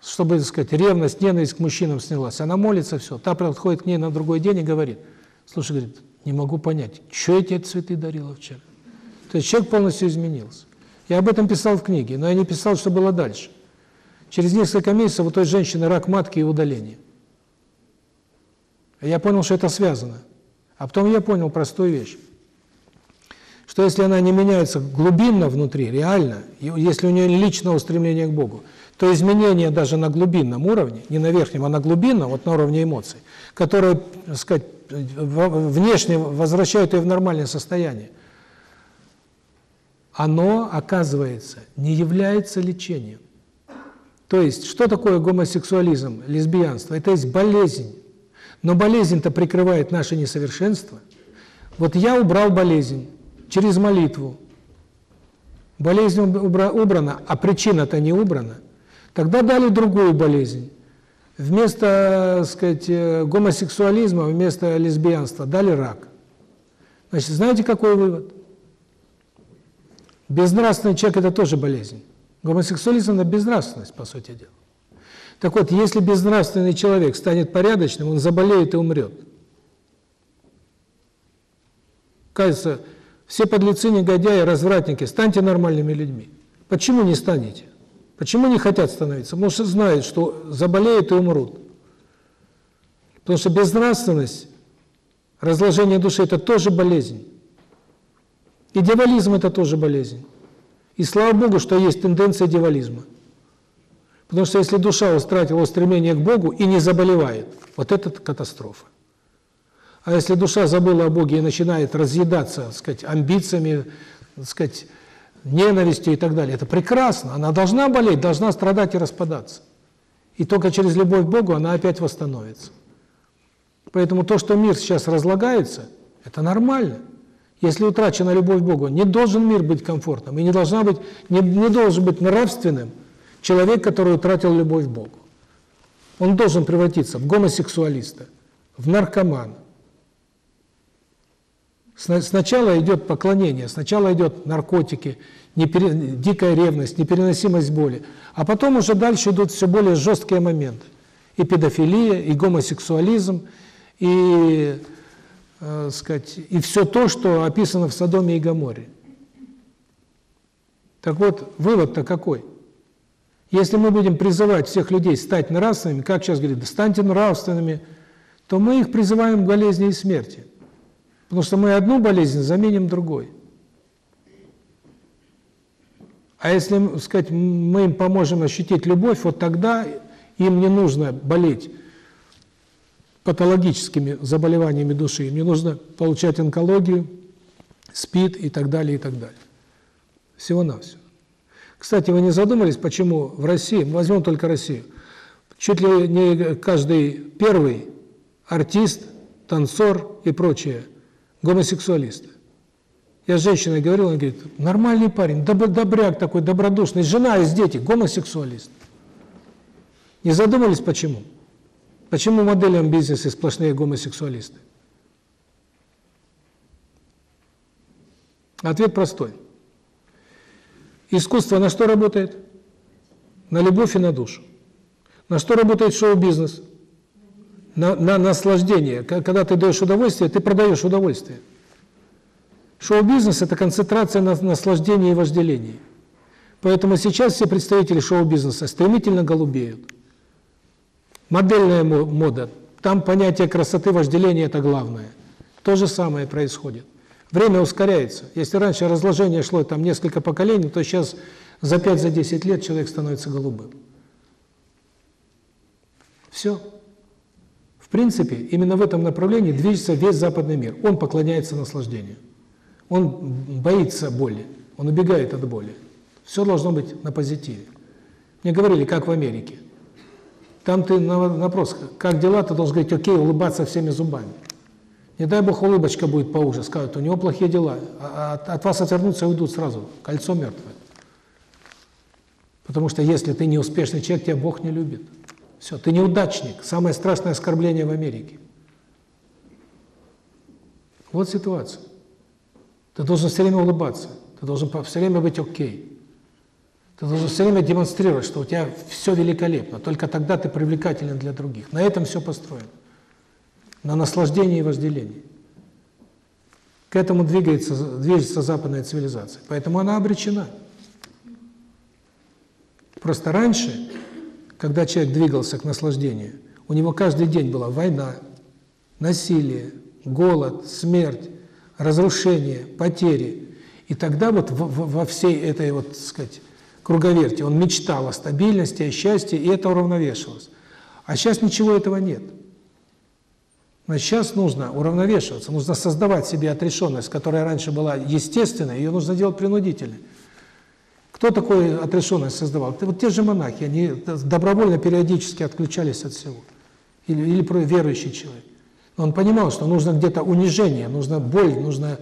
Чтобы, так сказать, ревность, ненависть к мужчинам снялась. Она молится, все. Та подходит к ней на другой день и говорит, слушай, говорит, не могу понять, что я тебе цветы дарила вчера? То есть человек полностью изменился. Я об этом писал в книге, но я не писал, что было дальше. Через несколько месяцев у той женщины рак матки и удаление. Я понял, что это связано. А потом я понял простую вещь. Что если она не меняется глубинно внутри, реально, если у нее личное устремление к Богу, то изменения даже на глубинном уровне, не на верхнем, а на глубинном, вот на уровне эмоций, которые, так сказать, внешне возвращают ее в нормальное состояние, оно, оказывается, не является лечением. То есть, что такое гомосексуализм, лесбиянство? Это есть болезнь. Но болезнь-то прикрывает наше несовершенство. Вот я убрал болезнь через молитву. Болезнь убрана, а причина-то не убрана. Тогда дали другую болезнь. Вместо, сказать, э, гомосексуализма, вместо лесбиянства дали рак. Значит, знаете, какой вывод? Безнравственный человек – это тоже болезнь. Гомосексуализм – это безнравственность, по сути дела. Так вот, если безнравственный человек станет порядочным, он заболеет и умрет. Кажется, все подлецы, негодяи, развратники, станьте нормальными людьми. Почему не станете? Почему не хотят становиться? Потому что знают, что заболеют и умрут. Потому что безнравственность, разложение души – это тоже болезнь. И дьяволизм – это тоже болезнь. И слава Богу, что есть тенденция дьяволизма. Потому что если душа устратила стремление к Богу и не заболевает, вот это катастрофа. А если душа забыла о Боге и начинает разъедаться, так сказать, амбициями, так сказать, ненавистью и так далее, это прекрасно. Она должна болеть, должна страдать и распадаться. И только через любовь к Богу она опять восстановится. Поэтому то, что мир сейчас разлагается, это нормально. Если утрачена любовь к Богу, не должен мир быть комфортным, и не, должна быть, не, не должен быть нравственным человек, который утратил любовь к Богу. Он должен превратиться в гомосексуалиста, в наркомана. Сначала идет поклонение, сначала идет наркотики, непере, дикая ревность, непереносимость боли, а потом уже дальше идут все более жесткие моменты. И педофилия, и гомосексуализм, и э, сказать, и все то, что описано в Содоме и Гоморе. Так вот, вывод-то какой? Если мы будем призывать всех людей стать нравственными, как сейчас говорят, станьте нравственными, то мы их призываем к болезни и смерти. Потому что мы одну болезнь заменим другой. А если, сказать, мы им поможем ощутить любовь, вот тогда им не нужно болеть патологическими заболеваниями души. Мне нужно получать онкологию, СПИД и так далее, и так далее. Всего-навсего. Кстати, вы не задумались, почему в России, возьмем только Россию, чуть ли не каждый первый артист, танцор и прочее гомосексуалисты. Я с женщиной говорил, она говорит, нормальный парень, добряк такой, добродушный, жена есть дети, гомосексуалист. Не задумались, почему? Почему в модельном бизнесе сплошные гомосексуалисты? Ответ простой. Искусство на что работает? На любовь и на душу. На что работает шоу-бизнес? На, на наслаждение. Когда ты даешь удовольствие, ты продаешь удовольствие. Шоу-бизнес – это концентрация на наслаждении и вожделении. Поэтому сейчас все представители шоу-бизнеса стремительно голубеют. Модельная мода. Там понятие красоты, вожделения – это главное. То же самое происходит. Время ускоряется. Если раньше разложение шло там несколько поколений, то сейчас за 5-10 за лет человек становится голубым. Все. В принципе, именно в этом направлении движется весь западный мир. Он поклоняется наслаждению. Он боится боли, он убегает от боли. Все должно быть на позитиве. Мне говорили, как в Америке. Там ты на вопрос, как дела, ты должен говорить, окей, улыбаться всеми зубами. Не дай бог улыбочка будет поуже, скажут, у него плохие дела, а от, от вас отвернутся и уйдут сразу, кольцо мертвое. Потому что если ты неуспешный человек, тебя Бог не любит. Все, ты неудачник, самое страшное оскорбление в Америке. Вот ситуация. Ты должен все время улыбаться, ты должен все время быть окей. Ты должен все время демонстрировать, что у тебя все великолепно, только тогда ты привлекателен для других. На этом все построено. На наслаждении и вожделении. К этому двигается, движется западная цивилизация. Поэтому она обречена. Просто раньше, когда человек двигался к наслаждению, у него каждый день была война, насилие, голод, смерть, разрушение, потери. И тогда вот во всей этой вот, так сказать, круговерти он мечтал о стабильности, о счастье, и это уравновешивалось. А сейчас ничего этого нет. Но сейчас нужно уравновешиваться, нужно создавать себе отрешенность, которая раньше была естественной, ее нужно делать принудительной. Кто такую отрешенность создавал? Вот те же монахи, они добровольно периодически отключались от всего. Или, или верующий человек. Но он понимал, что нужно где-то унижение, нужно боль, нужно,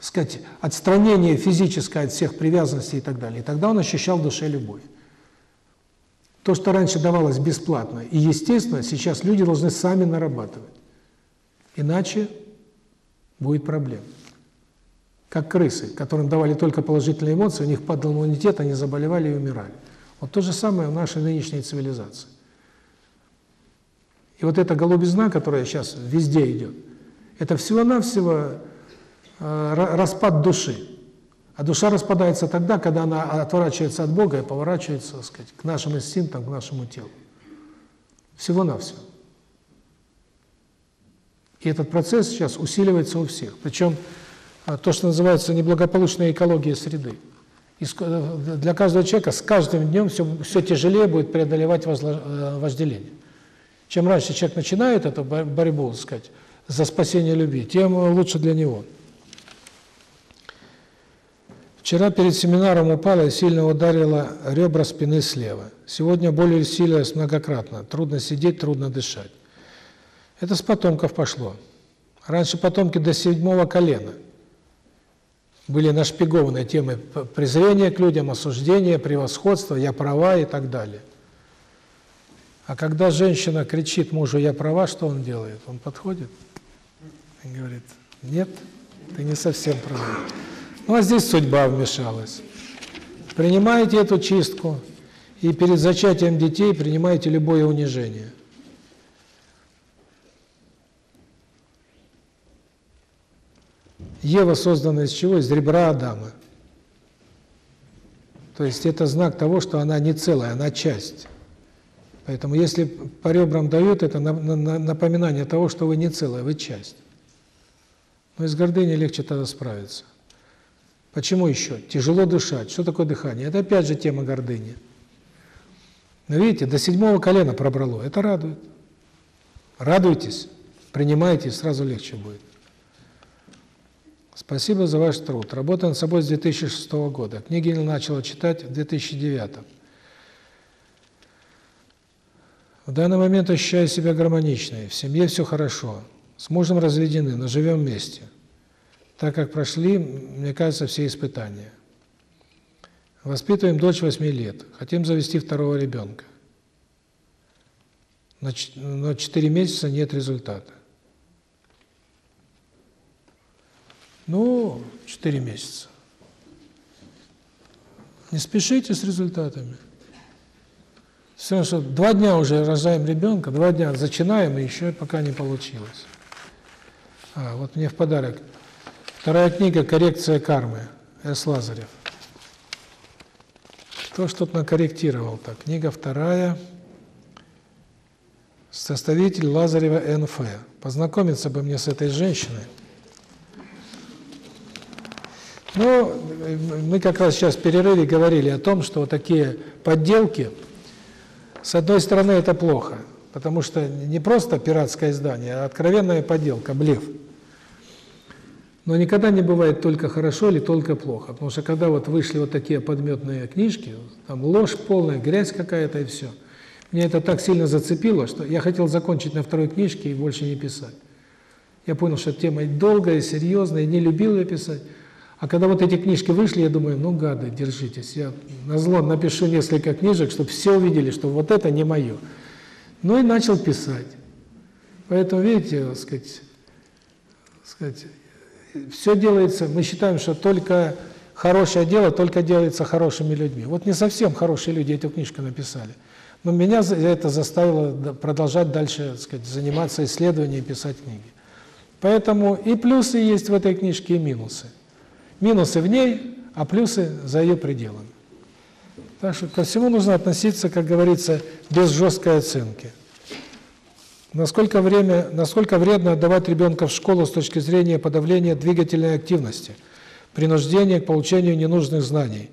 сказать, отстранение физическое от всех привязанностей и так далее. И тогда он ощущал в душе любовь. То, что раньше давалось бесплатно и естественно, сейчас люди должны сами нарабатывать. Иначе будет проблема. Как крысы, которым давали только положительные эмоции, у них падал иммунитет, они заболевали и умирали. Вот то же самое в нашей нынешней цивилизации. И вот эта голубизна, которая сейчас везде идет, это всего-навсего э, распад души. А душа распадается тогда, когда она отворачивается от Бога и поворачивается, так сказать, к нашим инстинктам, к нашему телу. Всего-навсего. И этот процесс сейчас усиливается у всех. Причем то, что называется неблагополучная экология среды. И э, для каждого человека с каждым днем все, все тяжелее будет преодолевать вожделение. Чем раньше человек начинает эту борьбу, так сказать, за спасение любви, тем лучше для него. Вчера перед семинаром упала и сильно ударила ребра спины слева. Сегодня боль усилилась многократно. Трудно сидеть, трудно дышать. Это с потомков пошло. Раньше потомки до седьмого колена были нашпигованы темой презрения к людям, осуждения, превосходства, я права и так далее. А когда женщина кричит мужу «я права», что он делает? Он подходит и говорит «нет, ты не совсем права». Ну а здесь судьба вмешалась. Принимайте эту чистку, и перед зачатием детей принимайте любое унижение. Ева создана из чего? Из ребра Адама. То есть это знак того, что она не целая, она часть. Поэтому если по ребрам дают, это напоминание того, что вы не целая, вы часть. Но из гордыни легче тогда справиться. Почему еще? Тяжело дышать. Что такое дыхание? Это опять же тема гордыни. Но видите, до седьмого колена пробрало. Это радует. Радуйтесь, принимайте, сразу легче будет. Спасибо за ваш труд. Работаю над собой с 2006 года. Книги начала читать в 2009. В данный момент ощущаю себя гармоничной. В семье все хорошо. С мужем разведены, но живем вместе так как прошли, мне кажется, все испытания. Воспитываем дочь 8 лет, хотим завести второго ребенка. Но 4 месяца нет результата. Ну, 4 месяца. Не спешите с результатами. Все что два дня уже рожаем ребенка, два дня зачинаем, и еще пока не получилось. А, вот мне в подарок Вторая книга «Коррекция кармы» С. Лазарев. Кто что-то накорректировал так. Книга вторая. Составитель Лазарева Н.Ф. Познакомиться бы мне с этой женщиной. Ну, мы как раз сейчас в перерыве говорили о том, что такие подделки, с одной стороны, это плохо, потому что не просто пиратское издание, а откровенная подделка, блеф. Но никогда не бывает только хорошо или только плохо. Потому что когда вот вышли вот такие подметные книжки, там ложь полная, грязь какая-то и все. Меня это так сильно зацепило, что я хотел закончить на второй книжке и больше не писать. Я понял, что тема долгая, серьезная, не любил ее писать. А когда вот эти книжки вышли, я думаю, ну, гады, держитесь. Я на зло напишу несколько книжек, чтобы все увидели, что вот это не мое. Ну и начал писать. Поэтому, видите, сказать, сказать все делается, мы считаем, что только хорошее дело только делается хорошими людьми. Вот не совсем хорошие люди эту книжку написали. Но меня это заставило продолжать дальше, так сказать, заниматься исследованием писать книги. Поэтому и плюсы есть в этой книжке, и минусы. Минусы в ней, а плюсы за ее пределами. Так что ко всему нужно относиться, как говорится, без жесткой оценки. Насколько время, насколько вредно отдавать ребенка в школу с точки зрения подавления двигательной активности, принуждения к получению ненужных знаний,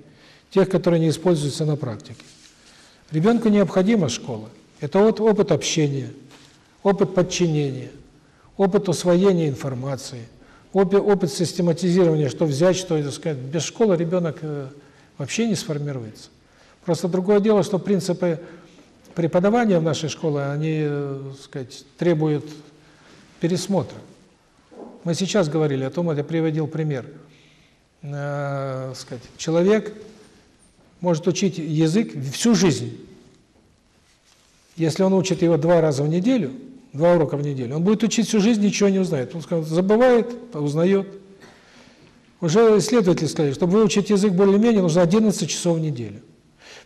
тех, которые не используются на практике. Ребенку необходима школа. Это вот опыт общения, опыт подчинения, опыт усвоения информации, опыт, систематизирования, что взять, что, так сказать. Без школы ребенок э, вообще не сформируется. Просто другое дело, что принципы преподавания в нашей школе, они, э, сказать, требуют пересмотра. Мы сейчас говорили о том, я приводил пример. Э, сказать, человек может учить язык всю жизнь. Если он учит его два раза в неделю, два урока в неделю, он будет учить всю жизнь, ничего не узнает. Он скажет, забывает, узнает. Уже исследователи сказали, чтобы выучить язык более-менее, нужно 11 часов в неделю.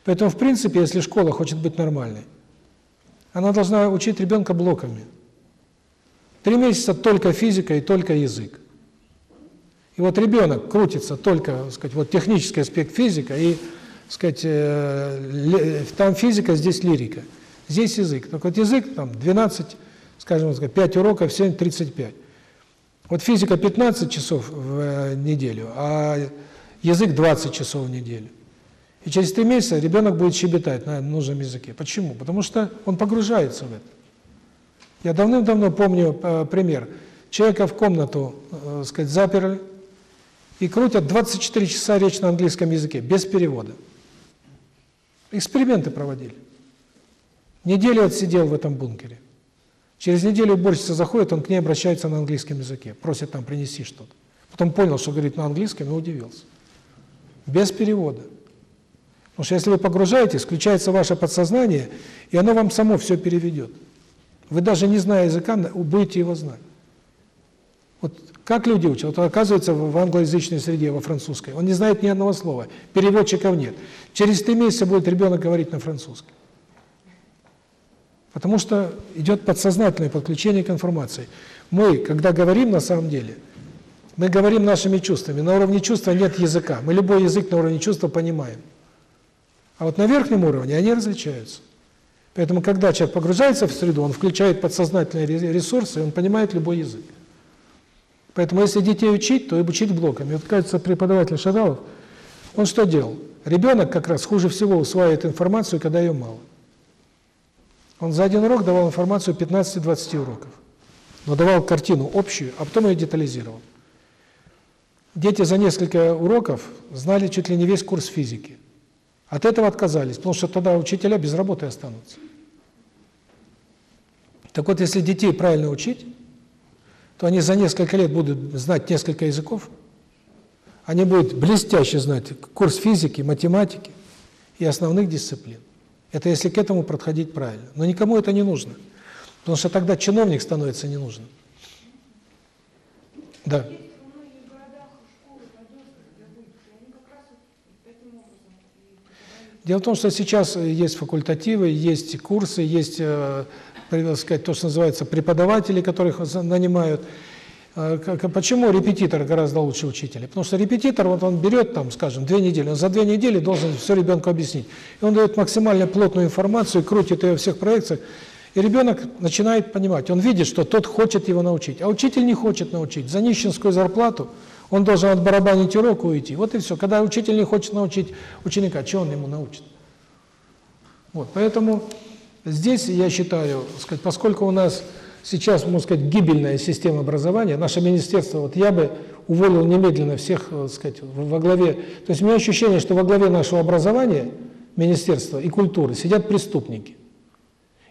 Поэтому, в принципе, если школа хочет быть нормальной, она должна учить ребенка блоками. Три месяца только физика и только язык. И вот ребенок крутится только, так сказать, вот технический аспект физика и, так сказать, э, там физика, здесь лирика. Здесь язык. Так вот язык там 12, скажем, 5 уроков, 7 35. Вот физика 15 часов в э, неделю, а язык 20 часов в неделю. И через три месяца ребенок будет щебетать на нужном языке. Почему? Потому что он погружается в это. Я давным-давно помню э, пример. Человека в комнату, э, сказать, заперли и крутят 24 часа речь на английском языке, без перевода. Эксперименты проводили. Неделю отсидел в этом бункере. Через неделю уборщица заходит, он к ней обращается на английском языке, просит там принеси что-то. Потом понял, что говорит на английском, и удивился. Без перевода. Потому что если вы погружаетесь, включается ваше подсознание, и оно вам само все переведет. Вы даже не зная языка, будете его знать. Вот как люди учат? Вот оказывается, в англоязычной среде, во французской, он не знает ни одного слова, переводчиков нет. Через три месяца будет ребенок говорить на французском. Потому что идет подсознательное подключение к информации. Мы, когда говорим на самом деле, мы говорим нашими чувствами. На уровне чувства нет языка. Мы любой язык на уровне чувства понимаем. А вот на верхнем уровне они различаются. Поэтому, когда человек погружается в среду, он включает подсознательные ресурсы, и он понимает любой язык. Поэтому, если детей учить, то и учить блоками. Вот, кажется, преподаватель Шагалов, он что делал? Ребенок как раз хуже всего усваивает информацию, когда ее мало. Он за один урок давал информацию 15-20 уроков. Но давал картину общую, а потом ее детализировал. Дети за несколько уроков знали чуть ли не весь курс физики. От этого отказались, потому что тогда учителя без работы останутся. Так вот, если детей правильно учить, то они за несколько лет будут знать несколько языков, они будут блестяще знать курс физики, математики и основных дисциплин. Это если к этому подходить правильно. Но никому это не нужно. Потому что тогда чиновник становится ненужным. Да. Дело в том, что сейчас есть факультативы, есть курсы, есть, э, сказать, то, что называется преподаватели, которых нанимают. А, почему репетитор гораздо лучше учителя? Потому что репетитор, вот он берет там, скажем, две недели, он за две недели должен все ребенку объяснить. И он дает максимально плотную информацию, крутит ее во всех проекциях, и ребенок начинает понимать, он видит, что тот хочет его научить, а учитель не хочет научить. За нищенскую зарплату он должен отбарабанить урок и уйти. Вот и все. Когда учитель не хочет научить ученика, что он ему научит? Вот, поэтому здесь, я считаю, сказать, поскольку у нас сейчас, можно сказать, гибельная система образования, наше министерство, вот я бы уволил немедленно всех, так сказать, во главе, то есть у меня ощущение, что во главе нашего образования, министерства и культуры сидят преступники.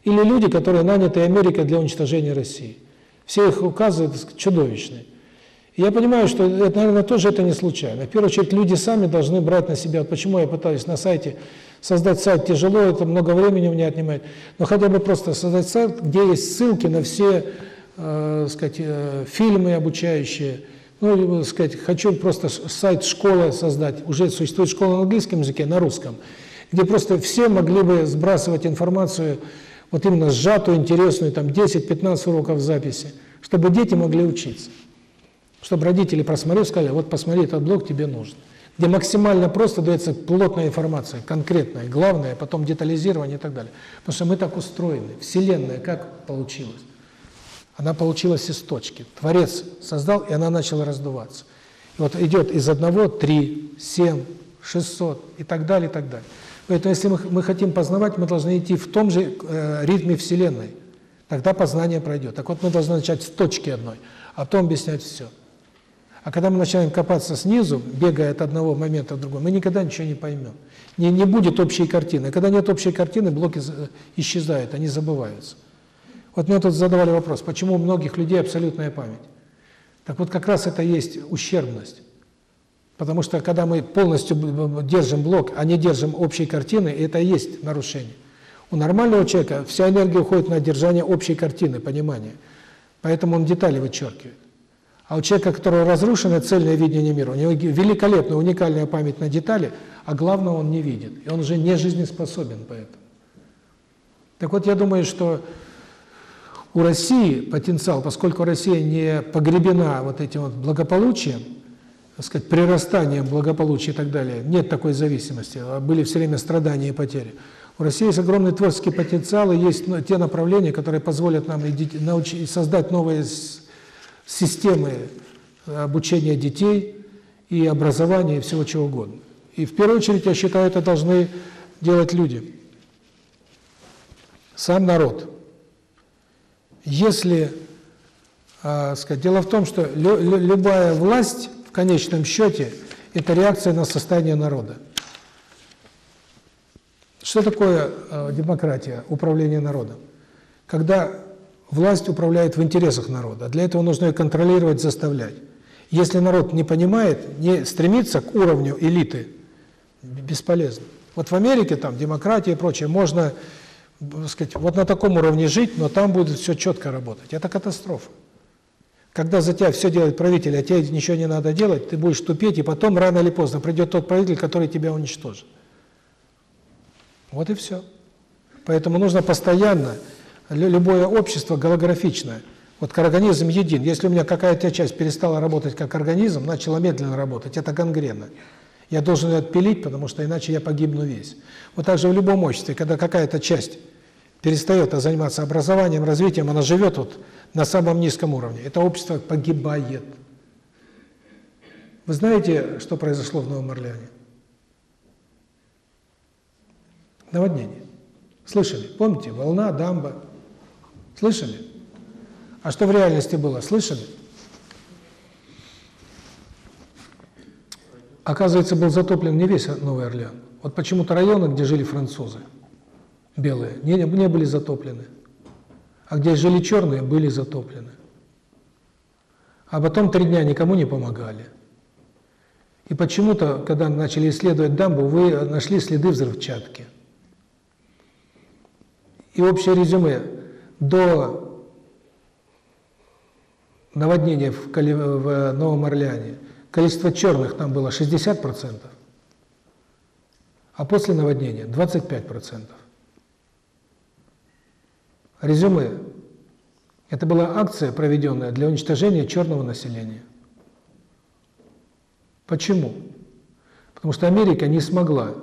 Или люди, которые наняты Америкой для уничтожения России. Все их указы сказать, чудовищные. И я понимаю, что, это, наверное, тоже это не случайно. В первую очередь, люди сами должны брать на себя. Почему я пытаюсь на сайте Создать сайт тяжело, это много времени у меня отнимает. Но хотя бы просто создать сайт, где есть ссылки на все, э, сказать, э, фильмы обучающие. Ну, сказать, хочу просто сайт школы создать. Уже существует школа на английском языке, на русском, где просто все могли бы сбрасывать информацию, вот именно сжатую, интересную, там 10-15 уроков записи, чтобы дети могли учиться. Чтобы родители просмотрели, сказали, вот посмотри, этот блок тебе нужен где максимально просто дается плотная информация, конкретная, главное, потом детализирование и так далее. Потому что мы так устроены. Вселенная как получилась? Она получилась из точки. Творец создал, и она начала раздуваться. И вот идет из одного три, семь, шестьсот и так далее, и так далее. Поэтому если мы, мы хотим познавать, мы должны идти в том же э, ритме Вселенной. Тогда познание пройдет. Так вот мы должны начать с точки одной, а потом объяснять все. А когда мы начинаем копаться снизу, бегая от одного момента к другому, мы никогда ничего не поймем. Не, не будет общей картины. Когда нет общей картины, блоки исчезают, они забываются. Вот мне тут задавали вопрос, почему у многих людей абсолютная память? Так вот как раз это есть ущербность. Потому что когда мы полностью держим блок, а не держим общей картины, это и есть нарушение. У нормального человека вся энергия уходит на держание общей картины, понимания. Поэтому он детали вычеркивает. А у человека, которого разрушено цельное видение мира, у него великолепная, уникальная память на детали, а главное он не видит. И он уже не жизнеспособен поэтому. Так вот, я думаю, что у России потенциал, поскольку Россия не погребена вот этим вот благополучием, так сказать, прирастанием благополучия и так далее, нет такой зависимости, а были все время страдания и потери. У России есть огромный творческий потенциал, и есть ну, те направления, которые позволят нам научить, создать новые системы обучения детей и образования и всего чего угодно. И в первую очередь, я считаю, это должны делать люди. Сам народ. Если А, сказать, дело в том, что лю любая власть в конечном счете – это реакция на состояние народа. Что такое э, демократия, управление народом? Когда власть управляет в интересах народа, для этого нужно ее контролировать, заставлять. Если народ не понимает, не стремится к уровню элиты, бесполезно. Вот в Америке там демократия и прочее, можно, сказать, вот на таком уровне жить, но там будет все четко работать. Это катастрофа. Когда за тебя все делает правитель, а тебе ничего не надо делать, ты будешь тупеть, и потом рано или поздно придет тот правитель, который тебя уничтожит. Вот и все. Поэтому нужно постоянно, любое общество голографичное. Вот организм един. Если у меня какая-то часть перестала работать как организм, начала медленно работать, это гангрена. Я должен ее отпилить, потому что иначе я погибну весь. Вот так же в любом обществе, когда какая-то часть перестает заниматься образованием, развитием, она живет вот на самом низком уровне. Это общество погибает. Вы знаете, что произошло в Новом Орлеане? Наводнение. Слышали? Помните? Волна, дамба. Слышали? А что в реальности было? Слышали? Оказывается, был затоплен не весь Новый Орлеан. Вот почему-то районы, где жили французы, белые, не, не были затоплены а где жили черные, были затоплены. А потом три дня никому не помогали. И почему-то, когда начали исследовать дамбу, вы нашли следы взрывчатки. И общее резюме. До наводнения в, Кали... в Новом Орлеане количество черных там было 60%, а после наводнения 25%. Резюме. Это была акция, проведенная для уничтожения черного населения. Почему? Потому что Америка не смогла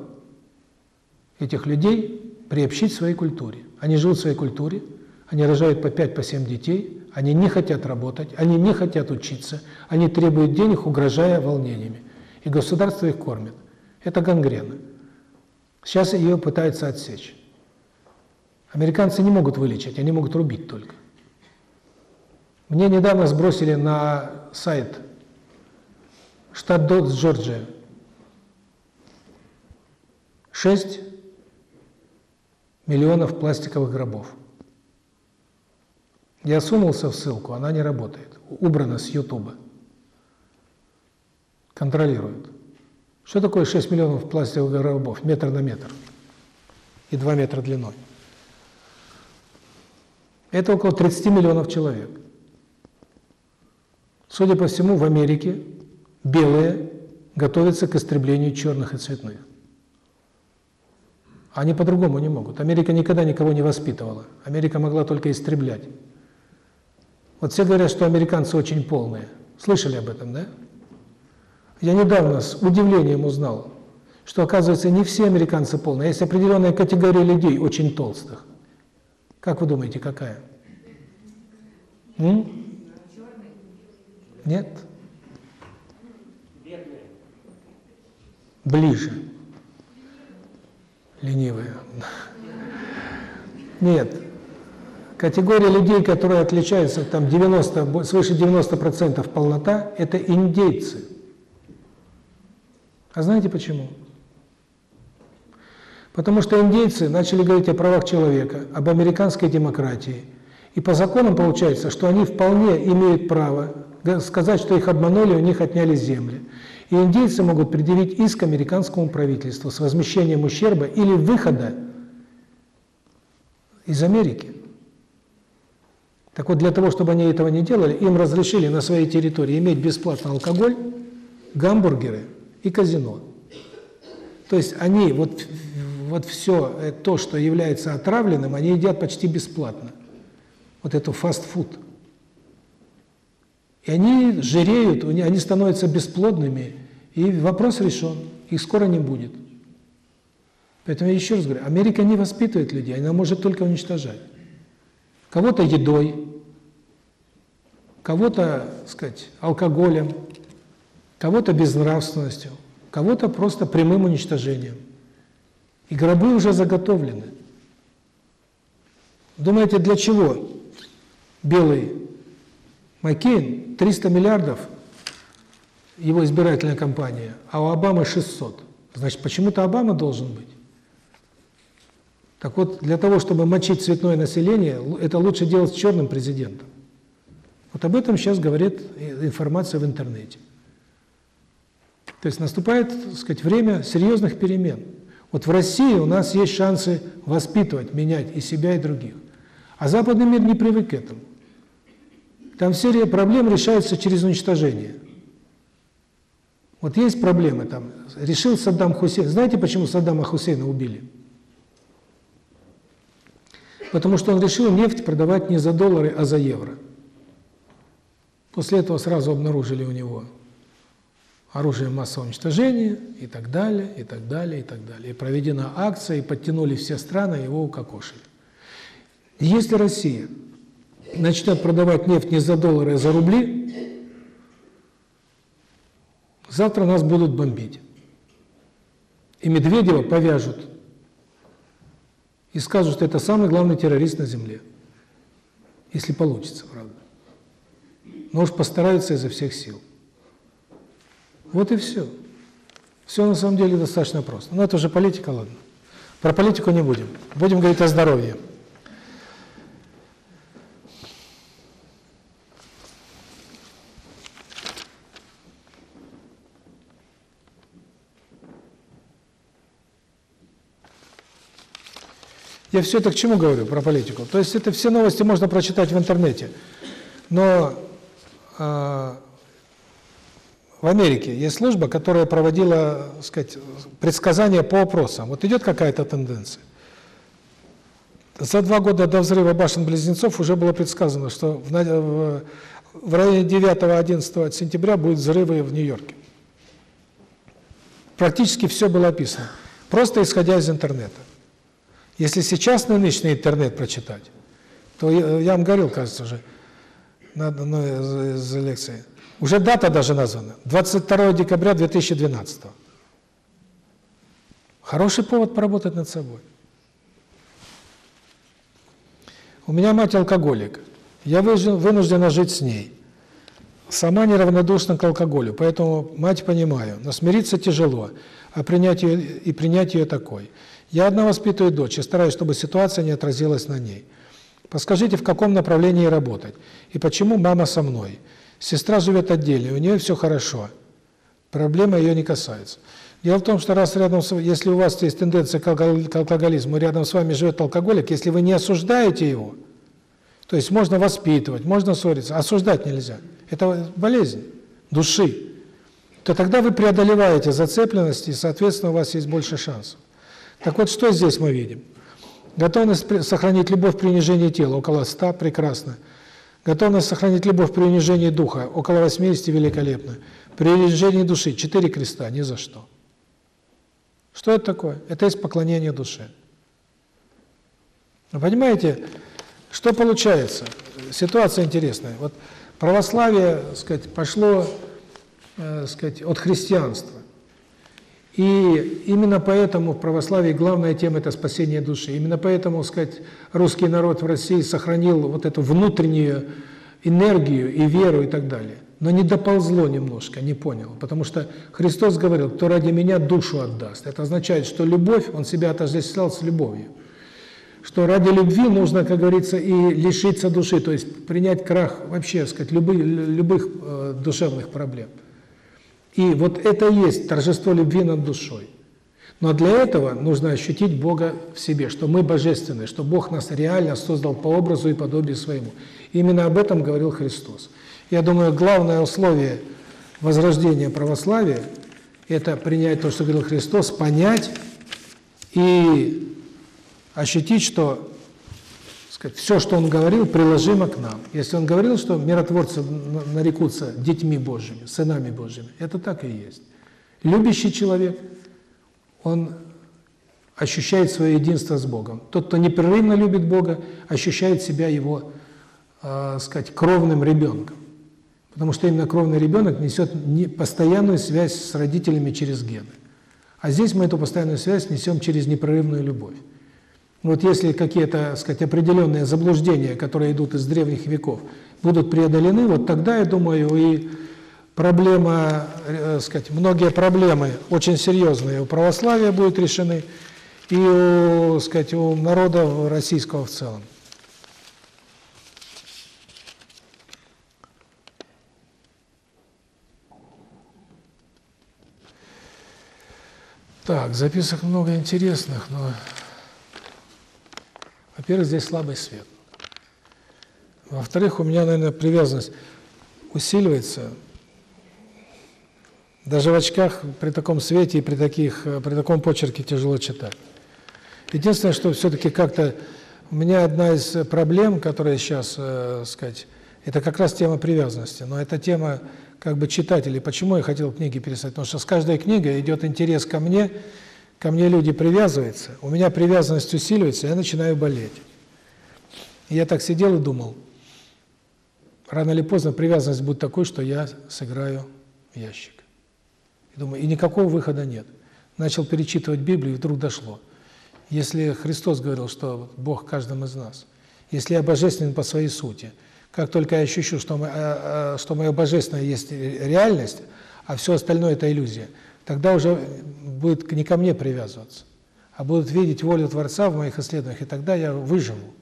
этих людей приобщить к своей культуре. Они живут в своей культуре, они рожают по 5, по 7 детей, они не хотят работать, они не хотят учиться, они требуют денег, угрожая волнениями. И государство их кормит. Это гангрена. Сейчас ее пытаются отсечь. Американцы не могут вылечить, они могут рубить только. Мне недавно сбросили на сайт штат Дотс, Джорджия. 6 миллионов пластиковых гробов. Я сунулся в ссылку, она не работает. Убрана с Ютуба. Контролируют. Что такое 6 миллионов пластиковых гробов? Метр на метр. И 2 метра длиной. Это около 30 миллионов человек. Судя по всему, в Америке белые готовятся к истреблению черных и цветных. Они по-другому не могут. Америка никогда никого не воспитывала. Америка могла только истреблять. Вот все говорят, что американцы очень полные. Слышали об этом, да? Я недавно с удивлением узнал, что, оказывается, не все американцы полные. Есть определенная категория людей очень толстых. Как вы думаете, какая? М? Нет? Ближе. Ленивые. Нет. Категория людей, которые отличаются там 90, свыше 90% полнота, это индейцы. А знаете почему? Потому что индейцы начали говорить о правах человека, об американской демократии. И по законам получается, что они вполне имеют право сказать, что их обманули, у них отняли земли. И индейцы могут предъявить иск американскому правительству с возмещением ущерба или выхода из Америки. Так вот, для того, чтобы они этого не делали, им разрешили на своей территории иметь бесплатно алкоголь, гамбургеры и казино. То есть они вот вот все э, то, что является отравленным, они едят почти бесплатно. Вот эту фастфуд. И они жиреют, они становятся бесплодными, и вопрос решен, их скоро не будет. Поэтому я еще раз говорю, Америка не воспитывает людей, она может только уничтожать. Кого-то едой, кого-то, сказать, алкоголем, кого-то безнравственностью, кого-то просто прямым уничтожением. И гробы уже заготовлены. Думаете, для чего белый Маккейн 300 миллиардов, его избирательная кампания, а у Обамы 600. Значит, почему-то Обама должен быть. Так вот, для того, чтобы мочить цветное население, это лучше делать с черным президентом. Вот об этом сейчас говорит информация в интернете. То есть наступает, так сказать, время серьезных перемен. Вот в России у нас есть шансы воспитывать, менять и себя, и других. А западный мир не привык к этому. Там серия проблем решается через уничтожение. Вот есть проблемы там. Решил Саддам Хусейн. Знаете, почему Саддама Хусейна убили? Потому что он решил нефть продавать не за доллары, а за евро. После этого сразу обнаружили у него оружие массового уничтожения и так далее, и так далее, и так далее. И проведена акция, и подтянули все страны, его укокошили. Если Россия начнет продавать нефть не за доллары, а за рубли, завтра нас будут бомбить. И Медведева повяжут. И скажут, что это самый главный террорист на земле. Если получится, правда. Но уж постараются изо всех сил. Вот и все. Все на самом деле достаточно просто. Но это уже политика, ладно. Про политику не будем. Будем говорить о здоровье. Я все это к чему говорю про политику? То есть это все новости можно прочитать в интернете. Но э, в Америке есть служба, которая проводила, сказать, предсказания по вопросам. Вот идет какая-то тенденция. За два года до взрыва башен-близнецов уже было предсказано, что в, в, в районе 9-11 сентября будут взрывы в Нью-Йорке. Практически все было описано, просто исходя из интернета. Если сейчас нынешний интернет прочитать, то я, вам говорил, кажется, уже на одной из, из лекций, уже дата даже названа. 22 декабря 2012. Хороший повод поработать над собой. У меня мать алкоголик. Я вынуждена жить с ней. Сама неравнодушна к алкоголю, поэтому мать понимаю. Но смириться тяжело, а принять ее и принять ее такой. Я одна воспитываю дочь и стараюсь, чтобы ситуация не отразилась на ней. Подскажите, в каком направлении работать? И почему мама со мной? Сестра живет отдельно, у нее все хорошо. Проблема ее не касается. Дело в том, что раз рядом с если у вас есть тенденция к алкоголизму, рядом с вами живет алкоголик, если вы не осуждаете его, то есть можно воспитывать, можно ссориться, осуждать нельзя. Это болезнь души. То тогда вы преодолеваете зацепленность, и, соответственно, у вас есть больше шансов. Так вот, что здесь мы видим? Готовность сохранить любовь при унижении тела, около 100, прекрасно. Готовность сохранить любовь при унижении духа, около 80 великолепно. При унижении души четыре креста, ни за что. Что это такое? Это есть поклонение душе. Вы понимаете, что получается? Ситуация интересная. Вот православие, сказать, пошло, э, сказать, от христианства. И именно поэтому в православии главная тема – это спасение души. Именно поэтому, сказать, русский народ в России сохранил вот эту внутреннюю энергию и веру и так далее. Но не доползло немножко, не понял. Потому что Христос говорил, кто ради меня душу отдаст. Это означает, что любовь, он себя отождествлял с любовью. Что ради любви нужно, как говорится, и лишиться души, то есть принять крах вообще, сказать, любых, любых э, душевных проблем. И вот это есть торжество любви над душой. Но для этого нужно ощутить Бога в себе, что мы божественны, что Бог нас реально создал по образу и подобию своему. Именно об этом говорил Христос. Я думаю, главное условие возрождения православия – это принять то, что говорил Христос, понять и ощутить, что сказать, все, что Он говорил, приложимо к нам. Если Он говорил, что миротворцы нарекутся детьми Божьими, сынами Божьими, это так и есть. Любящий человек, он ощущает свое единство с Богом. Тот, кто непрерывно любит Бога, ощущает себя Его, э, сказать, кровным ребенком. Потому что именно кровный ребенок несет постоянную связь с родителями через гены. А здесь мы эту постоянную связь несем через непрерывную любовь. Вот если какие-то, сказать, определенные заблуждения, которые идут из древних веков, будут преодолены, вот тогда, я думаю, и проблема, э, сказать, многие проблемы очень серьезные у православия будут решены, и у, сказать, у народа российского в целом. Так, записок много интересных, но, во-первых, здесь слабый свет. Во-вторых, у меня, наверное, привязанность усиливается. Даже в очках при таком свете и при таких при таком почерке тяжело читать. Единственное, что все-таки как-то у меня одна из проблем, которая сейчас, э, сказать, это как раз тема привязанности. Но эта тема как бы читателей. Почему я хотел книги пересадить? Потому что с каждой книгой идет интерес ко мне, ко мне люди привязываются, у меня привязанность усиливается, я начинаю болеть. Я так сидел и думал, рано или поздно привязанность будет такой, что я сыграю в ящик. И думаю, и никакого выхода нет. Начал перечитывать Библию, и вдруг дошло. Если Христос говорил, что Бог каждым из нас, если я божественен по своей сути – как только я ощущу, что, э, что мое божественное есть реальность, а все остальное – это иллюзия, тогда уже будет не ко мне привязываться, а будут видеть волю Творца в моих исследованиях, и тогда я выживу.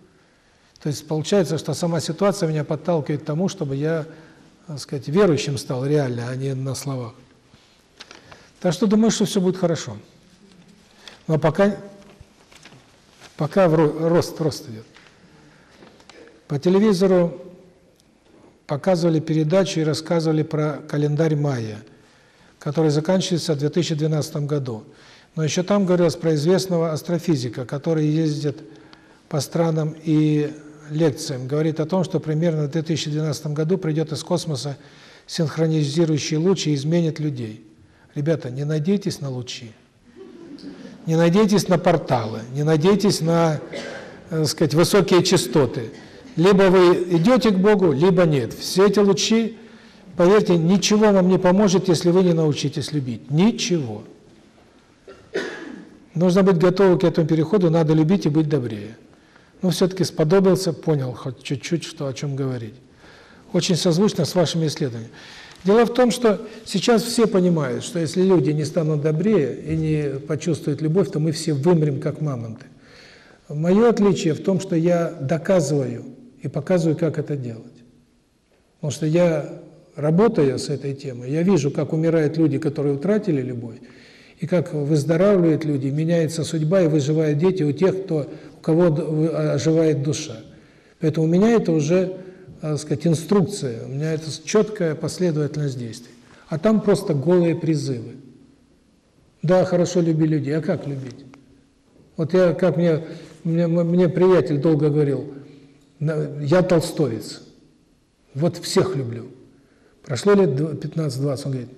То есть получается, что сама ситуация меня подталкивает к тому, чтобы я, так сказать, верующим стал реально, а не на словах. Так что думаю, что все будет хорошо. Но пока, пока рост, рост идет. По телевизору показывали передачу и рассказывали про календарь майя, который заканчивается в 2012 году. Но еще там говорилось про известного астрофизика, который ездит по странам и лекциям, говорит о том, что примерно в 2012 году придет из космоса синхронизирующий луч и изменит людей. Ребята, не надейтесь на лучи. Не надейтесь на порталы, не надейтесь на, так сказать, высокие частоты. Либо вы идете к Богу, либо нет. Все эти лучи, поверьте, ничего вам не поможет, если вы не научитесь любить. Ничего. Нужно быть готовым к этому переходу, надо любить и быть добрее. Но все-таки сподобился, понял хоть чуть-чуть, что о чем говорить. Очень созвучно с вашими исследованиями. Дело в том, что сейчас все понимают, что если люди не станут добрее и не почувствуют любовь, то мы все вымрем, как мамонты. Мое отличие в том, что я доказываю, и показываю, как это делать. Потому что я, работая с этой темой, я вижу, как умирают люди, которые утратили любовь, и как выздоравливают люди, меняется судьба и выживают дети у тех, кто, у кого оживает душа. Поэтому у меня это уже, так сказать, инструкция, у меня это четкая последовательность действий. А там просто голые призывы. Да, хорошо люби людей, а как любить? Вот я, как мне, мне, мне приятель долго говорил, я толстовец. Вот всех люблю. Прошло лет 15-20, он говорит,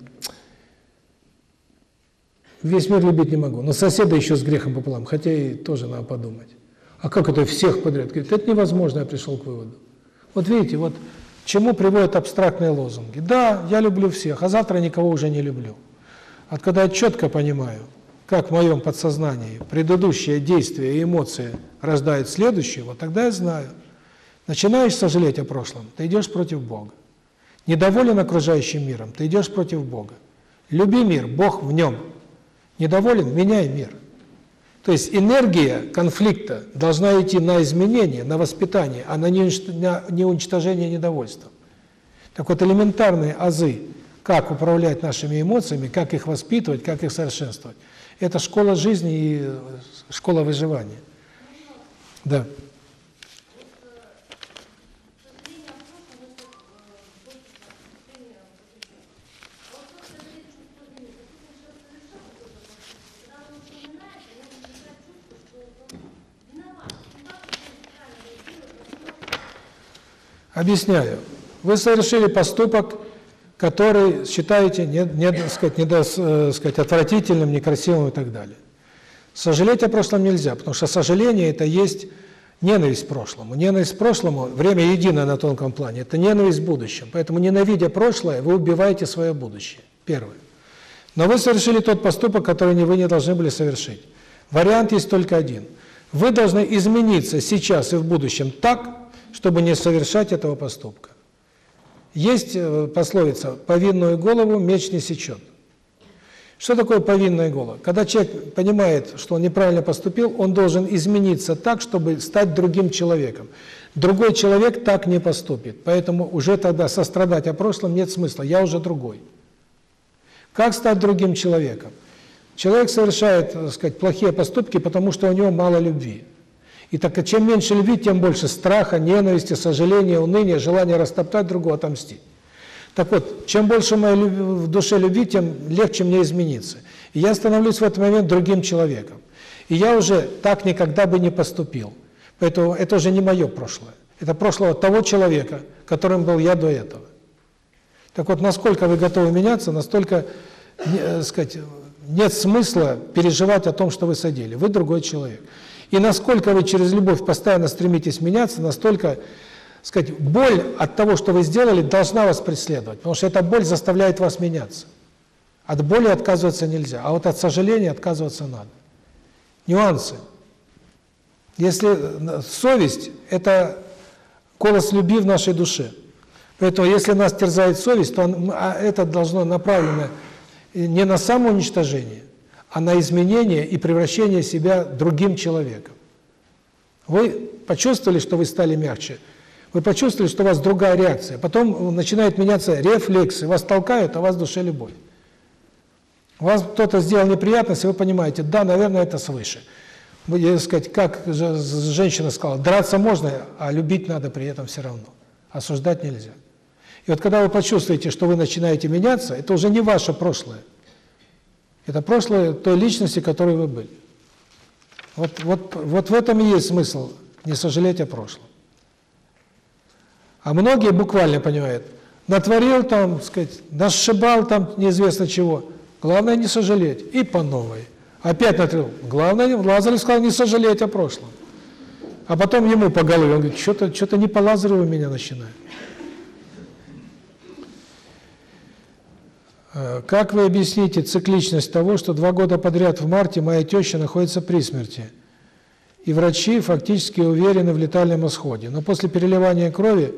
весь мир любить не могу, но соседа еще с грехом пополам, хотя и тоже надо подумать. А как это всех подряд? Говорит, это невозможно, я пришел к выводу. Вот видите, вот чему приводят абстрактные лозунги. Да, я люблю всех, а завтра никого уже не люблю. А когда я четко понимаю, как в моем подсознании предыдущее действие и эмоции рождают следующее, вот тогда я знаю – Начинаешь сожалеть о прошлом, ты идешь против Бога. Недоволен окружающим миром, ты идешь против Бога. Люби мир, Бог в нем. Недоволен, меняй мир. То есть энергия конфликта должна идти на изменение, на воспитание, а на не уничтожение недовольства. Так вот, элементарные азы, как управлять нашими эмоциями, как их воспитывать, как их совершенствовать, это школа жизни и школа выживания. Да. Объясняю. Вы совершили поступок, который считаете не, не, сказать, не э, сказать, отвратительным, некрасивым и так далее. Сожалеть о прошлом нельзя, потому что сожаление – это есть ненависть к прошлому. Ненависть к прошлому, время единое на тонком плане, это ненависть к будущему. Поэтому, ненавидя прошлое, вы убиваете свое будущее. Первое. Но вы совершили тот поступок, который вы не должны были совершить. Вариант есть только один. Вы должны измениться сейчас и в будущем так, чтобы не совершать этого поступка. Есть э, пословица «повинную голову меч не сечет». Что такое повинная голова? Когда человек понимает, что он неправильно поступил, он должен измениться так, чтобы стать другим человеком. Другой человек так не поступит. Поэтому уже тогда сострадать о прошлом нет смысла. Я уже другой. Как стать другим человеком? Человек совершает, так сказать, плохие поступки, потому что у него мало любви. И так чем меньше любви, тем больше страха, ненависти, сожаления, уныния, желания растоптать другого, отомстить. Так вот, чем больше моей в душе любви, тем легче мне измениться. И я становлюсь в этот момент другим человеком. И я уже так никогда бы не поступил. Поэтому это уже не мое прошлое. Это прошлое того человека, которым был я до этого. Так вот, насколько вы готовы меняться, настолько, э, сказать, нет смысла переживать о том, что вы садили. Вы другой человек. И насколько вы через любовь постоянно стремитесь меняться, настолько сказать, боль от того, что вы сделали, должна вас преследовать, потому что эта боль заставляет вас меняться. От боли отказываться нельзя, а вот от сожаления отказываться надо. Нюансы. Если э, совесть – это голос любви в нашей душе. Поэтому если нас терзает совесть, то а это должно направлено не на самоуничтожение, а на изменение и превращение себя другим человеком. Вы почувствовали, что вы стали мягче – вы почувствовали, что у вас другая реакция. Потом начинает меняться рефлексы, вас толкают, а у вас в душе любовь. Вас кто-то сделал неприятность, и вы понимаете, да, наверное, это свыше. Я сказать, как женщина сказала, драться можно, а любить надо при этом все равно. Осуждать нельзя. И вот когда вы почувствуете, что вы начинаете меняться, это уже не ваше прошлое. Это прошлое той личности, которой вы были. Вот, вот, вот в этом и есть смысл не сожалеть о прошлом. А многие буквально понимают, натворил там, сказать, насшибал там неизвестно чего. Главное не сожалеть. И по новой. Опять натворил. Главное, Лазарев сказал не сожалеть о прошлом. А потом ему по голове, он говорит, что-то что, -то, не по Лазареву меня начинает. Как вы объясните цикличность того, что два года подряд в марте моя теща находится при смерти? И врачи фактически уверены в летальном исходе. Но после переливания крови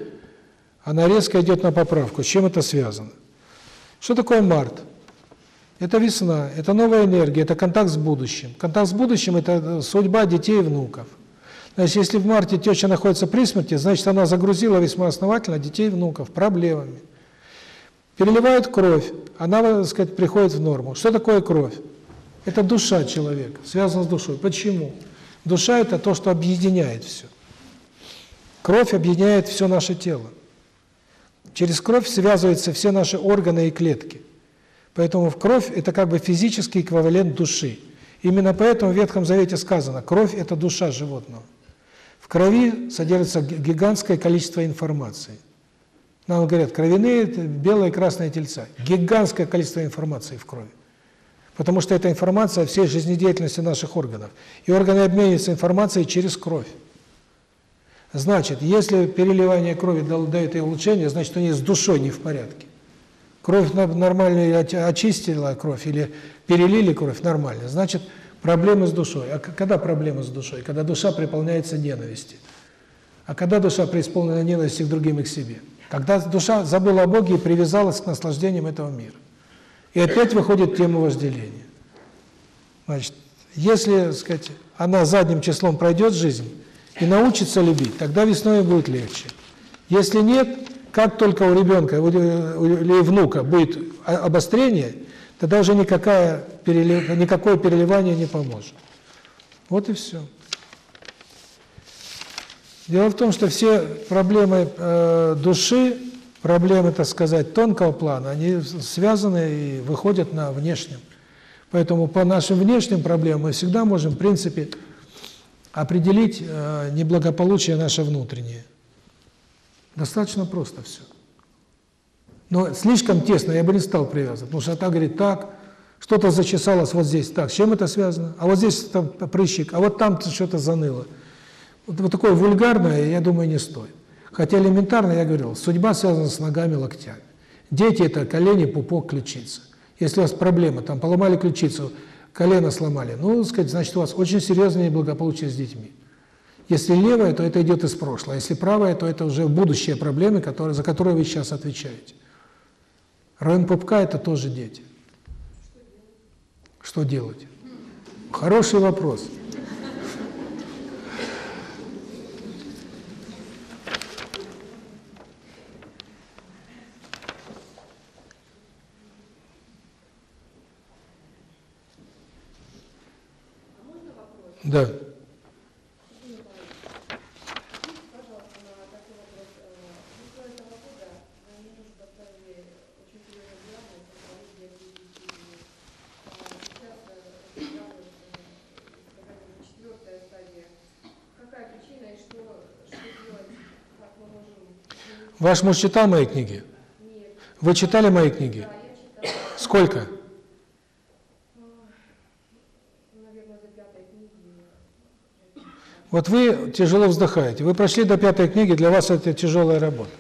она резко идет на поправку. С чем это связано? Что такое март? Это весна, это новая энергия, это контакт с будущим. Контакт с будущим – это судьба детей и внуков. Значит, если в марте теща находится при смерти, значит, она загрузила весьма основательно детей и внуков проблемами. Переливают кровь, она, так сказать, приходит в норму. Что такое кровь? Это душа человека, связана с душой. Почему? Душа – это то, что объединяет все. Кровь объединяет все наше тело. Через кровь связываются все наши органы и клетки. Поэтому в кровь – это как бы физический эквивалент души. Именно поэтому в Ветхом Завете сказано, кровь – это душа животного. В крови содержится гигантское количество информации. Нам говорят, кровяные – белые и красные тельца. Гигантское количество информации в крови. Потому что это информация о всей жизнедеятельности наших органов. И органы обмениваются информацией через кровь. Значит, если переливание крови дает ей улучшение, значит, у нее с душой не в порядке. Кровь нормально очистила кровь или перелили кровь нормально, значит, проблемы с душой. А когда проблемы с душой? Когда душа приполняется ненависти. А когда душа преисполнена ненависти к другим и к себе? Когда душа забыла о Боге и привязалась к наслаждениям этого мира. И опять выходит тема вожделения. Значит, если, сказать, она задним числом пройдет жизнь, и научится любить, тогда весной будет легче. Если нет, как только у ребенка или внука будет обострение, тогда уже никакое переливание не поможет. Вот и все. Дело в том, что все проблемы э, души, проблемы, так сказать, тонкого плана, они связаны и выходят на внешнем. Поэтому по нашим внешним проблемам мы всегда можем, в принципе, определить э, неблагополучие наше внутреннее. Достаточно просто все. Но слишком тесно я бы не стал привязывать, потому что та говорит так, что-то зачесалось вот здесь, так, с чем это связано? А вот здесь там прыщик, а вот там что-то заныло. Вот, такое вульгарное, я думаю, не стоит. Хотя элементарно, я говорил, судьба связана с ногами, локтями. Дети – это колени, пупок, ключица. Если у вас проблема, там поломали ключицу, колено сломали. Ну, сказать, значит, у вас очень серьезное неблагополучие с детьми. Если левое, то это идет из прошлого. Если правое, то это уже будущие проблемы, которые, за которые вы сейчас отвечаете. Район пупка – это тоже дети. Что делать? Хороший вопрос. Да. Ваш муж читал мои книги? Нет. Вы читали мои книги? Да, я читала. Сколько? Вот вы тяжело вздыхаете. Вы прошли до пятой книги, для вас это тяжелая работа.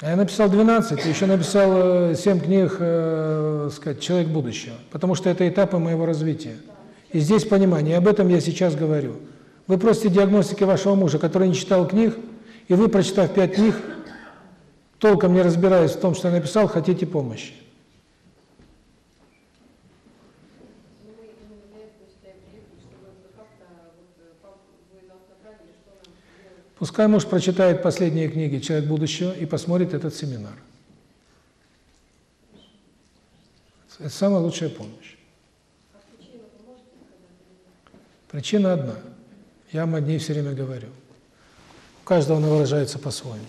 А я написал 12, еще написал 7 э, книг, э, сказать, «Человек будущего», потому что это этапы моего развития. И здесь понимание, и об этом я сейчас говорю. Вы просите диагностики вашего мужа, который не читал книг, и вы, прочитав пять книг, толком не разбираясь в том, что я написал, хотите помощи. Пускай муж прочитает последние книги «Человек будущего» и посмотрит этот семинар. Это самая лучшая помощь. Причина одна. Я вам о ней все время говорю. У каждого она выражается по-своему.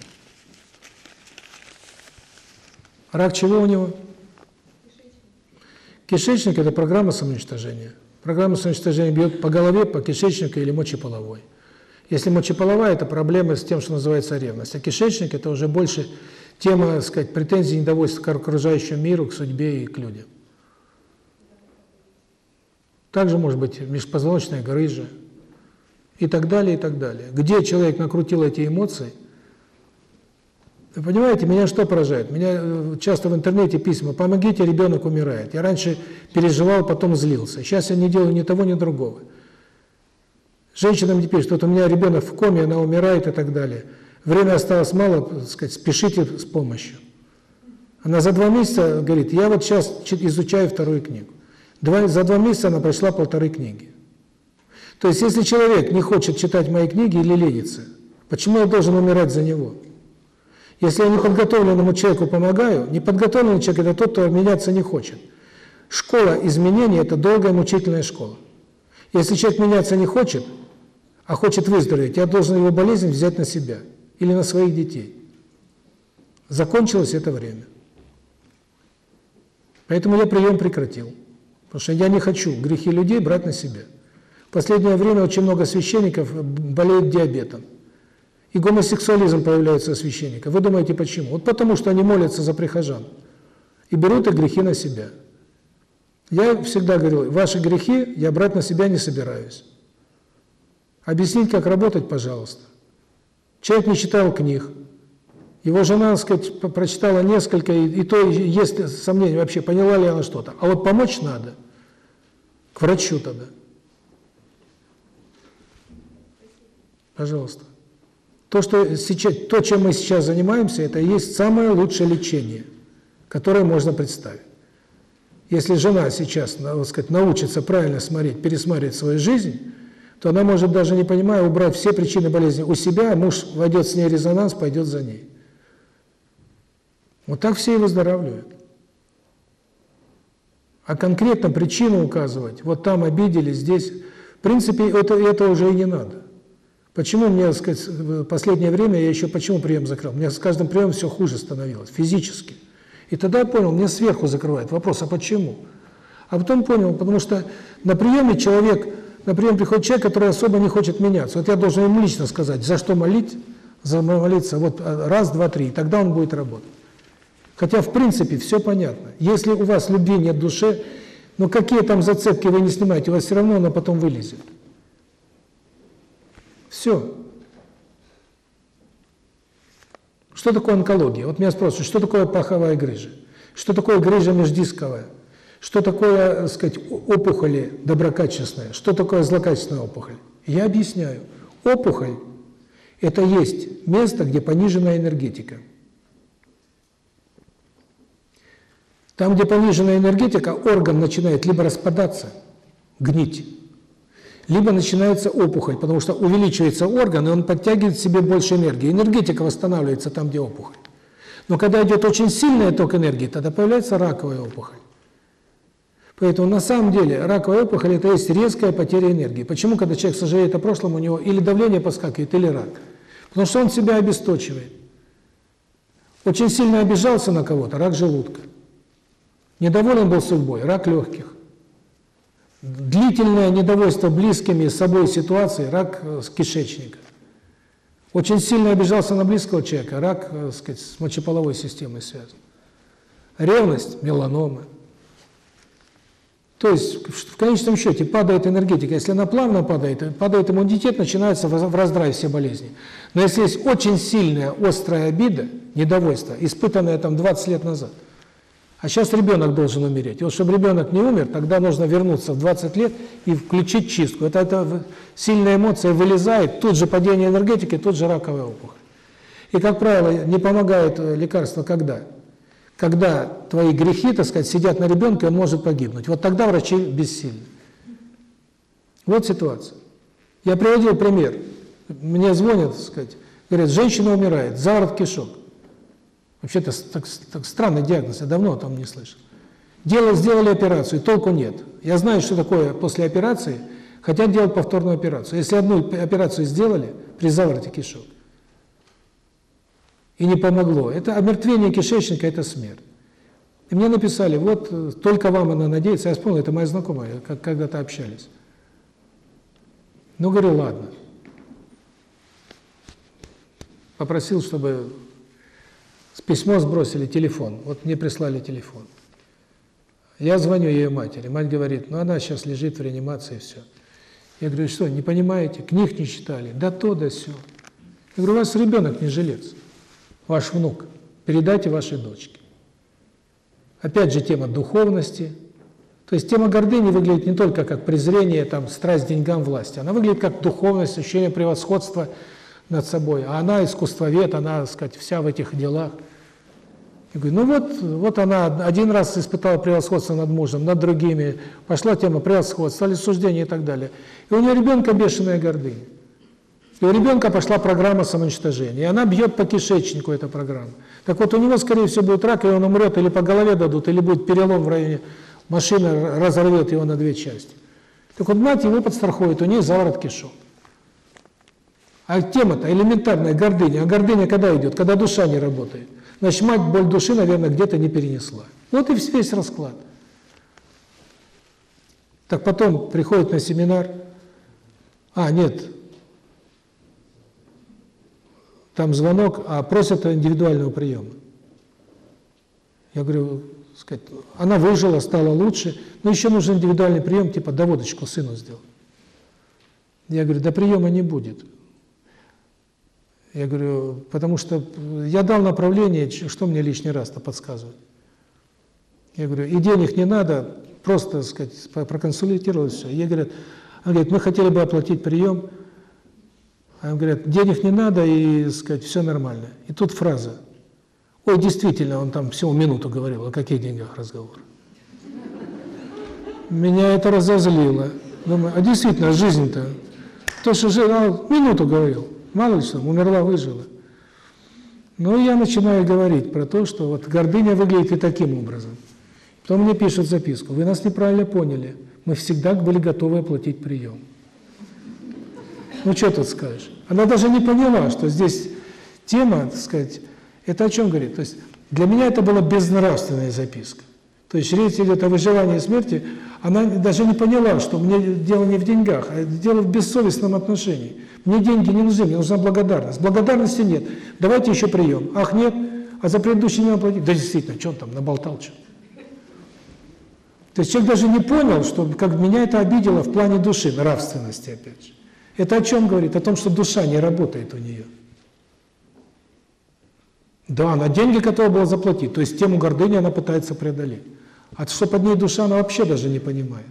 Рак чего у него? Кишечник – это программа самоуничтожения. Программа самоуничтожения бьет по голове, по кишечнику или мочеполовой. Если мочеполовая – это проблемы с тем, что называется ревность, а кишечник – это уже больше тема, так сказать, претензий, недовольства к окружающему миру, к судьбе и к людям. Также может быть межпозвоночная грыжа, и так далее, и так далее. Где человек накрутил эти эмоции? Вы понимаете, меня что поражает? Меня э, часто в интернете письма «помогите, ребенок умирает». Я раньше переживал, потом злился. Сейчас я не делаю ни того, ни другого. Женщинам теперь, что у меня ребенок в коме, она умирает и так далее. Время осталось мало, так сказать, спешите с помощью. Она за два месяца говорит, я вот сейчас изучаю вторую книгу. Два, за два месяца она прошла полторы книги. То есть, если человек не хочет читать мои книги или ленится, почему я должен умирать за него? Если я неподготовленному человеку помогаю, неподготовленный человек – это тот, кто меняться не хочет. Школа изменений – это долгая мучительная школа. Если человек меняться не хочет, а хочет выздороветь, я должен его болезнь взять на себя или на своих детей. Закончилось это время. Поэтому я прием прекратил. Потому что я не хочу грехи людей брать на себя последнее время очень много священников болеют диабетом. И гомосексуализм появляется у священников. Вы думаете, почему? Вот потому, что они молятся за прихожан. И берут их грехи на себя. Я всегда говорил, ваши грехи я брать на себя не собираюсь. Объяснить, как работать, пожалуйста. Человек не читал книг. Его жена, так сказать, прочитала несколько, и, то есть сомнения, вообще поняла ли она что-то. А вот помочь надо. К врачу тогда. Пожалуйста. То, что сейчас, то, чем мы сейчас занимаемся, это и есть самое лучшее лечение, которое можно представить. Если жена сейчас, так сказать, научится правильно смотреть, пересматривать свою жизнь, то она может, даже не понимая, убрать все причины болезни у себя, муж войдет с ней резонанс, пойдет за ней. Вот так все и выздоравливают. А конкретно причину указывать, вот там обидели, здесь, в принципе, это, это уже и не надо. Почему мне, так сказать, в последнее время я еще почему прием закрыл? Меня с каждым приемом все хуже становилось, физически. И тогда я понял, мне сверху закрывает вопрос, а почему? А потом понял, потому что на приеме человек, на прием приходит человек, который особо не хочет меняться. Вот я должен ему лично сказать, за что молить, за молиться, вот а, раз, два, три, тогда он будет работать. Хотя, в принципе, все понятно. Если у вас любви нет в душе, ну какие там зацепки вы не снимаете, у вас все равно она потом вылезет. Все. Что такое онкология? Вот меня спрашивают, что такое паховая грыжа? Что такое грыжа междисковая? Что такое, так сказать, опухоли доброкачественные, что такое злокачественная опухоль? Я объясняю. Опухоль – это есть место, где пониженная энергетика. Там, где пониженная энергетика, орган начинает либо распадаться, гнить, либо начинается опухоль, потому что увеличивается орган, и он подтягивает в себе больше энергии. Энергетика восстанавливается там, где опухоль. Но когда идет очень сильный отток энергии, тогда появляется раковая опухоль. Поэтому на самом деле раковая опухоль – это есть резкая потеря энергии. Почему, когда человек сожалеет о прошлом, у него или давление подскакивает, или рак? Потому что он себя обесточивает. Очень сильно обижался на кого-то – рак желудка. Недоволен был судьбой, рак легких. Длительное недовольство близкими собой ситуацией, рак э, кишечника. Очень сильно обижался на близкого человека, рак, так э, сказать, с мочеполовой системой связан. Ревность – меланома. То есть, в конечном счете, падает энергетика. Если она плавно падает, падает иммунитет, начинается в раздрай все болезни. Но если есть очень сильная, острая обида, недовольство, испытанное там 20 лет назад, а сейчас ребенок должен умереть. И вот чтобы ребенок не умер, тогда нужно вернуться в 20 лет и включить чистку. Это, это сильная эмоция вылезает, тут же падение энергетики, тут же раковая опухоль. И, как правило, не помогает э, лекарство когда? Когда твои грехи, так сказать, сидят на ребенке, он может погибнуть. Вот тогда врачи бессильны. Вот ситуация. Я приводил пример. Мне звонят, так сказать, говорят, женщина умирает, заворот кишок. Вообще-то так, так странный диагноз, я давно о том не слышал. Дело, сделали операцию, толку нет. Я знаю, что такое после операции, хотят делать повторную операцию. Если одну операцию сделали при завороте кишок, и не помогло, это омертвение кишечника, это смерть. И мне написали, вот только вам она надеется, я вспомнил, это моя знакомая, как когда-то общались. Ну, говорю, ладно. Попросил, чтобы Письмо сбросили, телефон. Вот мне прислали телефон. Я звоню ее матери. Мать говорит, ну она сейчас лежит в реанимации, и все. Я говорю, что, не понимаете, книг не читали? Да то, да все. Я говорю, у вас ребенок не жилец, ваш внук. Передайте вашей дочке. Опять же тема духовности. То есть тема гордыни выглядит не только как презрение, там, страсть деньгам, власти. Она выглядит как духовность, ощущение превосходства над собой. А она искусствовед, она, так сказать, вся в этих делах. Я говорю, ну вот, вот она один раз испытала превосходство над мужем, над другими, пошла тема превосходства, стали суждения и так далее. И у нее ребенка бешеная гордыня. И у ребенка пошла программа самоуничтожения, и она бьет по кишечнику, эта программа. Так вот, у него, скорее всего, будет рак, и он умрет, или по голове дадут, или будет перелом в районе, машина разорвет его на две части. Так вот, мать его подстрахует, у нее заворот кишок. А тема-то элементарная, гордыня. А гордыня когда идет? Когда душа не работает. Значит, мать боль души, наверное, где-то не перенесла. Вот и весь расклад. Так потом приходит на семинар, а, нет, там звонок, а просят индивидуального приема. Я говорю, сказать, она выжила, стала лучше, но еще нужен индивидуальный прием, типа доводочку сыну сделать. Я говорю, да приема не будет. Я говорю, потому что я дал направление, что мне лишний раз-то подсказывать. Я говорю, и денег не надо, просто, сказать, проконсультировать все. И говорят, он говорит, мы хотели бы оплатить прием. А он говорит, денег не надо, и, сказать, все нормально. И тут фраза. Ой, действительно, он там всего минуту говорил, о каких деньгах разговор. Меня это разозлило. Думаю, а действительно, жизнь-то, то, что жена минуту говорил. Мало ли что, умерла, выжила. Ну, я начинаю говорить про то, что вот гордыня выглядит и таким образом. Потом мне пишут записку. Вы нас неправильно поняли. Мы всегда были готовы оплатить прием. Ну, что тут скажешь? Она даже не поняла, что здесь тема, так сказать, это о чем говорит? То есть для меня это была безнравственная записка. То есть речь идет о выживании и смерти. Она даже не поняла, что мне дело не в деньгах, а дело в бессовестном отношении. Мне деньги не нужны, мне нужна благодарность. Благодарности нет. Давайте еще прием. Ах, нет, а за предыдущий не оплатить. Да действительно, что он там наболтал, что? То есть человек даже не понял, что как меня это обидело в плане души, нравственности, опять же. Это о чем говорит? О том, что душа не работает у нее. Да, она деньги готова была заплатить, то есть тему гордыни она пытается преодолеть. А что под ней душа, она вообще даже не понимает.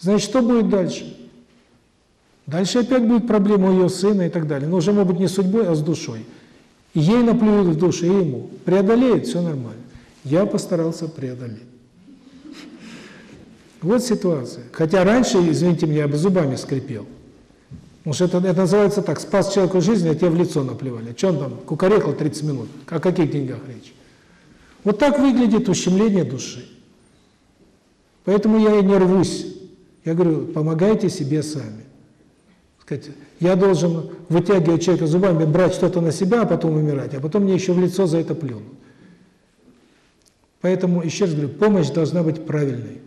Значит, что будет дальше? Дальше опять будет проблема у ее сына и так далее. Но уже, может быть, не судьбой, а с душой. И ей наплюют в душу, и ему. Преодолеет, все нормально. Я постарался преодолеть. Вот ситуация. Хотя раньше, извините меня, я бы зубами скрипел. Что это, это называется так, спас человеку жизнь, а тебе в лицо наплевали. Он там, кукарекал 30 минут? О каких деньгах речь? Вот так выглядит ущемление души. Поэтому я и не рвусь. Я говорю, помогайте себе сами. Сказать, я должен вытягивать человека зубами, брать что-то на себя, а потом умирать, а потом мне еще в лицо за это плюнут. Поэтому, еще раз говорю, помощь должна быть правильной.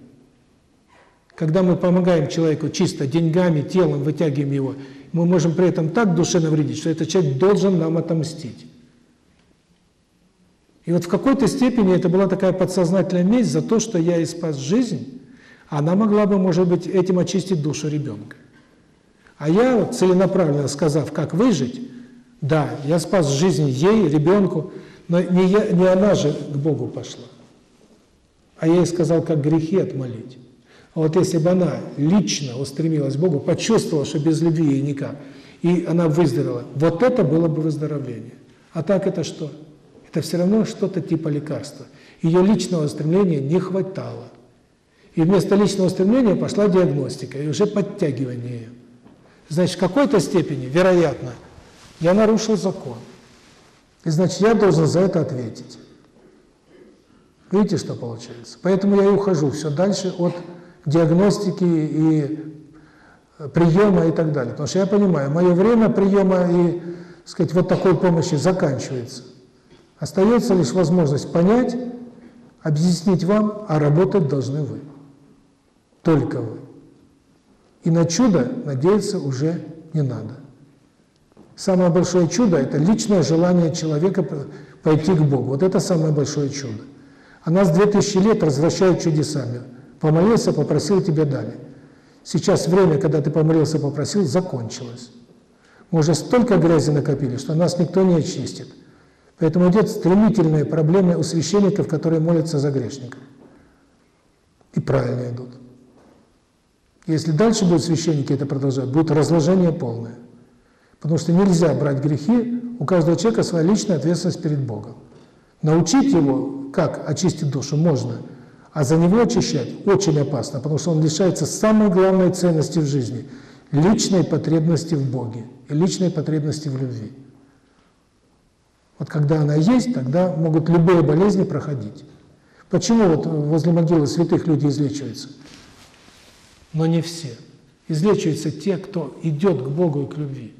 Когда мы помогаем человеку чисто деньгами, телом, вытягиваем его, мы можем при этом так душе навредить, что этот человек должен нам отомстить. И вот в какой-то степени это была такая подсознательная месть за то, что я и спас жизнь, она могла бы, может быть, этим очистить душу ребенка. А я, целенаправленно сказав, как выжить, да, я спас жизнь ей, ребенку, но не, я, не она же к Богу пошла. А я ей сказал, как грехи отмолить. А вот если бы она лично устремилась к Богу, почувствовала, что без любви ей никак, и она выздоровела, вот это было бы выздоровление. А так это что? Это все равно что-то типа лекарства. Ее личного стремления не хватало. И вместо личного стремления пошла диагностика, и уже подтягивание. Значит, в какой-то степени, вероятно, я нарушил закон. И значит, я должен за это ответить. Видите, что получается? Поэтому я и ухожу все дальше от диагностики и приема и так далее. Потому что я понимаю, мое время приема и, сказать, вот такой помощи заканчивается. Остается лишь возможность понять, объяснить вам, а работать должны вы. Только вы. И на чудо надеяться уже не надо. Самое большое чудо – это личное желание человека пойти к Богу. Вот это самое большое чудо. А нас 2000 лет развращают чудесами. Помолился, попросил, тебе дали. Сейчас время, когда ты помолился, попросил, закончилось. Мы уже столько грязи накопили, что нас никто не очистит. Поэтому идет стремительные проблемы у священников, которые молятся за грешников. И правильно идут. Если дальше будут священники это продолжать, будет разложение полное. Потому что нельзя брать грехи, у каждого человека своя личная ответственность перед Богом. Научить его, как очистить душу, можно, а за него очищать очень опасно, потому что он лишается самой главной ценности в жизни – личной потребности в Боге и личной потребности в любви. Вот когда она есть, тогда могут любые болезни проходить. Почему вот возле могилы святых люди излечиваются? но не все. Излечиваются те, кто идет к Богу и к любви.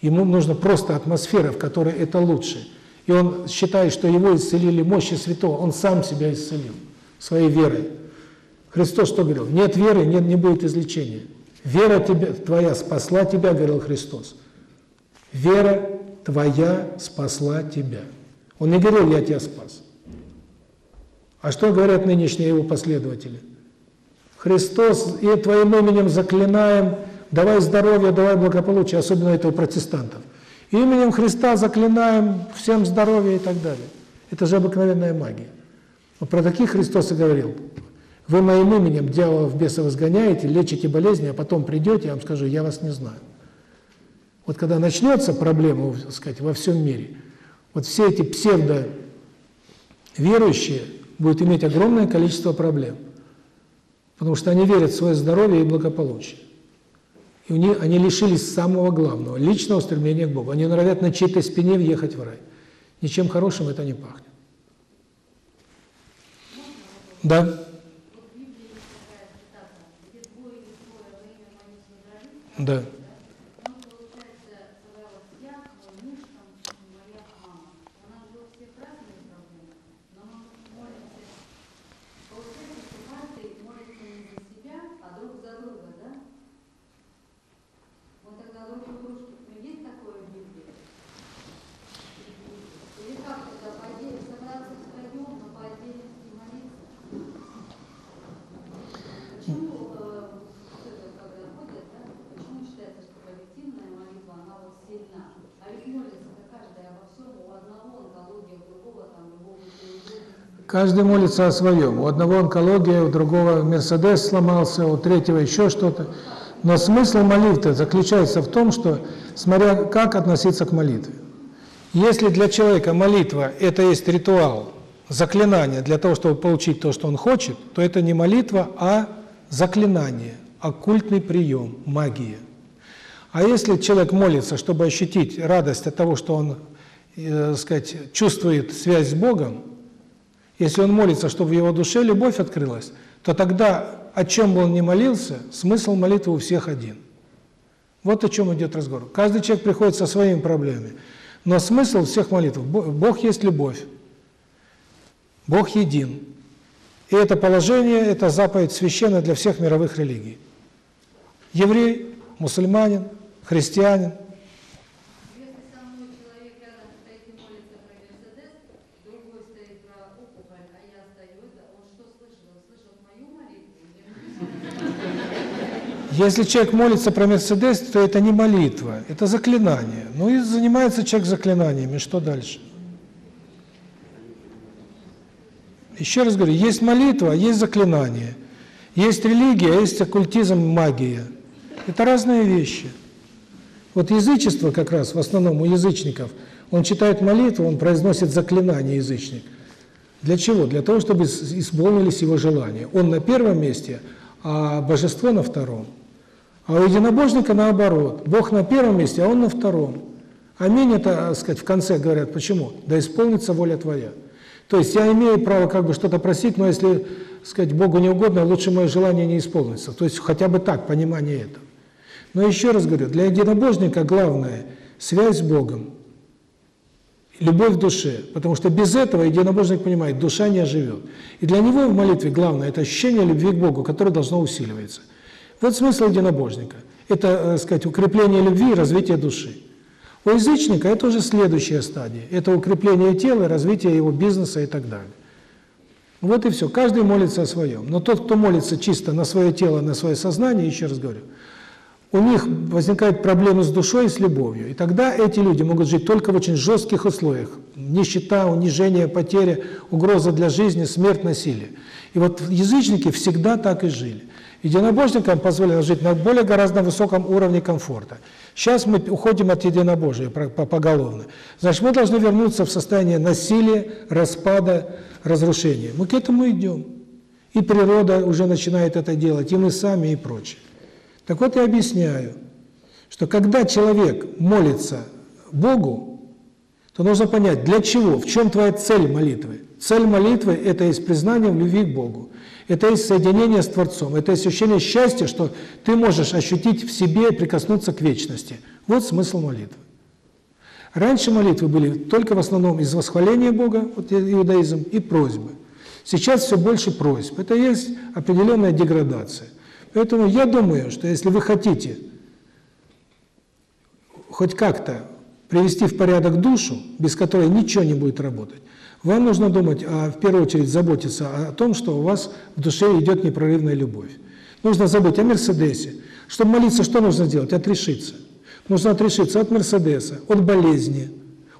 Ему нужна просто атмосфера, в которой это лучше. И он считает, что его исцелили мощи святого, он сам себя исцелил своей верой. Христос что говорил? Нет веры, нет, не будет излечения. Вера тебя, твоя спасла тебя, говорил Христос. Вера твоя спасла тебя. Он не говорил, я тебя спас. А что говорят нынешние его последователи? Христос, и Твоим именем заклинаем, давай здоровье, давай благополучие, особенно это у протестантов. Именем Христа заклинаем всем здоровья и так далее. Это же обыкновенная магия. Вот про таких Христос и говорил. Вы моим именем дьяволов бесов изгоняете, лечите болезни, а потом придете, я вам скажу, я вас не знаю. Вот когда начнется проблема, так сказать, во всем мире, вот все эти псевдо верующие будут иметь огромное количество проблем. Потому что они верят в свое здоровье и благополучие. И у них, они лишились самого главного – личного стремления к Богу. Они норовят на чьей-то спине въехать в рай. Ничем хорошим это не пахнет. Да? Да. Каждый молится о своем. У одного онкология, у другого Мерседес сломался, у третьего еще что-то. Но смысл молитвы заключается в том, что, смотря как относиться к молитве. Если для человека молитва – это есть ритуал, заклинание для того, чтобы получить то, что он хочет, то это не молитва, а заклинание, оккультный прием, магия. А если человек молится, чтобы ощутить радость от того, что он, э, сказать, чувствует связь с Богом, если он молится, чтобы в его душе любовь открылась, то тогда, о чем бы он ни молился, смысл молитвы у всех один. Вот о чем идет разговор. Каждый человек приходит со своими проблемами, но смысл всех молитв – Бог есть любовь, Бог един. И это положение, это заповедь священная для всех мировых религий. Еврей, мусульманин, христианин, Если человек молится про Мерседес, то это не молитва, это заклинание. Ну и занимается человек заклинаниями, что дальше? Еще раз говорю, есть молитва, а есть заклинание. Есть религия, а есть оккультизм, магия. Это разные вещи. Вот язычество как раз, в основном у язычников, он читает молитву, он произносит заклинание язычник. Для чего? Для того, чтобы исполнились его желания. Он на первом месте, а божество на втором. А у единобожника наоборот. Бог на первом месте, а он на втором. Аминь это, так сказать, в конце говорят. Почему? Да исполнится воля твоя. То есть я имею право как бы что-то просить, но если, сказать, Богу не угодно, лучше мое желание не исполнится. То есть хотя бы так, понимание этого. Но еще раз говорю, для единобожника главное – связь с Богом, любовь в душе. Потому что без этого единобожник понимает, душа не оживет. И для него в молитве главное – это ощущение любви к Богу, которое должно усиливаться. Вот смысл единобожника. Это, так э, сказать, укрепление любви и развитие души. У язычника это уже следующая стадия. Это укрепление тела, развитие его бизнеса и так далее. Вот и все. Каждый молится о своем. Но тот, кто молится чисто на свое тело, на свое сознание, еще раз говорю, у них возникают проблемы с душой и с любовью. И тогда эти люди могут жить только в очень жестких условиях. Нищета, унижение, потеря, угроза для жизни, смерть, насилие. И вот язычники всегда так и жили. Единобожникам позволено жить на более гораздо высоком уровне комфорта. Сейчас мы уходим от единобожия поголовно. Значит, мы должны вернуться в состояние насилия, распада, разрушения. Мы к этому идем. И природа уже начинает это делать, и мы сами, и прочее. Так вот я объясняю, что когда человек молится Богу, то нужно понять, для чего, в чем твоя цель молитвы. Цель молитвы – это есть признание в любви к Богу. Это есть соединение с Творцом, это ощущение счастья, что ты можешь ощутить в себе и прикоснуться к вечности. Вот смысл молитвы. Раньше молитвы были только в основном из восхваления Бога, вот иудаизм, и просьбы. Сейчас все больше просьб. Это есть определенная деградация. Поэтому я думаю, что если вы хотите хоть как-то привести в порядок душу, без которой ничего не будет работать, вам нужно думать, а в первую очередь заботиться о том, что у вас в душе идет непрерывная любовь. Нужно забыть о Мерседесе. Чтобы молиться, что нужно делать? Отрешиться. Нужно отрешиться от Мерседеса, от болезни,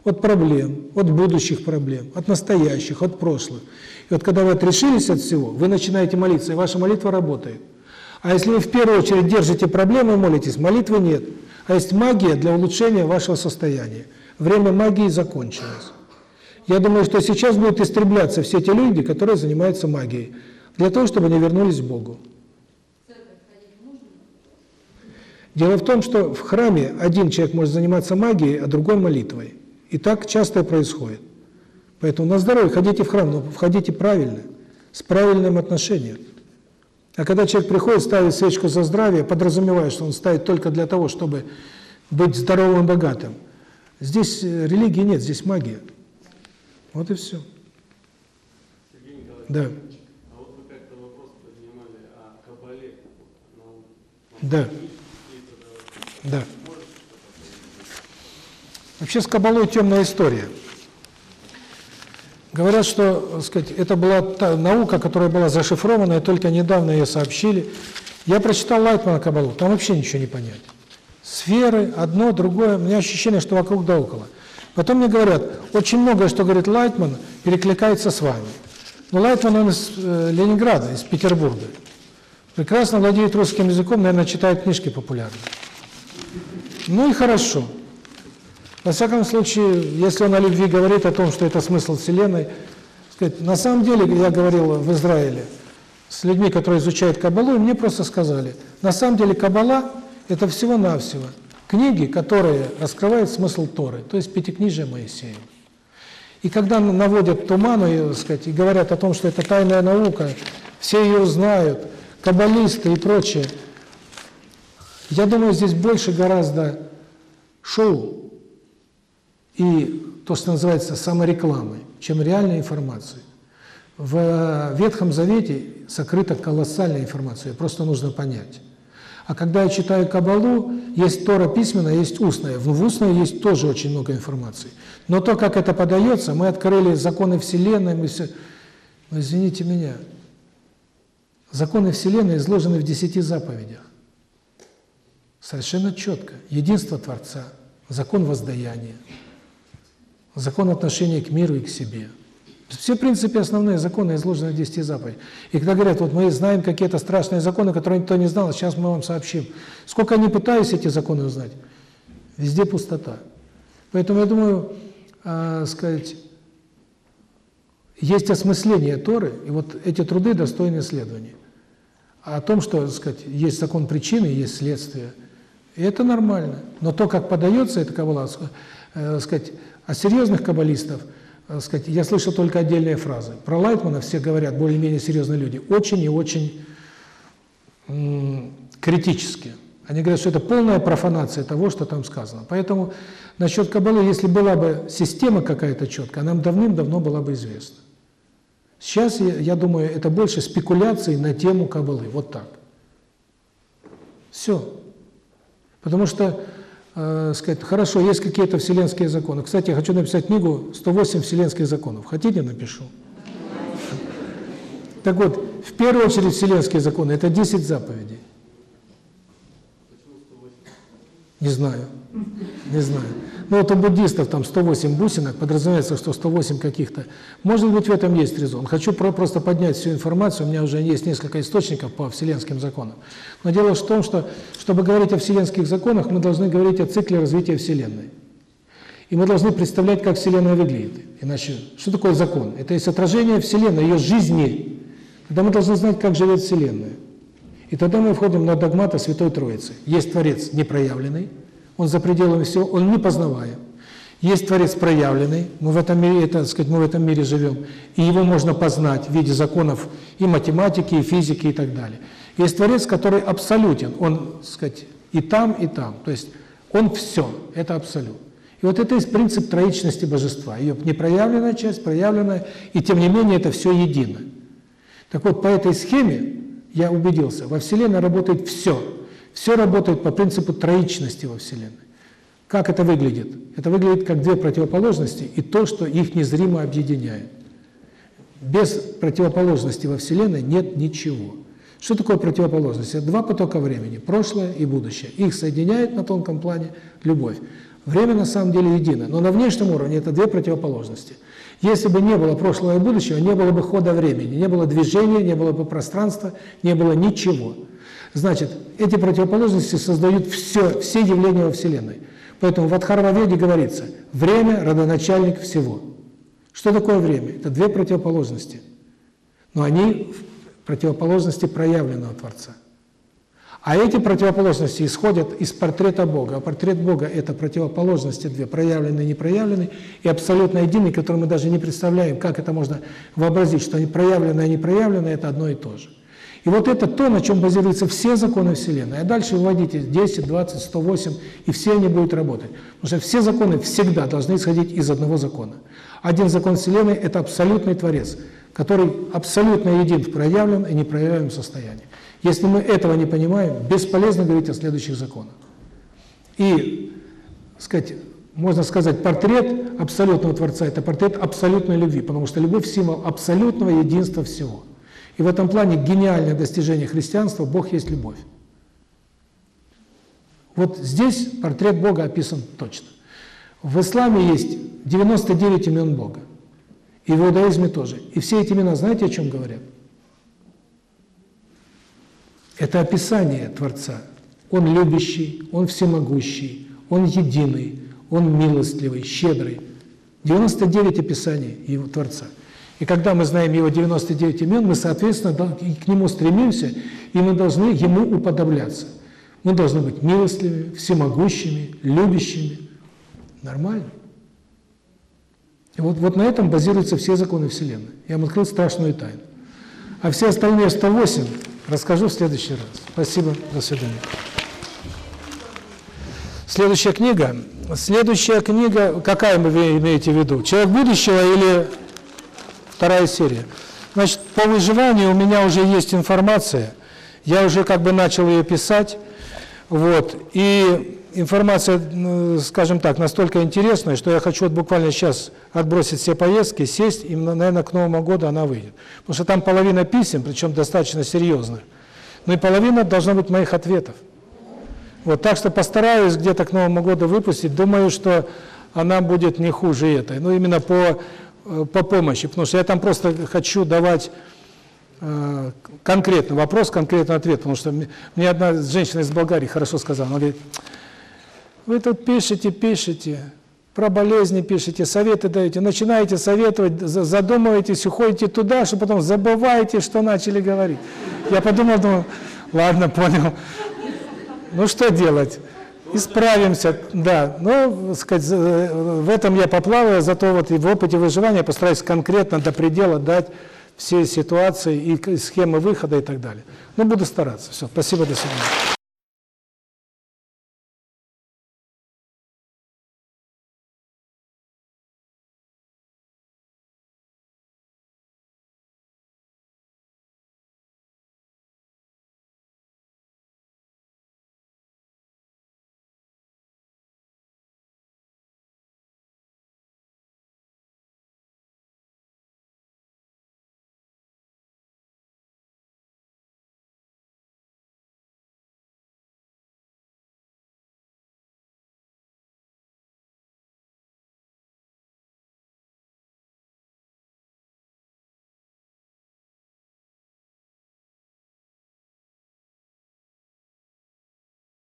от проблем, от будущих проблем, от настоящих, от прошлых. И вот когда вы отрешились от всего, вы начинаете молиться, и ваша молитва работает. А если вы в первую очередь держите проблемы и молитесь, молитвы нет. А есть магия для улучшения вашего состояния. Время магии закончилось. Я думаю, что сейчас будут истребляться все те люди, которые занимаются магией, для того, чтобы они вернулись к Богу. Дело в том, что в храме один человек может заниматься магией, а другой молитвой. И так часто происходит. Поэтому на здоровье ходите в храм, но входите правильно, с правильным отношением. А когда человек приходит, ставит свечку за здравие, подразумевая, что он ставит только для того, чтобы быть здоровым и богатым, здесь э, религии нет, здесь магия. Вот и все. Да. А вот вы как-то вопрос поднимали о Кабале. Да. Да. Вообще с Кабалой темная история. Говорят, что сказать, это была та наука, которая была зашифрована, и только недавно ее сообщили. Я прочитал Лайтмана Кабалу, там вообще ничего не понять. Сферы, одно, другое, у меня ощущение, что вокруг да около. Потом мне говорят, очень многое, что говорит Лайтман, перекликается с вами. Ну, Лайтман, он из э, Ленинграда, из Петербурга. Прекрасно владеет русским языком, наверное, читает книжки популярные. Ну и хорошо. Во всяком случае, если он о любви говорит, о том, что это смысл Вселенной, сказать, на самом деле, я говорил в Израиле с людьми, которые изучают Каббалу, и мне просто сказали, на самом деле Каббала – это всего-навсего книги, которые раскрывают смысл Торы, то есть Пятикнижие Моисея. И когда наводят туману, и, сказать, и говорят о том, что это тайная наука, все ее знают, каббалисты и прочее, я думаю, здесь больше гораздо шоу и то, что называется саморекламой, чем реальной информации. В Ветхом Завете сокрыта колоссальная информация, просто нужно понять. А когда я читаю Кабалу, есть Тора письменная, есть устная. В устной есть тоже очень много информации. Но то, как это подается, мы открыли законы Вселенной, мы все... Но извините меня, законы Вселенной изложены в десяти заповедях. Совершенно четко. Единство Творца, закон воздаяния, закон отношения к миру и к себе. Все, в принципе, основные законы изложены в 10 заповедях. И когда говорят, вот мы знаем какие-то страшные законы, которые никто не знал, сейчас мы вам сообщим. Сколько они пытались эти законы узнать, везде пустота. Поэтому я думаю, э, сказать, есть осмысление Торы, и вот эти труды достойны исследования. А о том, что, сказать, есть закон причины, есть следствие, и это нормально. Но то, как подается эта каббала, э, сказать, а серьезных каббалистов, сказать, я слышал только отдельные фразы. Про Лайтмана все говорят, более-менее серьезные люди, очень и очень критически. Они говорят, что это полная профанация того, что там сказано. Поэтому насчет каббалы, если была бы система какая-то четкая, нам давным-давно была бы известна. Сейчас, я, я думаю, это больше спекуляции на тему каббалы. Вот так. Все. Потому что, э, сказать, хорошо, есть какие-то вселенские законы. Кстати, я хочу написать книгу «108 вселенских законов». Хотите, напишу? Так вот, в первую очередь вселенские законы – это 10 заповедей. Не знаю. Не знаю. Ну вот у буддистов там 108 бусинок, подразумевается, что 108 каких-то. Может быть, в этом есть резон. Хочу про просто поднять всю информацию, у меня уже есть несколько источников по вселенским законам. Но дело в том, что, чтобы говорить о вселенских законах, мы должны говорить о цикле развития Вселенной. И мы должны представлять, как Вселенная выглядит. Иначе, что такое закон? Это есть отражение Вселенной, ее жизни. Тогда мы должны знать, как живет Вселенная. И тогда мы входим на догмата Святой Троицы. Есть Творец непроявленный, он за пределами всего, он непознаваем. Есть Творец проявленный, мы в этом мире, это, так сказать, мы в этом мире живем, и его можно познать в виде законов и математики, и физики, и так далее. Есть Творец, который абсолютен, он, так сказать, и там, и там, то есть он все, это абсолют. И вот это есть принцип троичности божества, ее непроявленная часть, проявленная, и тем не менее это все едино. Так вот, по этой схеме, я убедился, во Вселенной работает все – все работает по принципу троичности во Вселенной. Как это выглядит? Это выглядит как две противоположности и то, что их незримо объединяет. Без противоположности во Вселенной нет ничего. Что такое противоположность? Это два потока времени, прошлое и будущее. Их соединяет на тонком плане любовь. Время на самом деле едино, но на внешнем уровне это две противоположности. Если бы не было прошлого и будущего, не было бы хода времени, не было движения, не было бы пространства, не было ничего. Значит, эти противоположности создают все, все явления во Вселенной. Поэтому в Адхарваведе говорится, время – родоначальник всего. Что такое время? Это две противоположности. Но они в противоположности проявленного Творца. А эти противоположности исходят из портрета Бога. А портрет Бога – это противоположности две, проявленные и непроявленные, и абсолютно единый, который мы даже не представляем, как это можно вообразить, что они проявленные и непроявленные – это одно и то же. И вот это то, на чем базируются все законы Вселенной. А дальше выводите 10, 20, 108, и все они будут работать. Потому что все законы всегда должны исходить из одного закона. Один закон Вселенной – это абсолютный Творец, который абсолютно един в проявленном и непроявленном состоянии. Если мы этого не понимаем, бесполезно говорить о следующих законах. И, сказать, можно сказать, портрет абсолютного Творца – это портрет абсолютной любви, потому что любовь – символ абсолютного единства всего. И в этом плане гениальное достижение христианства – Бог есть любовь. Вот здесь портрет Бога описан точно. В исламе есть 99 имен Бога. И в иудаизме тоже. И все эти имена, знаете, о чем говорят? Это описание Творца. Он любящий, Он всемогущий, Он единый, Он милостливый, щедрый. 99 описаний Его Творца. И когда мы знаем Его 99 имен, мы, соответственно, к Нему стремимся, и мы должны Ему уподобляться. Мы должны быть милостливыми, всемогущими, любящими. Нормально. И вот, вот на этом базируются все законы Вселенной. Я вам открыл страшную тайну. А все остальные 108 расскажу в следующий раз. Спасибо, до свидания. Следующая книга. Следующая книга, какая вы имеете в виду? «Человек будущего» или вторая серия? Значит, по выживанию у меня уже есть информация. Я уже как бы начал ее писать. Вот. И информация, ну, скажем так, настолько интересная, что я хочу вот буквально сейчас отбросить все поездки, сесть, и, наверное, к Новому году она выйдет. Потому что там половина писем, причем достаточно серьезных, ну и половина должна быть моих ответов. Вот, так что постараюсь где-то к Новому году выпустить. Думаю, что она будет не хуже этой. Ну, именно по, по помощи, потому что я там просто хочу давать э, конкретный вопрос, конкретный ответ, потому что мне одна женщина из Болгарии хорошо сказала, она говорит, вы тут пишете, пишете, про болезни пишете, советы даете, начинаете советовать, задумываетесь, уходите туда, что потом забываете, что начали говорить. Я подумал, думаю, ладно, понял. Ну что делать? Исправимся, да. Но, сказать, в этом я поплаваю, зато вот в опыте выживания постараюсь конкретно до предела дать все ситуации и схемы выхода и так далее. Ну, буду стараться. Все, спасибо, до свидания.